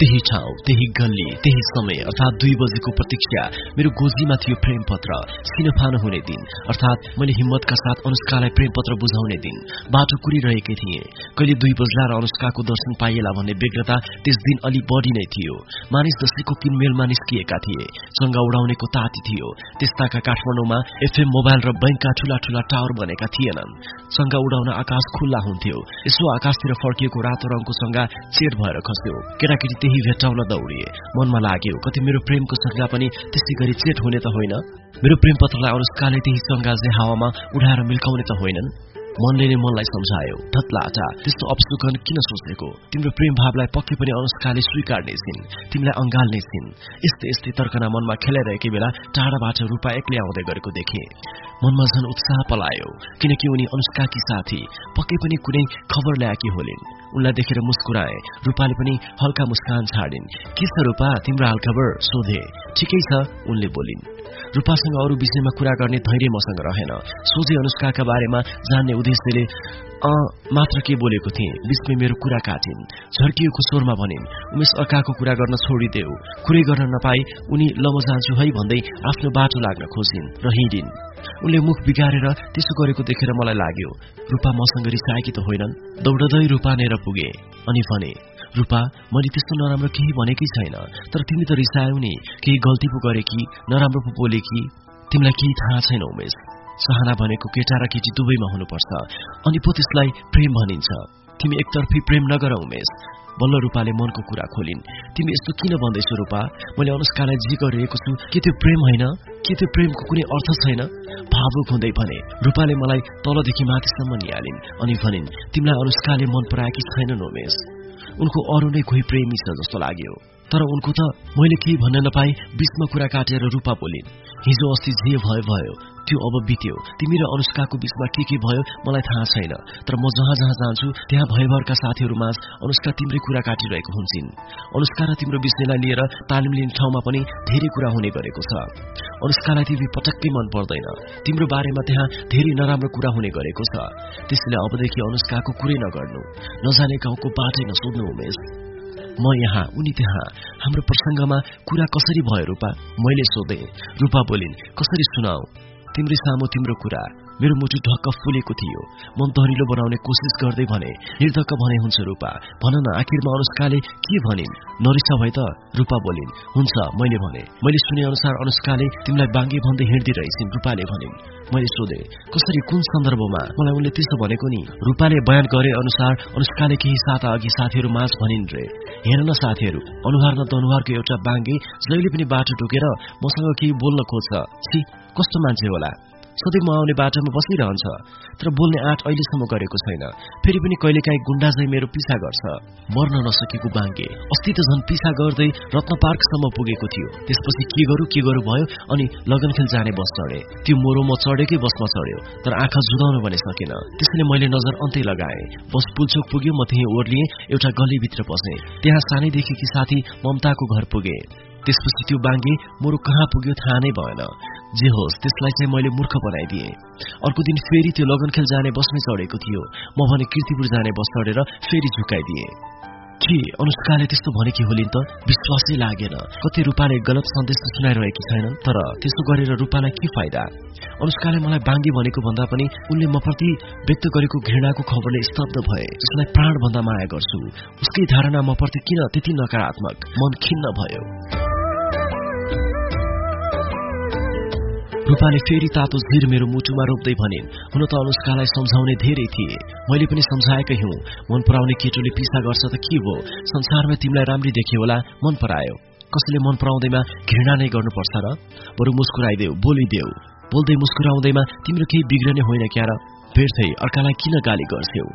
त्यही ठाउँ त्यही गल्ली त्यही समय अर्थात दुई बजेको प्रतीक्षा। मेरो गोजीमा थियो प्रेम पत्र सिनफानो हुने दिन। अर्थात मैले हिम्मतका साथ अनुष्कालाई प्रेम पत्र बुझाउने दिन। बाटो कुरिरहेकै थिए। कहिले दुई बजला र अनुष्काको दर्शन पाइएला भन्ने व्यग्रता त्यस दिन अलि बढी नै थियो। मानिस दशैको किनमेलमा निस्किएका थिए। चङ्गा उडाउनेको ताती थियो। त्यस्ताका काठमाडौँमा एफएम मोबाइल र बैंकका ठूला ठूला टावर बनेका थिएनन्। चङ्गा उडाउन आकाश खुल्ला हुन्थ्यो। यसो आकाशतिर फर्किएको रातो रङको चङ्गा चेर भएर खस्यो। केटाकेटी त्यही भेट्टाउन दौडिए। मनमा लाग्यो कति मेरो प्रेमको सट्टा पनि त्यसै गरी चेट हुने त होइन। मेरो प्रेम पत्रलाई अनुष्काले त्यही सङ्गाजे हावामा उडाएर मिल्काउने त होइनन्। मनले नै मनलाई सम्झायो धत्लाटा त्यस्तो अपसुकन किन सोचेको? तिम्रो प्रेम भावलाई पक्कै पनि अनुष्काले स्वीकार्ने छिन् तिमीलाई अँगाल्ने छिन् यस्तै यस्तै तर्कना मनमा खेलाइरहेकै बेला टाढाबाट रूपा एक्लै आउँदै गरेको देखे। मनमा झन् उत्साह पलायो किनकि उनी अनुष्काकी साथी पक्कै पनि कुनै खबर ल्याएकी होलिन् उनलाई देखेर मुस्कुराए। रूपाले पनि हल्का मुस्कान छाडिन्। के छ रूपा तिम्रो हालखबर सोधे। ठिकै छ उनले बोलिन्। रूपासँग अरू विषयमा कुरा गर्ने धैर्य मसँग रहेन। सोझे अनुष्काका बारेमा जान्ने उद्देश्यले अ मात्र के बोलेको थिएँ? बिचमै मेरो कुरा काटिन्। झर्किएको स्वरमा भनिन् उमेश अर्काको कुरा गर्न छोडिदेऊ। कुरै गर्न नपाई उनी लम जान्छु है भन्दै आफ्नो बाटो लाग्न खोजिन् र हिँडिन्। उनले मुख बिगारेर त्यसो गरेको देखेर मलाई लाग्यो रूपा मसँग रिसाएकी त होइनन्। दौडदै रूपा नेर पुगे। अनि भने रूपा मैले त्यस्तो नराम्रो केही भनेकै छैन। तर तिमी त रिसायौ नि केही गल्ती पो गरे कि नराम्रो पो बोले कि तिमीलाई केही थाहा छैन उमेश। सहाना भनेको केटा र केटी दुवैमा हुनुपर्छ। अनि पो त्यसलाई प्रेम भनिन्छ। तिमी एकतर्फी प्रेम नगर उमेश। बल्ल रूपाले मनको कुरा खोलिन्। तिमी यस्तो किन भन्दैछौ रूपा? मैले अनुष्कालाई जे गरिरहेको छु के त्यो प्रेम होइन? के त्यो प्रेमको कुनै अर्थ छैन? भावुक हुँदै भने रूपाले मलाई तलदेखि माथिसम्म निहालिन्। अनि भनिन् तिमीलाई अनुष्काले मन पराएकी छैनन् उमेश। उनको अरू नै कोही प्रेमी छ जस्तो लाग्यो। तर उनको त मैले केही भन्न नपाई बिचमा कुरा काटेर रूपा बोलिन् हिजो अस्ति जे भयो भयो त्यो अब बित्यो। तिमी र अनुष्काको बिचमा के के भयो मलाई थाहा छैन तर म जहाँ जहाँ जान्छु त्यहाँ भयभरका साथीहरू माझ अनुष्का तिम्रै कुरा काटिरहेको हुन्छन्। अनुष्का र तिम्रो विषयलाई लिएर तालिम लिने ठाउँमा पनि धेरै कुरा हुने गरेको छ। अनुष्कालाई तिमी पटक्कै मन पर्दैन। तिम्रो बारेमा त्यहाँ धेरै नराम्रो कुरा हुने गरेको छ। त्यसैले अबदेखि अनुष्काको कुरै नगर्नु। नजाने गाउँको बाटै नसोध्नु उमेश। म यहाँ उनी त्यहाँ। हाम्रो प्रसङ्गमा कुरा कसरी भयो रूपा? मैले सोधे। रूपा बोलिन् कसरी सुनाऊ? तिम्रै सामु तिम्रो कुरा। मेरो मुटु ढक्क फुलेको थियो। मन दरिलो बनाउने कोसिस गर्दै भने निर्धक्क भने हुन्छ रूपा। भन न आखिरमा अनुष्काले के भनिन्? नरिसा भए त रूपा बोलिन्। हुन्छ मैले भने। मैले सुने अनुसार अनुष्काले तिमीलाई बाङ्गे भन्दै हिँड्दै रूपाले भनिन्। मैले सोधे कसरी कुन सन्दर्भमा? मलाई उनले त्यस्तो भनेको नि। रूपाले बयान गरे अनुसार अनुष्काले केही साता अघि साथीहरू माझ भनिन् रे। हेर न साथीहरू अनुहार न अनुहारको एउटा बाङ्गे जहिले पनि बाटो टोकेर मसँग केही बोल्न खोज्छ। कस्तो मान्छे होला? सधैँ म आउने बाटोमा बसिरहन्छ तर बोल्ने आँट अहिलेसम्म गरेको छैन। फेरि पनि कहिलेकाहीँ गुण्डा झै मेरो पिछा गर्छ। मर्न नसकेको बाङ्गे अस्ति त झन् पिछा गर्दै रत्न पार्कसम्म पुगेको थियो। त्यसपछि के गरौँ के गरौँ भयो अनि लगनखेल जाने बस चढे। त्यो मोरो म चढेकै बसमा चढ्यो तर आँखा जुदाउन भने सकेन। त्यसैले मैले नजर अन्तै लगाएँ। बस पुलचोक पुग्यो म त्यहीँ ओर्लिएँ एउटा गलीभित्र पसेँ त्यहाँ सानैदेखिकी साथी ममताको घर पुगे। त्यसपछि त्यो बाङ्गे मोरो कहाँ पुग्यो थाहा नै भएन। जे होस् त्यसलाई चाहिँ मैले मूर्ख बनाइदिएँ। अर्को दिन फेरि त्यो लगनखेल जाने बसमै चढेको थियो। म भने किर्तिपुर जाने बस चढेर फेरि झुकाइदिएँ। के? अनुष्काले त्यस्तो भनेकी होलिन् त? विश्वासै लागेन। कति रूपाले गलत सन्देश सुनाइरहेकी छैनन् तर त्यसो गरेर रूपालाई के फाइदा? अनुष्काले मलाई बाङ्गी भनेको भन्दा पनि उनले म प्रति व्यक्त गरेको घृणाको खबरले स्तब्ध भए उसलाई प्राण भन्दा माया गर्छु। उसकै धारणा म प्रति किन त्यति नकारात्मक? मन खिन्न भयो। रूपाले फेरि तातो झिर मेरो मुटुमा रोप्दै भनिन् हुन त अनुष्कालाई सम्झाउने धेरै थिए। मैले पनि सम्झाएकै हुँ। मन पराउने केटोले पिसा गर्छ त के हो? संसारमा तिमीलाई राम्री देखे होला मन परायो। कसैले मन पराउँदैमा घृणा नै गर्नुपर्छ र? बरु मुस्कुराइदेऊ बोलिदेऊ। बोल्दै मुस्कुराउँदैमा तिम्रो केही बिग्रने होइन क्या र? भेट्दै अर्कालाई किन गाली गर्थ्यौ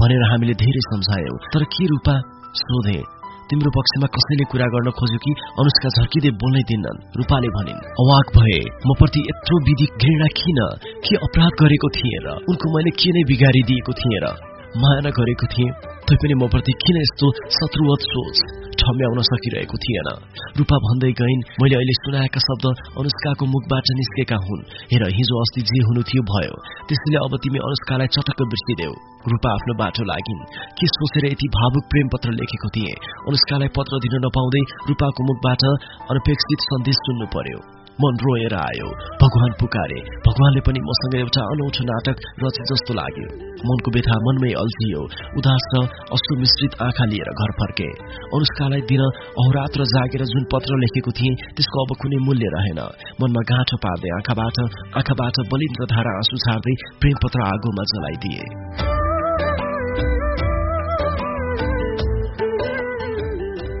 भनेर हामीले धेरै सम्झायौ। तर के रूपा? सोधे। तिम्रो पक्षमा कसैले कुरा गर्न खोज्यो कि अनुष्का झर्किँदै बोल्नै दिन्नन् रूपाले भनिन् अवाक भए म प्रति यत्रो विधि घृणा किन? के अपराध गरेको थिएँ र? उनको मैले के नै बिगारिदिएको थिएँ र? माया नगरेको थिएँ। तैपनि म प्रति किन यस्तो शत्रुवत सोच? ठम्याउन सकिरहेको थिएन। रूपा भन्दै गइन् मैले अहिले सुनाएका शब्द अनुष्काको मुखबाट निस्केका हुन्। हेर हिजो अस्ति जे हुनु थियो भयो। त्यसैले अब तिमी अनुष्कालाई चटक्क बिर्सिदेऊ रूपा आफ्नो बाटो लागिन्। के सोचेर यति भावुक प्रेम पत्र लेखेको थिए? अनुष्कालाई पत्र दिन नपाउँदै रूपाको मुखबाट अनपेक्षित सन्देश सुन्नु पर्यो। मन रोएर आयो भगवान पुकारे भगवानले पनि मसँग एउटा अनौठो नाटक रचे जस्तो लाग्यो मनको व्यथा मनमै अल्झियो उदास र अश्रुमिश्रित आँखा लिएर घर फर्के अनुष्कालाई दिन अहोरात्र जागेर जुन पत्र लेखेको थिएँ त्यसको अब कुनै मूल्य रहेन मनमा गाँठो पार्दै आँखाबाट आँखाबाट बलिन्द्र धारा आँसु छार्दै प्रेम पत्र आगोमा जलाइदिए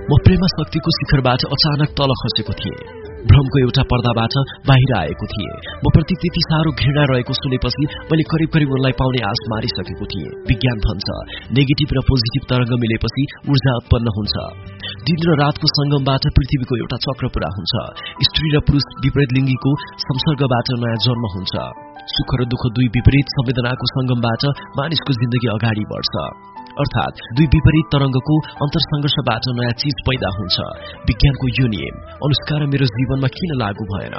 म प्रेमा शक्तिको शिखरबाट अचानक तल खसेको थिएँ भ्रमको एउटा पर्दाबाट बाहिर आएको थिएँ। म प्रति त्यति साह्रो घृणा रहेको सुनेपछि मैले करिब करिब उनलाई पाउने आश मारिसकेको थिएँ। विज्ञान भन्छ नेगेटिभ र पोजिटिभ तरंग मिलेपछि ऊर्जा उत्पन्न हुन्छ। दिन र रातको संगमबाट पृथ्वीको एउटा चक्र पूरा हुन्छ। स्त्री र पुरुष विपरीत लिङ्गीको संसर्गबाट नयाँ जन्म हुन्छ। सुख र दुःख दुई विपरीत संवेदनाको संगमबाट मानिसको जिन्दगी अगाडि बढ्छ। अर्थात दुई विपरीत तरंगको अन्तरसंघर्षबाट नयाँ चीज पैदा हुन्छ। विज्ञानको यो नियम अनुष्कार मेरो जीवनमा किन लागू भएन?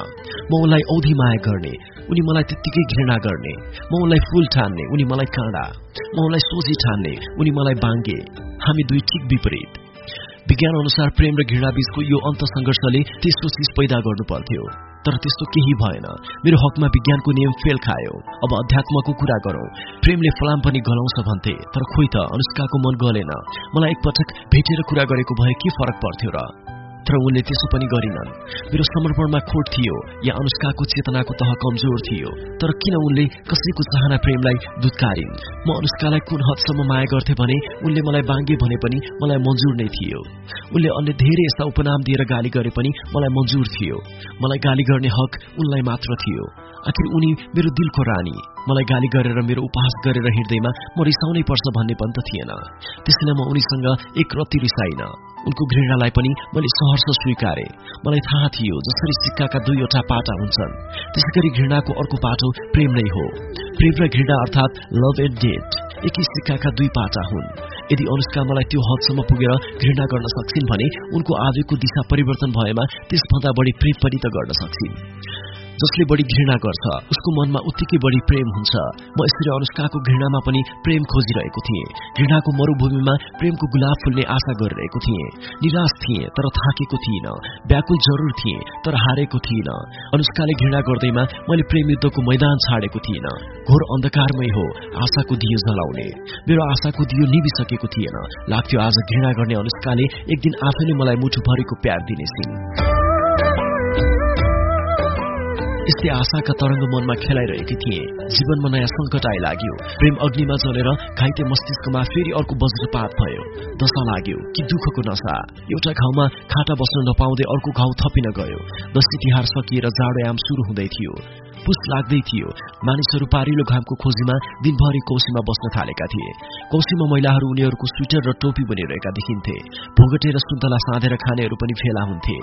म उनलाई औधी माया गर्ने उनी मलाई त्यत्तिकै घृणा गर्ने। म उनलाई फूल ठान्ने उनी मलाई काँडा म उनलाई सोझी ठान्ने उनी मलाई बाङ्गे हामी दुई ठिक विपरीत। विज्ञान अनुसार प्रेम र घृणा बीचको यो अन्त संघर्षले तेस्रो चिज पैदा गर्नु पर्थ्यो। तर त्यस्तो केही भएन। मेरो हकमा विज्ञानको नियम फेल खायो। अब अध्यात्मको कुरा गरौं। प्रेमले फलाम पनि गलाउँछ भन्थे तर खोइ त अनुष्काको मन गलेन। मलाई एकपटक भेटेर कुरा गरेको भए के फरक पर्थ्यो र? तर उनले त्यसो पनि गरिनन्। मेरो समर्पणमा खोट थियो या अनुष्काको चेतनाको तह कमजोर थियो तर किन उनले कसैको चाहना प्रेमलाई दुत्कारिन् म अनुष्कालाई कुन हदसम्म माया गर्थे भने उनले मलाई बाङ्गे भने पनि मलाई मन्जुर नै थियो। उनले अन्य धेरै यस्ता उपनाम दिएर गाली गरे पनि मलाई मन्जुर थियो। मलाई गाली गर्ने हक उनलाई मात्र थियो। आखिर उनी मेरो दिलको रानी। मलाई गाली गरेर मेरो उपहास गरेर हिँड्दैमा म रिसाउनै पर्छ भन्ने पनि त थिएन। त्यसैले म उनीसँग एक रत्ती रिसाइन। उनको घृणालाई पनि मैले सहर्ष स्वीकारे। मलाई थाहा थियो जसरी सिक्काका दुईवटा पाटा हुन्छन्। त्यसै गरी घृणाको अर्को पाटो प्रेम नै हो। प्रेम र घृणा अर्थात लभ एन्ड डेट एकै सिक्काका दुई पाटा हुन्। यदि अनुष्का मलाई त्यो हदसम्म पुगेर घृणा गर्न सक्छिन् भने उनको आवेगको दिशा परिवर्तन भएमा त्यसभन्दा बढी प्रेम पनि त गर्न सक्छिन्। जसले बढी घृणा गर्छ उसको मनमा उत्तिकै बढी प्रेम हुन्छ। म यसरी अनुष्काको घृणामा पनि प्रेम खोजिरहेको थिएँ। घृणाको मरूभूमिमा प्रेमको गुलाब फुल्ने आशा गरिरहेको थिएँ। निराश थिएँ तर थाकेको थिइनँ। व्याकुल जरुर थिएँ तर हारेको थिइनँ। अनुष्काले घृणा गर्दैमा मैले प्रेम युद्धको मैदान छाडेको थिइनँ। घोर अन्धकारमै हो आशाको दियो जलाउने। मेरो आशाको दियो निभिसकेको थिएन। लाग्थ्यो आज घृणा गर्ने अनुष्काले एक दिन आफैले मलाई मुठुभरिको प्यार दिनेछिन्। यस्तै आशाका तरंग मनमा खेलाइरहेकी थिए। जीवनमा नयाँ संकट आइलाग्यो प्रेम अग्निमा जलेर घाइते मस्तिष्कमा फेरि अर्को वज्रपात भयो। दशा लाग्यो कि दुःखको नशा। एउटा घाउमा खाटा बस्न नपाउँदै अर्को घाउ थपिन गयो। दशी तिहार सकिएर जाडोयाम शुरू हुँदै थियो। पुस लाग्दै थियो। मानिसहरू पारिलो घामको खोजीमा दिनभरि कौशीमा बस्न थालेका थिए। कौशीमा महिलाहरू उनीहरूको स्वेटर र टोपी बनिरहेका देखिन्थे। भोगटे र सुन्तला साँधेर खानेहरू पनि फेला हुन्थे।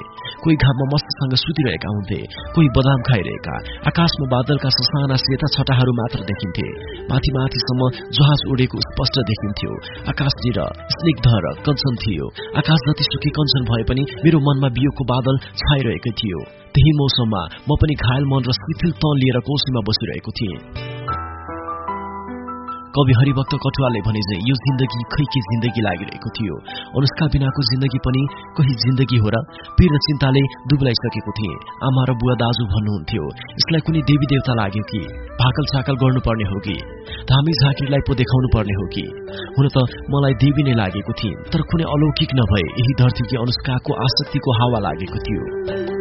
कोही घाममा मस्तसँग सुतिरहेका हुन्थे। कोही बदाम खाइरहेका। आकाशमा बादलका ससाना सेता छटाहरू मात्र देखिन्थे। माथि माथिसम्म जहाज उडेको स्पष्ट देखिन्थ्यो। आकाशतिर स्निग्ध र कञ्चन थियो। आकाश जतिसुकै कञ्चन भए पनि मेरो मनमा बियोको बादल छाइरहेकै थियो। त्यही मौसममा म पनि घायल मन र शिथिल तन लिएर कोशीमा बसिरहेको थिएँ। कवि हरिभक्त कटुवाले भने चाहिँ यो जिन्दगी खै के जिन्दगी लागिरहेको थियो। अनुष्का बिनाको जिन्दगी पनि कही जिन्दगी हो र पीर र चिन्ताले दुब्लाइसकेको थिए। आमा र बुवा दाजु भन्नुहुन्थ्यो यसलाई कुनै देवी देवता लाग्यो कि? भाकल छाकल गर्नुपर्ने हो कि? धामी झाँकीलाई पो देखाउनु पर्ने हो कि? हुन त मलाई देवी नै लागेको थिए तर कुनै अलौकिक नभए यही धरतीकी अनुष्काको आसक्तिको हावा लागेको थियो।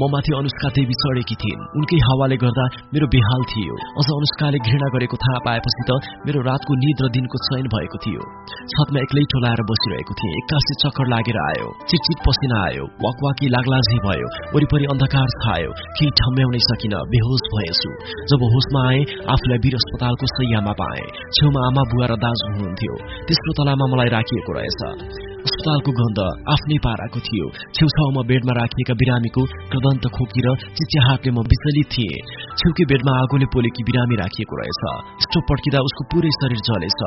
म माथि अनुष्का देवी चढेकी थिइन्। उनकै हावाले गर्दा मेरो बेहाल थियो। अझ अनुष्काले घृणा गरेको थाहा पाएपछि त मेरो रातको निद र दिनको चयन भएको थियो। छतमा एक्लै टोलाएर बसिरहेको थिएँ। एक्कासी चक्कर लागेर आयो। चिटचिट पसिना आयो। वाकवाकी लागलाजी भयो। वरिपरि अन्धकार छायो। केही ठम्ब्याउनै सकिन बेहोस भएछु। जब होसमा आए आफूलाई वीर अस्पतालको सैयामा पाए। छेउमा आमा बुवा र दाजु हुनुहुन्थ्यो। तेस्रो तलामा मलाई राखिएको रहेछ। अस्पतालको गन्ध आफ्नै पाराको थियो। छेउछाउमा बेडमा राखिएका बिरामीको क्रदन्त खोकी र चिच्याहाटले म विचलित थिएँ। छेउकै बेडमा आगोले पोलेकी बिरामी राखिएको रहेछ। स्टोभ पड्किँदा उसको पुरै शरीर जलेछ।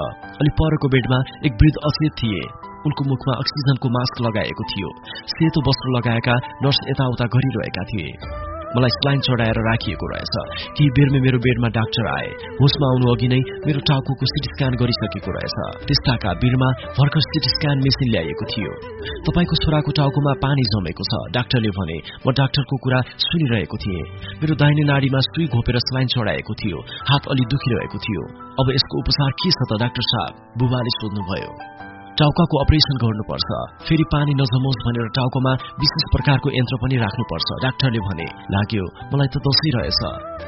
अलि परको बेडमा एक वृद्ध अचेत थिए। उनको मुखमा अक्सिजनको मास्क लगाएको थियो। सेतो वस्त्र लगाएका नर्स यताउता गरिरहेका थिए। मलाई स्लाइन चढाएर राखिएको रहेछ। केही बेरमै मेरो बेडमा डाक्टर आए। होसमा आउनु अघि नै मेरो टाउको सिटी स्क्यान गरिसकेको रहेछ। त्यस्ताका बिरमा भर्खर सिटी स्क्यान मेसिन ल्याइएको थियो। तपाईँको छोराको टाउकोमा पानी जमेको छ डाक्टरले भने। म डाक्टरको कुरा सुनिरहेको थिएँ। मेरो दाहिने नाडीमा सुई घोपेर स्लाइन चढाएको थियो। हात अलि दुखिरहेको थियो। अब यसको उपचार के छ त डाक्टर साहब? बुबाले सोध्नुभयो। टाउकाको अपरेसन गर्नुपर्छ। फेरि पानी नजमोस् भनेर टाउकोमा विशेष प्रकारको यन्त्र पनि राख्नुपर्छ डाक्टरले भने। लाग्यो मलाई त दसै रहेछ।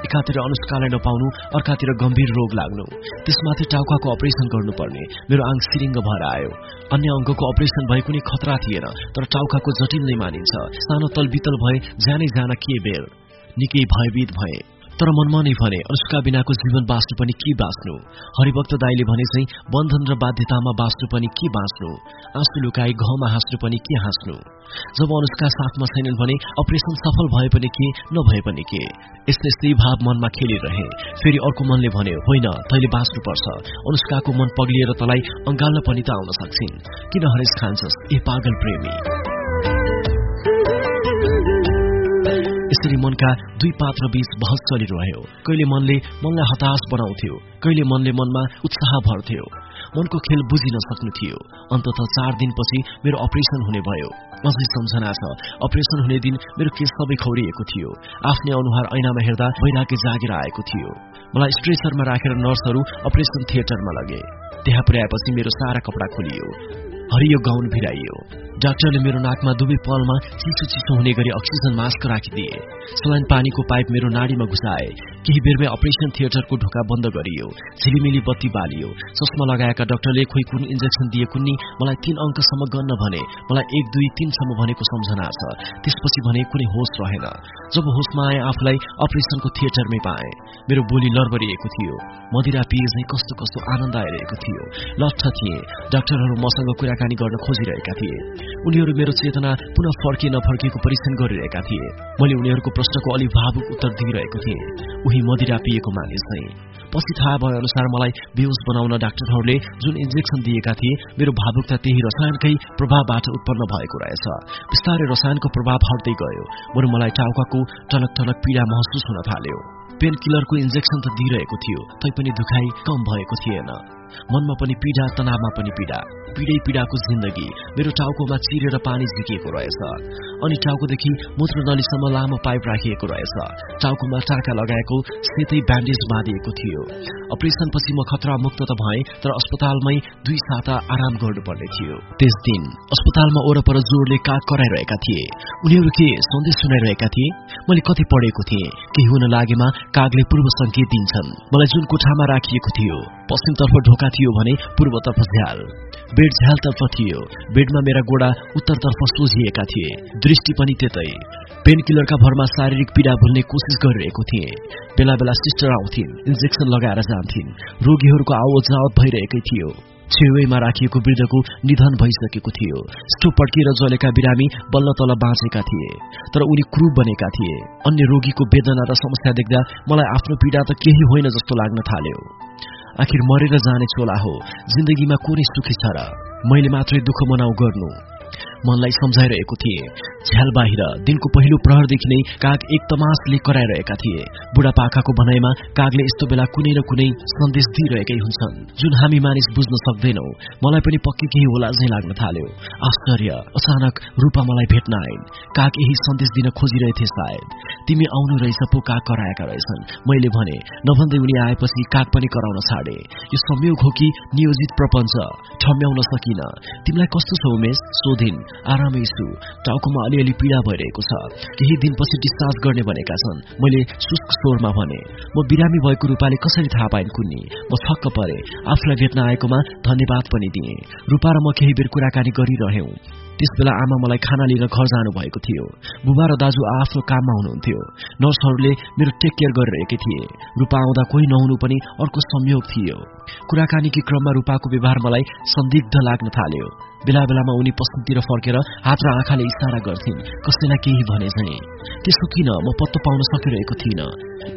एकातिर अनुष्कालाई नपाउनु अर्कातिर गम्भीर रोग लाग्नु। त्यसमाथि टाउकाको अपरेसन गर्नुपर्ने। मेरो आङ सिरिङ्ग भएर आयो। अन्य अङ्गको अपरेसन भए कुनै खतरा थिएन तर टाउकाको जटिल नै मानिन्छ। सानो तलबितल भए जानै जान के बेर। निकै भयभीत भए। तर मनमा नै भने अनुष्का बिनाको जीवन बाँच्नु पनि के बाँच्नु? हरिभक्त दाईले भने चाहिँ बन्धन र बाध्यतामा बाँच्नु पनि के बाँच्नु? आँसु लुकाई घाउमा हाँस्नु पनि के हाँस्नु? जब अनुष्का साथमा छैनन् भने अपरेसन सफल भए पनि के नभए पनि के? यस्तै यस्तै भाव मनमा खेलिरहे। फेरि अर्को मनले भन्यो होइन तैले बाँच्नुपर्छ। अनुष्काको मन पग्लिएर तलाई अङ्गाल्न पनि त आउन सक्छिन्। किन हरेस खान्छस् ए पागल प्रेमी? यसरी मनका दुई पात्र बीच बहस चलिरह्यो कहिले मनले मनलाई हताश बनाउँथ्यो। कहिले मनले मनमा उत्साह भर्थ्यो। मनको खेल बुझिन सक्नु थियो अन्तत चार दिनपछि मेरो अपरेसन हुने भयो। अझै सम्झना छ अपरेसन हुने दिन मेरो केस सबै खौरिएको थियो। आफ्नै अनुहार ऐनामा हेर्दा वैराग्य जागेर आएको थियो। मलाई स्ट्रेचरमा राखेर नर्सहरू अपरेसन थिएटरमा लगे। त्यहाँ पुर्याएपछि मेरो सारा कपडा खोलियो। हरियो गाउन भिराइयो। डाक्टरले मेरो नाकमा दुवै पलमा चिसो चिसो हुने गरी अक्सिजन मास्क राखिदिए। सलाइन पानीको पाइप मेरो नाडीमा घुसाए। केही बेरमै अपरेसन थिएटरको ढोका बन्द गरियो। झिलिमिली बत्ती बालियो। चस्मा लगाएका डाक्टरले खोइ कुन इन्जेक्सन दिए कुन्नी मलाई तीन अङ्कसम्म गर्न भने मलाई एक दुई तीनसम्म भनेको सम्झना छ। त्यसपछि भने कुनै होस रहेन। जब होसमा आए आफूलाई अपरेसनको थिएटरमै पाए। मेरो बोली लरबरिएको थियो। मदिरा पिए चाहिँ कस्तो कस्तो आनन्द आइरहेको थियो। लट्ठ थिए। डाक्टरहरू मसँग कुराकानी गर्न खोजिरहेका थिए। उनीहरू मेरो चेतना पुनः फर्किए नफर्किएको परीक्षण गरिरहेका थिए। मैले उनीहरूको प्रश्नको अलि भावुक उत्तर दिइरहेको थिएँ। उही मदिरा पिएको मानिस नै। पछि थाहा भए अनुसार मलाई बेहोस बनाउन डाक्टरहरूले जुन इन्जेक्सन दिएका थिए मेरो भावुकता त्यही रसायनकै प्रभावबाट उत्पन्न भएको रहेछ। बिस्तारै रसायनको प्रभाव हट्दै गयो। बरु मलाई टाउकाको टनक टनक पीड़ा महसुस हुन थाल्यो। पेन किलरको इन्जेक्सन त दिइरहेको थियो तैपनि दुखाइ कम भएको थिएन। मनमा पनि पीडा तनावमा पनि पीडा। पीडै पीडाको जिन्दगी मेरो टाउकोमा चिरेर पानी झिकिएको रहेछ। अनि टाउकोदेखि मूत्र नलीसम्म लामो पाइप राखिएको रहेछ। टाउकोमा टाका लगाएको सेतै ब्यान्डेज बाँधिएको थियो। अपरेसन पछि म खतरा मुक्त त भए तर अस्पतालमै दुई साता आराम गर्नुपर्ने थियो। त्यस दिन अस्पतालमा वरपर जोरले काग कराइरहेका थिए। उनीहरू के सन्देश सुनाइरहेका थिए? मैले कति पढेको थिएँ। केही हुन लागेमा कागले पूर्व संकेत दिन्छन्। मलाई जुन कोठामा राखिएको थियो पश्चिमतर्फ ढोका थियो भने पूर्वतर्फ झ्याल बेड झ्यालतर्फ थियो बेडमा मेरा गोडा उत्तरतर्फ सोझिएका थिए। दृष्टि पनि त्यतै। पेन किलरका भरमा शारीरिक पीडा भुल्ने कोसिस गरिरहेको थिएँ। बेला बेला सिस्टर आउँथिन् इन्जेक्सन लगाएर जान्थिन्। रोगीहरूको आवत जावत भइरहेकै थियो। छेउमा राखिएको वृद्धको निधन भइसकेको थियो। स्टोभ पड्किएर जलेका बिरामी बल्ल तल बाँचेका थिए। तर उनी क्रूप बनेका थिए। अन्य रोगीको वेदना र समस्या देख्दा मलाई आफ्नो पीडा त केही होइन जस्तो लाग्न थाल्यो। आखिर मरेर जाने चोला हो। जिन्दगीमा कुनै सुखी छ र मैले मात्रै दुःख मनाउ गर्नु। मनलाई सम्झाइरहेको थिए। झ्याल बाहिर दिनको पहिलो प्रहरदेखि नै काग एक तमासले कराइरहेका थिए। बुढापाकाको भनाइमा कागले यस्तो बेला कुनै न कुनै सन्देश दिइरहेकै हुन्छन्। जुन हामी मानिस बुझ्न सक्दैनौ मलाई पनि पक्कै केही होला झै लाग्न थाल्यो। आश्चर्य! अचानक रूपा मलाई भेट्न आइन्। काग यही सन्देश दिन खोजिरहेथे सायद। तिमी आउनु रहेछ पो काग कराएका रहेछन्। मैले भने नभन्दै उनी आएपछि काग पनि कराउन छाडे। यो संयोग हो कि नियोजित प्रपञ्च? ठम्याउन सकिन। तिमीलाई कस्तो छ उमेश? सोधिन्। आरामै छु। टाउकोमा अलिअलि पीडा भइरहेको छ। केही दिनपछि डिस्चार्ज गर्ने भनेका छन्। मैले शुष्क स्वरमा भने म बिरामी भएको रूपाले कसरी थाहा पाइन् कुन्नी? म छक्क परे। आफूलाई भेट्न आएकोमा धन्यवाद पनि दिए। रूपा र म केही बेर कुराकानी गरिरह्यौं। त्यस बेला आमा मलाई खाना लिन घर जानु भएको थियो। बुबा र दाजु आफ्नो काममा हुनुहुन्थ्यो। नर्सहरूले मेरो टेक केयर गरिरहेकै थिए। रूपा आउँदा कोही नहुनु पनि अर्को संयोग थियो। कुराकानीकी क्रममा रूपाको व्यवहार मलाई सन्दिग्ध लाग्न थाल्यो। बेला बेलामा उनी पश्चिमतिर फर्केर हात र आँखाले इसारा गर्थिन्। कसैलाई केही भने झै। त्यसो किन? म पत्तो पाउन सकिरहेको थिइनँ।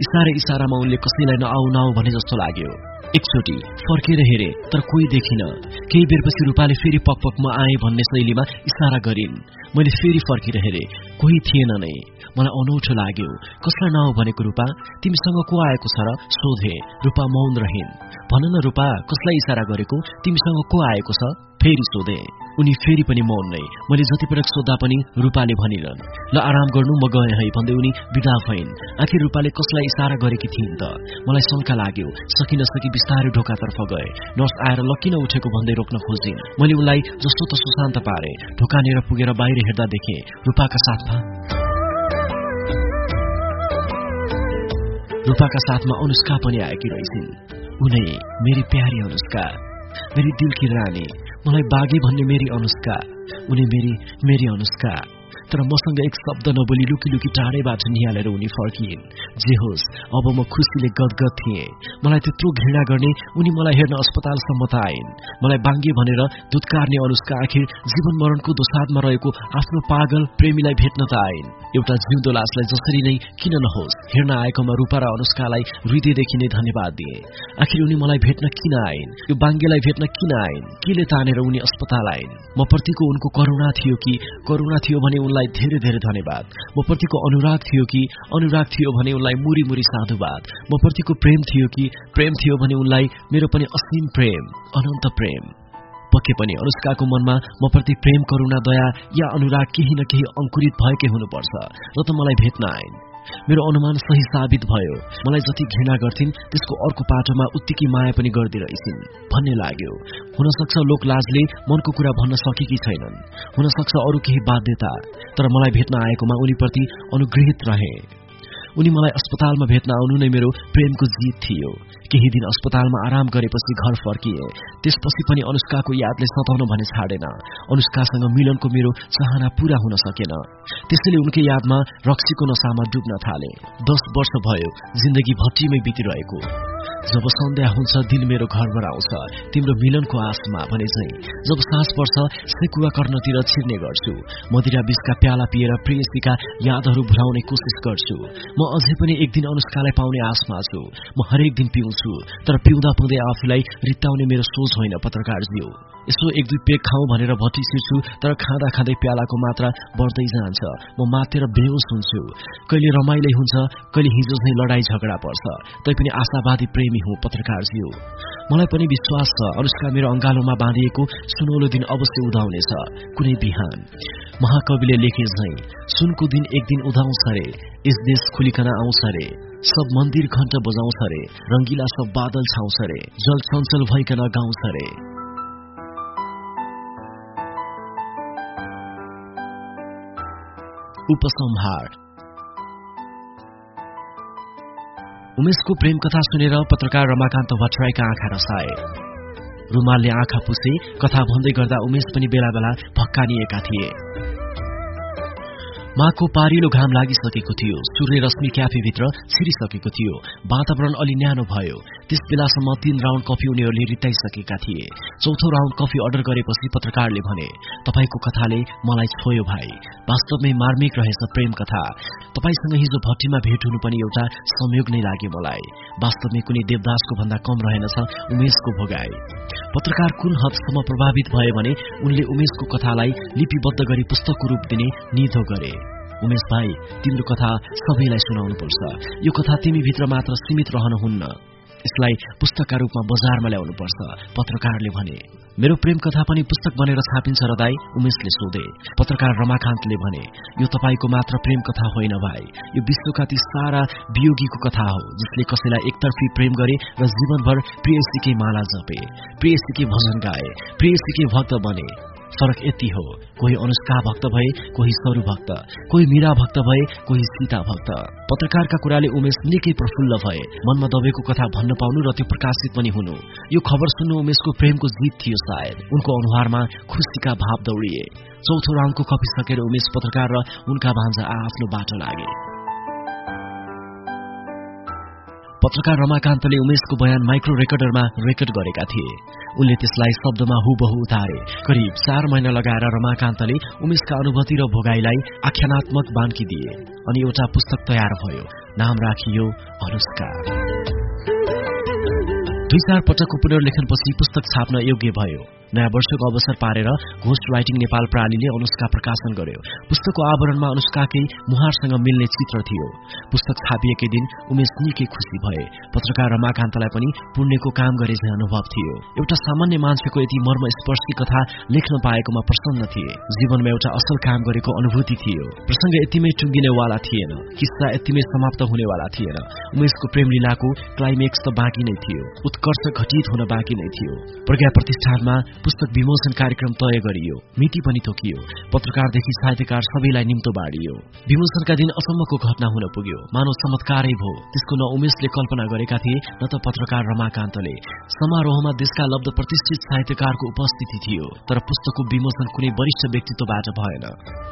इसारे इसारामा उनले कसैलाई नआउ नआउ भने जस्तो लाग्यो। एकचोटि फर्केर हेरे तर कोही देखिन। केही बेरपछि रूपाले फेरि पकपक म आएँ भन्ने शैलीमा इसारा गरिन्। मैले फेरि फर्केर हेरे कोही थिएन नै। मलाई अनौठो लाग्यो कसलाई नआउ भनेको रूपा तिमीसँग को आएको छ र? सोधे। रूपा मौन रहिन्। भन न रूपा कसलाई इसारा गरेको? तिमीसँग को आएको छ? फेरि सोधे। उनी फेरि पनि मौन नै। मैले जति पटक सोद्धा पनि रूपाले भनिरहन् ल आराम गर्नु म गएँ है भन्दै उनी विदा भइन्। आखिर रूपाले कसलाई इसारा गरेकी थिइन् त? मलाई शङ्का लाग्यो। सकि नसकी बिस्तारै ढोकातर्फ गए। नर्स आएर लकिन उठेको भन्दै रोक्न खोजिन्। मैले उनलाई जस्तो तसो शान्त पारे। ढोकानेर पुगेर बाहिर हेर्दा देखे रूपाका साथमा रूपाका साथमा अनुष्का पनि आएकी रहेछन्। उनै मेरी प्यारी अनुष्का मेरी दिल की रानी। मलाई बाघी भन्ने मेरी अनुष्का। उनी मेरी मेरी अनुष्का। तर मसँग एक शब्द नबोली लुकी लुकी टाढैबाट निहालेर उनी फर्किन् जे होस् अब म खुसीले गदगद थिएँ मलाई त्यत्रो घृणा गर्ने उनी मलाई हेर्न अस्पतालसम्म त आइन् मलाई बाङ्गे भनेर दुत्कारने अनुष्का आखिर जीवन मरणको दोसादमा रहेको आफ्नो पागल प्रेमीलाई भेट्न त आइन् एउटा जिउँदो लासलाई जसरी नै किन नहोस् हेर्न आएकोमा रूपा र अनुष्कालाई हृदयदेखि नै धन्यवाद दिए आखिर उनी मलाई भेट्न किन आइन् यो बाङ्गेलाई भेट्न किन आइन् केले तानेर उनी अस्पताल आइन् म प्रतिको उनको करुणा थियो कि करुणा थियो भने उनलाई धेरै धेरै धन्यवाद। म प्रतिको अनुराग थियो कि अनुराग थियो भने उनलाई मुरी मुरी साधुवाद। म प्रतिको प्रेम थियो कि प्रेम थियो भने उनलाई मेरो पनि असीम प्रेम अनन्त प्रेम। पक्कै पनि अनुष्काको मनमा म प्रति प्रेम करुणा दया या अनुराग केही न केही अंकुरित भएकै हुनुपर्छ र त मलाई भेट्न आइन्। मेरो अनुमान सही साबित भयो। मलाई जति घृणा गर्थिन् त्यसको अर्को पाटोमा उत्तिकी माया पनि गर्दिरहेछिन् भन्ने लाग्यो। हुनसक्छ लोकलाजले मनको कुरा भन्न सकेकी छैनन्। हुनसक्छ अरू केही बाध्यता। तर मलाई भेट्न आएकोमा उनीप्रति अनुग्रहित रहे। उनी मलाई अस्पतालमा भेट्न आउनु नै मेरो प्रेमको जित थियो। केही दिन अस्पतालमा आराम गरेपछि घर फर्किए। त्यसपछि पनि अनुष्काको यादले सताउन भने छाडेन। अनुष्कासँग मिलनको मेरो चाहना पूरा हुन सकेन। त्यसैले उनकै यादमा रक्सीको नसामा डुब्न थाले। दस वर्ष भयो जिन्दगी भट्टीमै बितिरहेको। जब सन्ध्या हुन्छ दिन मेरो घरबाट आउँछ। तिम्रो मिलनको आशमा भने चाहिँ जब सास पर्छ सेकुवा कर्णतिर छिर्ने गर्छु। मदिरा बिचका प्याला पिएर प्रेयसीका यादहरू भुलाउने कोसिस गर्छु। म अझै पनि एक दिन अनुष्कालाई पाउने आशमा छु। म हरेक दिन पिउँछु तर पिउँदा पिउँदै आफूलाई रित्ताउने मेरो सोच होइन पत्रकारज्यू यसो एक दुई पेक खाउँ भनेर भटिसिर्छु तर खाँदा खाँदै प्यालाको मात्रा बढ्दै जान्छ। म मातेर बेहोस हुन्छु। कहिले रमाइलो हुन्छ कहिले हिजो चाहिँ लडाई झगडा पर्छ। तैपनि आशावादी प्रेमी हुँ पत्रकारज्यू। मलाई पनि विश्वास छ अनुष्का मेरो अंगालोमा बाँधिएको सुनौलो दिन अवश्य उदाउनेछ। कुनै बिहान। महाकविले लेखे झै सुनको दिन एक दिन उदाउँछ रे यस देश खुलिकन आउँछ रे। सब मन्दिर घण्ट बजाउँछ रे रंगिला सब बादल छाउँछ रे जल चञ्चल भइकन गाउँछ रे। उपसंहार। उमेशको प्रेम कथा सुनेर पत्रकार रमाकान्त भट्टराईका आँखा रसाए। रुमालले आँखा पुसे कथा भन्दै गर्दा उमेश पनि बेला बेला भक्कानिएका थिए। माको पारिलो घाम लागिसकेको थियो। सूर्य रश्मि क्याफेभित्र छिरिसकेको थियो। वातावरण अलि न्यानो भयो। त्यस बेलासम्म तीन राउण्ड कफी उनीहरूले रित्ताइसकेका थिए। चौथो राउण्ड कफी अर्डर गरेपछि पत्रकारले भने तपाईँको कथाले मलाई छोयो भाइ। वास्तवमै मार्मिक रहेछ प्रेम कथा। तपाईँसँग हिजो भट्टीमा भेट हुनु पनि एउटा संयोग नै लाग्यो मलाई। वास्तवमै कुनै देवदासको भन्दा कम रहेनछ उमेशको भोगाई। पत्रकार कुन हदसम्म प्रभावित भयो भने उनले उमेशको कथालाई लिपिबद्ध गरी पुस्तकको रूप दिने निधो गरे। उमेश भाइ तिम्रो कथा सबैलाई सुनाउनु पर्छ। यो कथा तिमीभित्र मात्र सीमित रहनुहुन्न यसलाई पुस्तकका रूपमा बजारमा ल्याउनुपर्छ पत्रकारले भने। मेरो प्रेम कथा पनि पुस्तक बनेर छापिन्छ र दाई उमेशले सोधे। पत्रकार रमाकान्तले भने यो तपाईँको मात्र प्रेम कथा होइन भाइ। यो विश्वका ती सारा वियोगीको कथा हो जसले कसैलाई एकतर्फी प्रेम गरे र जीवनभर प्रियसीकै माला जपे। प्रियसीकै भजन गाए प्रियसीकै भक्त बने। फरक यति हो। कोही अनुष्का भक्त भए कोही सरु भक्त। कोही मीरा भक्त भए कोही सीता भक्त। पत्रकारका कुराले उमेश निकै प्रफुल्ल भए। मनमा दबेको कथा भन्न पाउनु र त्यो प्रकाशित पनि हुनु। यो खबर सुन्नु उमेशको प्रेमको जित थियो सायद। उनको अनुहारमा खुसीका भाव दौडिए। चौथो राउण्डको कपी सकेर उमेश पत्रकार र उनका भान्जा आफ्नो बाटो लागे। पत्रकार रमाकान्तले उमेशको बयान माइक्रो रेकर्डरमा रेकर्ड गरेका थिए। उनले त्यसलाई शब्दमा हुबहु उतारे। करिब चार महिना लगाएर रमाकान्तले उमेशका अनुभूति र भोगाईलाई आख्यानात्मक बान्की दिए। अनि एउटा पुस्तक तयार भयो। नाम राखियो अनुष्का। दुई चार पटकको पुनर्लेखनपछि पुस्तक छाप्न योग्य भयो। नयाँ वर्षको अवसर पारेर घोस्ट राइटिङ नेपाल प्रालीले अनुष्का प्रकाशन गर्यो। पुस्तकको आवरणमा अनुष्काकै मुहारसँग मिल्ने चित्र थियो। पुस्तक छापिएकै दिन उमेश निकै खुसी भए। पत्रकार रमाकान्तलाई पनि पुण्यको काम गरे अनुभव थियो। एउटा सामान्य मान्छेको यति मर्मस्पर्शी कथा लेख्न पाएकोमा प्रसन्न थिए। जीवनमा एउटा असल काम गरेको अनुभूति थियो। प्रसंग यतिमै टुङ्गिनेवाला थिएन। किस्सा यतिमै समाप्त हुनेवाला थिएन। उमेशको प्रेम लीलाको क्लाइमेक्स त बाँकी नै थियो। उत्कर्ष घटित हुन बाँकी नै थियो। प्रज्ञा प्रतिष्ठानमा पुस्तक विमोचन कार्यक्रम तय गरियो। मिति पनि तोकियो पत्रकारदेखि साहित्यकार सबैलाई निम्तो बाडियो विमोचनका दिन असम्मको घटना हुन पुग्यो। मानव चमत्कारै भो। त्यसको न उमेशले कल्पना गरेका थिए न त पत्रकार रमाकान्तले। समारोहमा देशका लब्ध प्रतिष्ठित साहित्यकारको उपस्थिति थियो तर पुस्तकको विमोचन कुनै वरिष्ठ व्यक्तित्वबाट भएन।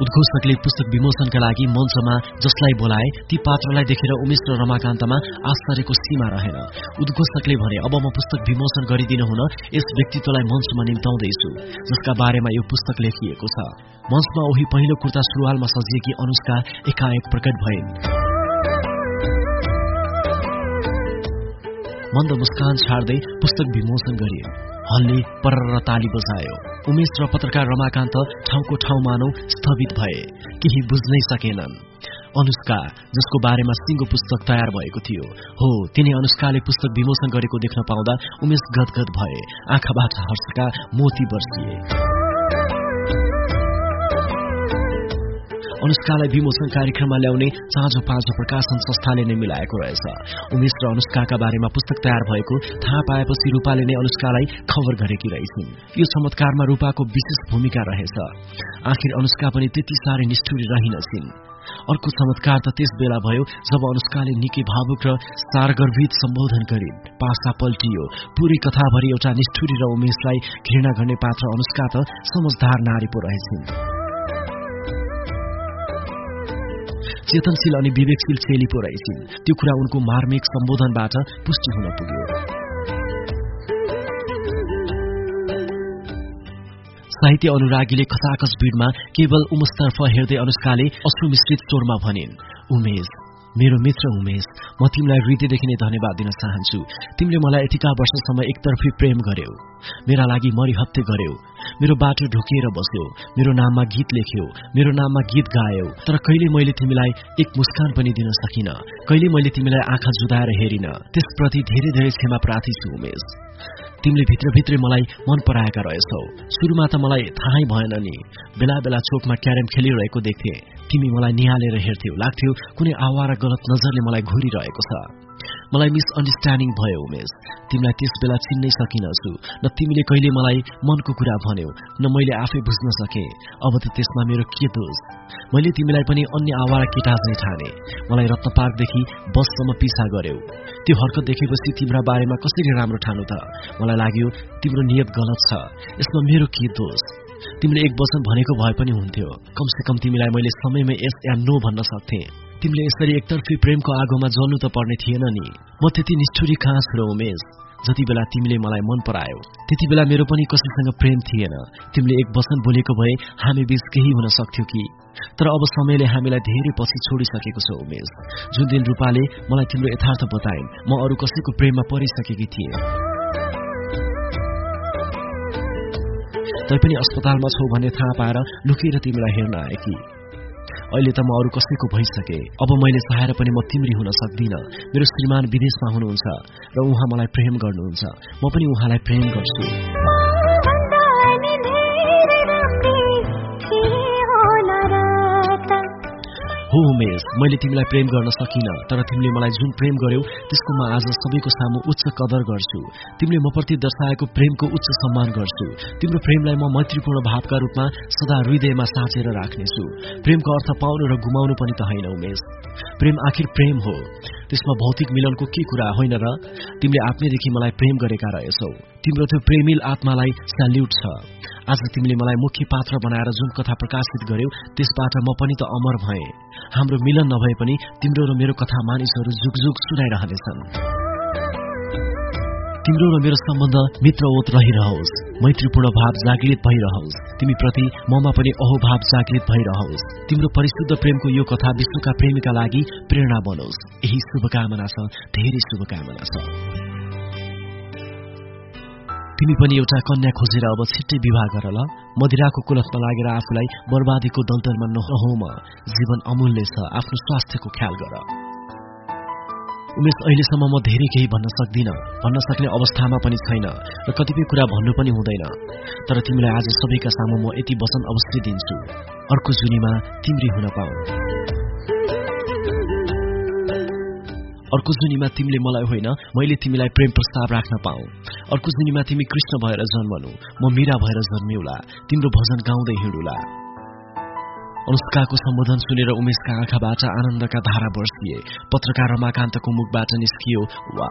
उद्घोषकले पुस्तक विमोचनका लागि मञ्चमा जसलाई बोलाए ती पात्रलाई देखेर उमेश र रमाकान्तमा आश्चर्यको सीमा रहेन। उद्घोषकले भने अब म पुस्तक विमोचन गरिदिन हुन यस व्यक्तित्वलाई मञ्चमा निम्ताउँदैछु जसका बारेमा यो पुस्तक लेखिएको छ। मञ्चमा उही पहिलो कुर्ता सुरुवालमा सजिएकी अनुष्का एकाएक प्रकट भइन् मन्द मुस्कान छाड्दै पुस्तक विमोचन गरियो। हलले पर ताली बजायो। उमेश र पत्रकार रमाकान्त ठाउँको ठाउँ मानौ स्थगित भए। केही बुझ्नै सकेनन्। अनुष्का जसको बारेमा सिंगो पुस्तक तयार भएको थियो। हो तिनी अनुष्काले पुस्तक विमोचन गरेको देख्न पाउँदा उमेश गदगद भए। आँखाबाट हर्षका मोती बर्सिए। अनुष्कालाई विमोचन कार्यक्रममा ल्याउने चाँजो पाँचो प्रकाशन संस्थाले नै मिलाएको रहेछ। उमेश र अनुष्काका बारेमा पुस्तक तयार भएको थाहा पाएपछि रूपाले नै अनुष्कालाई खबर गरेकी रहेछन्। यो चमत्कारमा रूपाको विशेष भूमिका रहेछ। आखिर अनुष्का पनि त्यति साह्रै निष्ठुरी रहिनछिन् अर्को चमत्कार त त्यस बेला भयो जब अनुष्काले निकै भावुक र सारगर्भित सम्बोधन गरिन् पासा पल्टियो। पूरी कथाभरि एउटा निष्ठुरी र उमेशलाई घृणा गर्ने पात्र अनुष्का त समझदार नारी पो रहेछन्। चेतनशील अनि विवेकशील चेली पो रहेछन्। त्यो कुरा उनको मार्मिक सम्बोधनबाट पुष्टि हुन पुग्यो। साहित्य अनुरागीले खचाकस भिडमा केवल उमस्तर्फ हेर्दै अनुष्काले अश्रु मिश्रित स्वरमा भनिन् उमेश मेरो मित्र उमेश म तिमीलाई हृदयदेखि नै धन्यवाद दिन चाहन्छु। तिमीले मलाई यतिका वर्षसम्म एकतर्फी प्रेम गर्यौ। मेरा लागि मरिहत्ते गर्यौ। मेरो बाटो ढोकिएर बस्यो। मेरो नाममा गीत लेख्यो। मेरो नाममा गीत गायौ। तर कहिले मैले तिमीलाई एक मुस्कान पनि दिन सकिन? कहिले मैले तिमीलाई आँखा जुदाएर हेरिन? त्यसप्रति धेरै धेरै क्षमा प्रार्थी छु उमेश। तिमीले भित्रभित्रै मलाई मन पराएका रहेछौ। सुरुमा त मलाई थाहै भएन नि। बेला बेला चोकमा क्यारेम खेलिरहेको देख्थे। तिमी मलाई निहालेर हेर्थ्यौ। लाग्थ्यो कुनै आवारा गलत नजरले मलाई घुरिरहेको छ। मलाई मिसअन्डरस्ट्यान्डिङ भयो उमेश तिमीलाई त्यस बेला चिन्नै सकिनछु न तिमीले कहिले मलाई मनको कुरा भन्यौ न मैले आफै बुझ्न सके। अब त त्यसमा मेरो के दोष? मैले तिमीलाई पनि अन्य आवारा केटा नै ठाने। मलाई रत्न पार्कदेखि बससम्म पिछा गर्यौ। त्यो हरकत देखेपछि तिम्रा बारेमा कसरी राम्रो ठानु त? मलाई लाग्यो तिम्रो नियत गलत छ। यसमा मेरो के दोष? तिमीले एक वचन भनेको भए पनि हुन्थ्यो। कमसे कम तिमीलाई मैले समयमै यस या नो भन्न सक्थे। तिमीले यसरी एकतर्फी प्रेमको आगोमा जल्नु त पर्ने थिएन नि। म त्यति निष्ठुरी छु र उमेश। जति बेला तिमीले मलाई मन परायो त्यति बेला मेरो पनि कसैसँग प्रेम थिएन। तिमीले एक वचन बोलेको भए हामी बीच केही हुन सक्थ्यो कि? तर अब समयले हामीलाई धेरै पछि छोडिसकेको छ उमेश। जुन दिन रूपाले मलाई तिम्रो यथार्थ बताइन् म अरू कसैको प्रेममा परिसकेकी थिएँ। तैपनि अस्पतालमा छौ भन्ने थाहा पाएर लुकेर तिमीलाई हेर्न आए कि अहिले त म अरू कसैको भइसके। अब मैले चाहेर पनि म तिम्री हुन सक्दिन। मेरो श्रीमान विदेशमा हुनुहुन्छ र उहाँ मलाई प्रेम गर्नुहुन्छ। म पनि उहाँलाई प्रेम गर्छु। हो उमेश मैले तिमीलाई प्रेम गर्न सकिन तर तिमीले मलाई जुन प्रेम गर्यौ त्यसको म आज सबैको सामु उच्च कदर गर्छु। तिमीले म प्रति दर्शाएको प्रेमको उच्च सम्मान गर्छु। तिम्रो प्रेमलाई म मैत्रीपूर्ण भावका रूपमा सदा हृदयमा साँचेर राख्नेछु। प्रेमको अर्थ पाउनु र गुमाउनु पनि त होइन उमेश। प्रेम आखिर प्रेम हो। त्यसमा भौतिक मिलनको के कुरा होइन र? तिमीले आफ्नैदेखि मलाई प्रेम गरेका रहेछौ। तिम्रो त्यो प्रेमिल आत्मालाई स्याल्युट छ। आज तिमीले मलाई मुख्य पात्र बनाएर जुन कथा प्रकाशित गर्यौ त्यसबाट म पनि त अमर भए। हाम्रो मिलन नभए पनि तिम्रो र मेरो कथा मानिसहरू जुगजुग सुनाइरहनेछन्। तिम्रो र मेरो सम्बन्ध मित्रवत रहिरहोस् मैत्रीपूर्ण भाव जागृत भइरहोस्। तिमी प्रति ममा पनि अहोभाव जागृत भइरहोस्। तिम्रो परिशुद्ध प्रेमको यो कथा विश्वका प्रेमीका लागि प्रेरणा बनोस्। यही शुभकामना छ धेरै शुभकामना छ। तिमी पनि एउटा कन्या खोजेर अब छिट्टै विवाह गर ल मदिराको कुलफमा लागेर आफूलाई बर्बादीको दलदलमा नहोम जीवन अमूल्य छ। आफ्नो स्वास्थ्यको ख्याल गर। उमेश अहिलेसम्म म धेरै केही भन्न सक्दिनँ। भन्न सक्ने अवस्थामा पनि छैन र कतिपय कुरा भन्नु पनि हुँदैन। तर तिमीलाई आज सबैका सामु म यति वचन अवश्य दिन्छु। अर्को जुनीमा तिम्री हुन पाऊ अर्को जुनीमा तिमीले मलाई होइन मैले तिमीलाई प्रेम प्रस्ताव राख्न पाऊ। अर्को जुनीमा तिमी कृष्ण भएर जन्मनु म मीरा भएर जन्मिउला तिम्रो भजन गाउँदै हिँडुला। अनुष्काको सम्बोधन सुनेर उमेशका आँखाबाट आनन्दका धारा बर्सिए पत्रकार रमाकान्तको मुखबाट निस्कियो वा।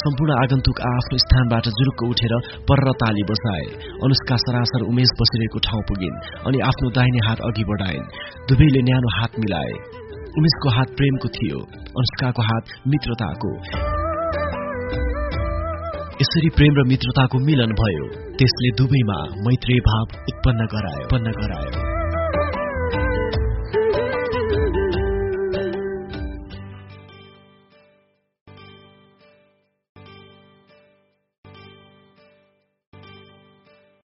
सम्पूर्ण आगन्तुक आफ्नो स्थानबाट जुरुक्क उठेर पर ताली बसाए अनुष्का सरासर उमेश बसिरहेको ठाउँ पुगिन् अनि आफ्नो दाहिने हात अघि बढाइन्। दुवैले न्यानो हात मिलाए। उमेशको हात प्रेमको थियो अनुष्काको हात मित्रताको। यसरी प्रेम र मित्रताको मिलन भयो त्यसले दुवैमा मैत्री भाव उत्पन्न गरायो। उत्पन्न गरायो।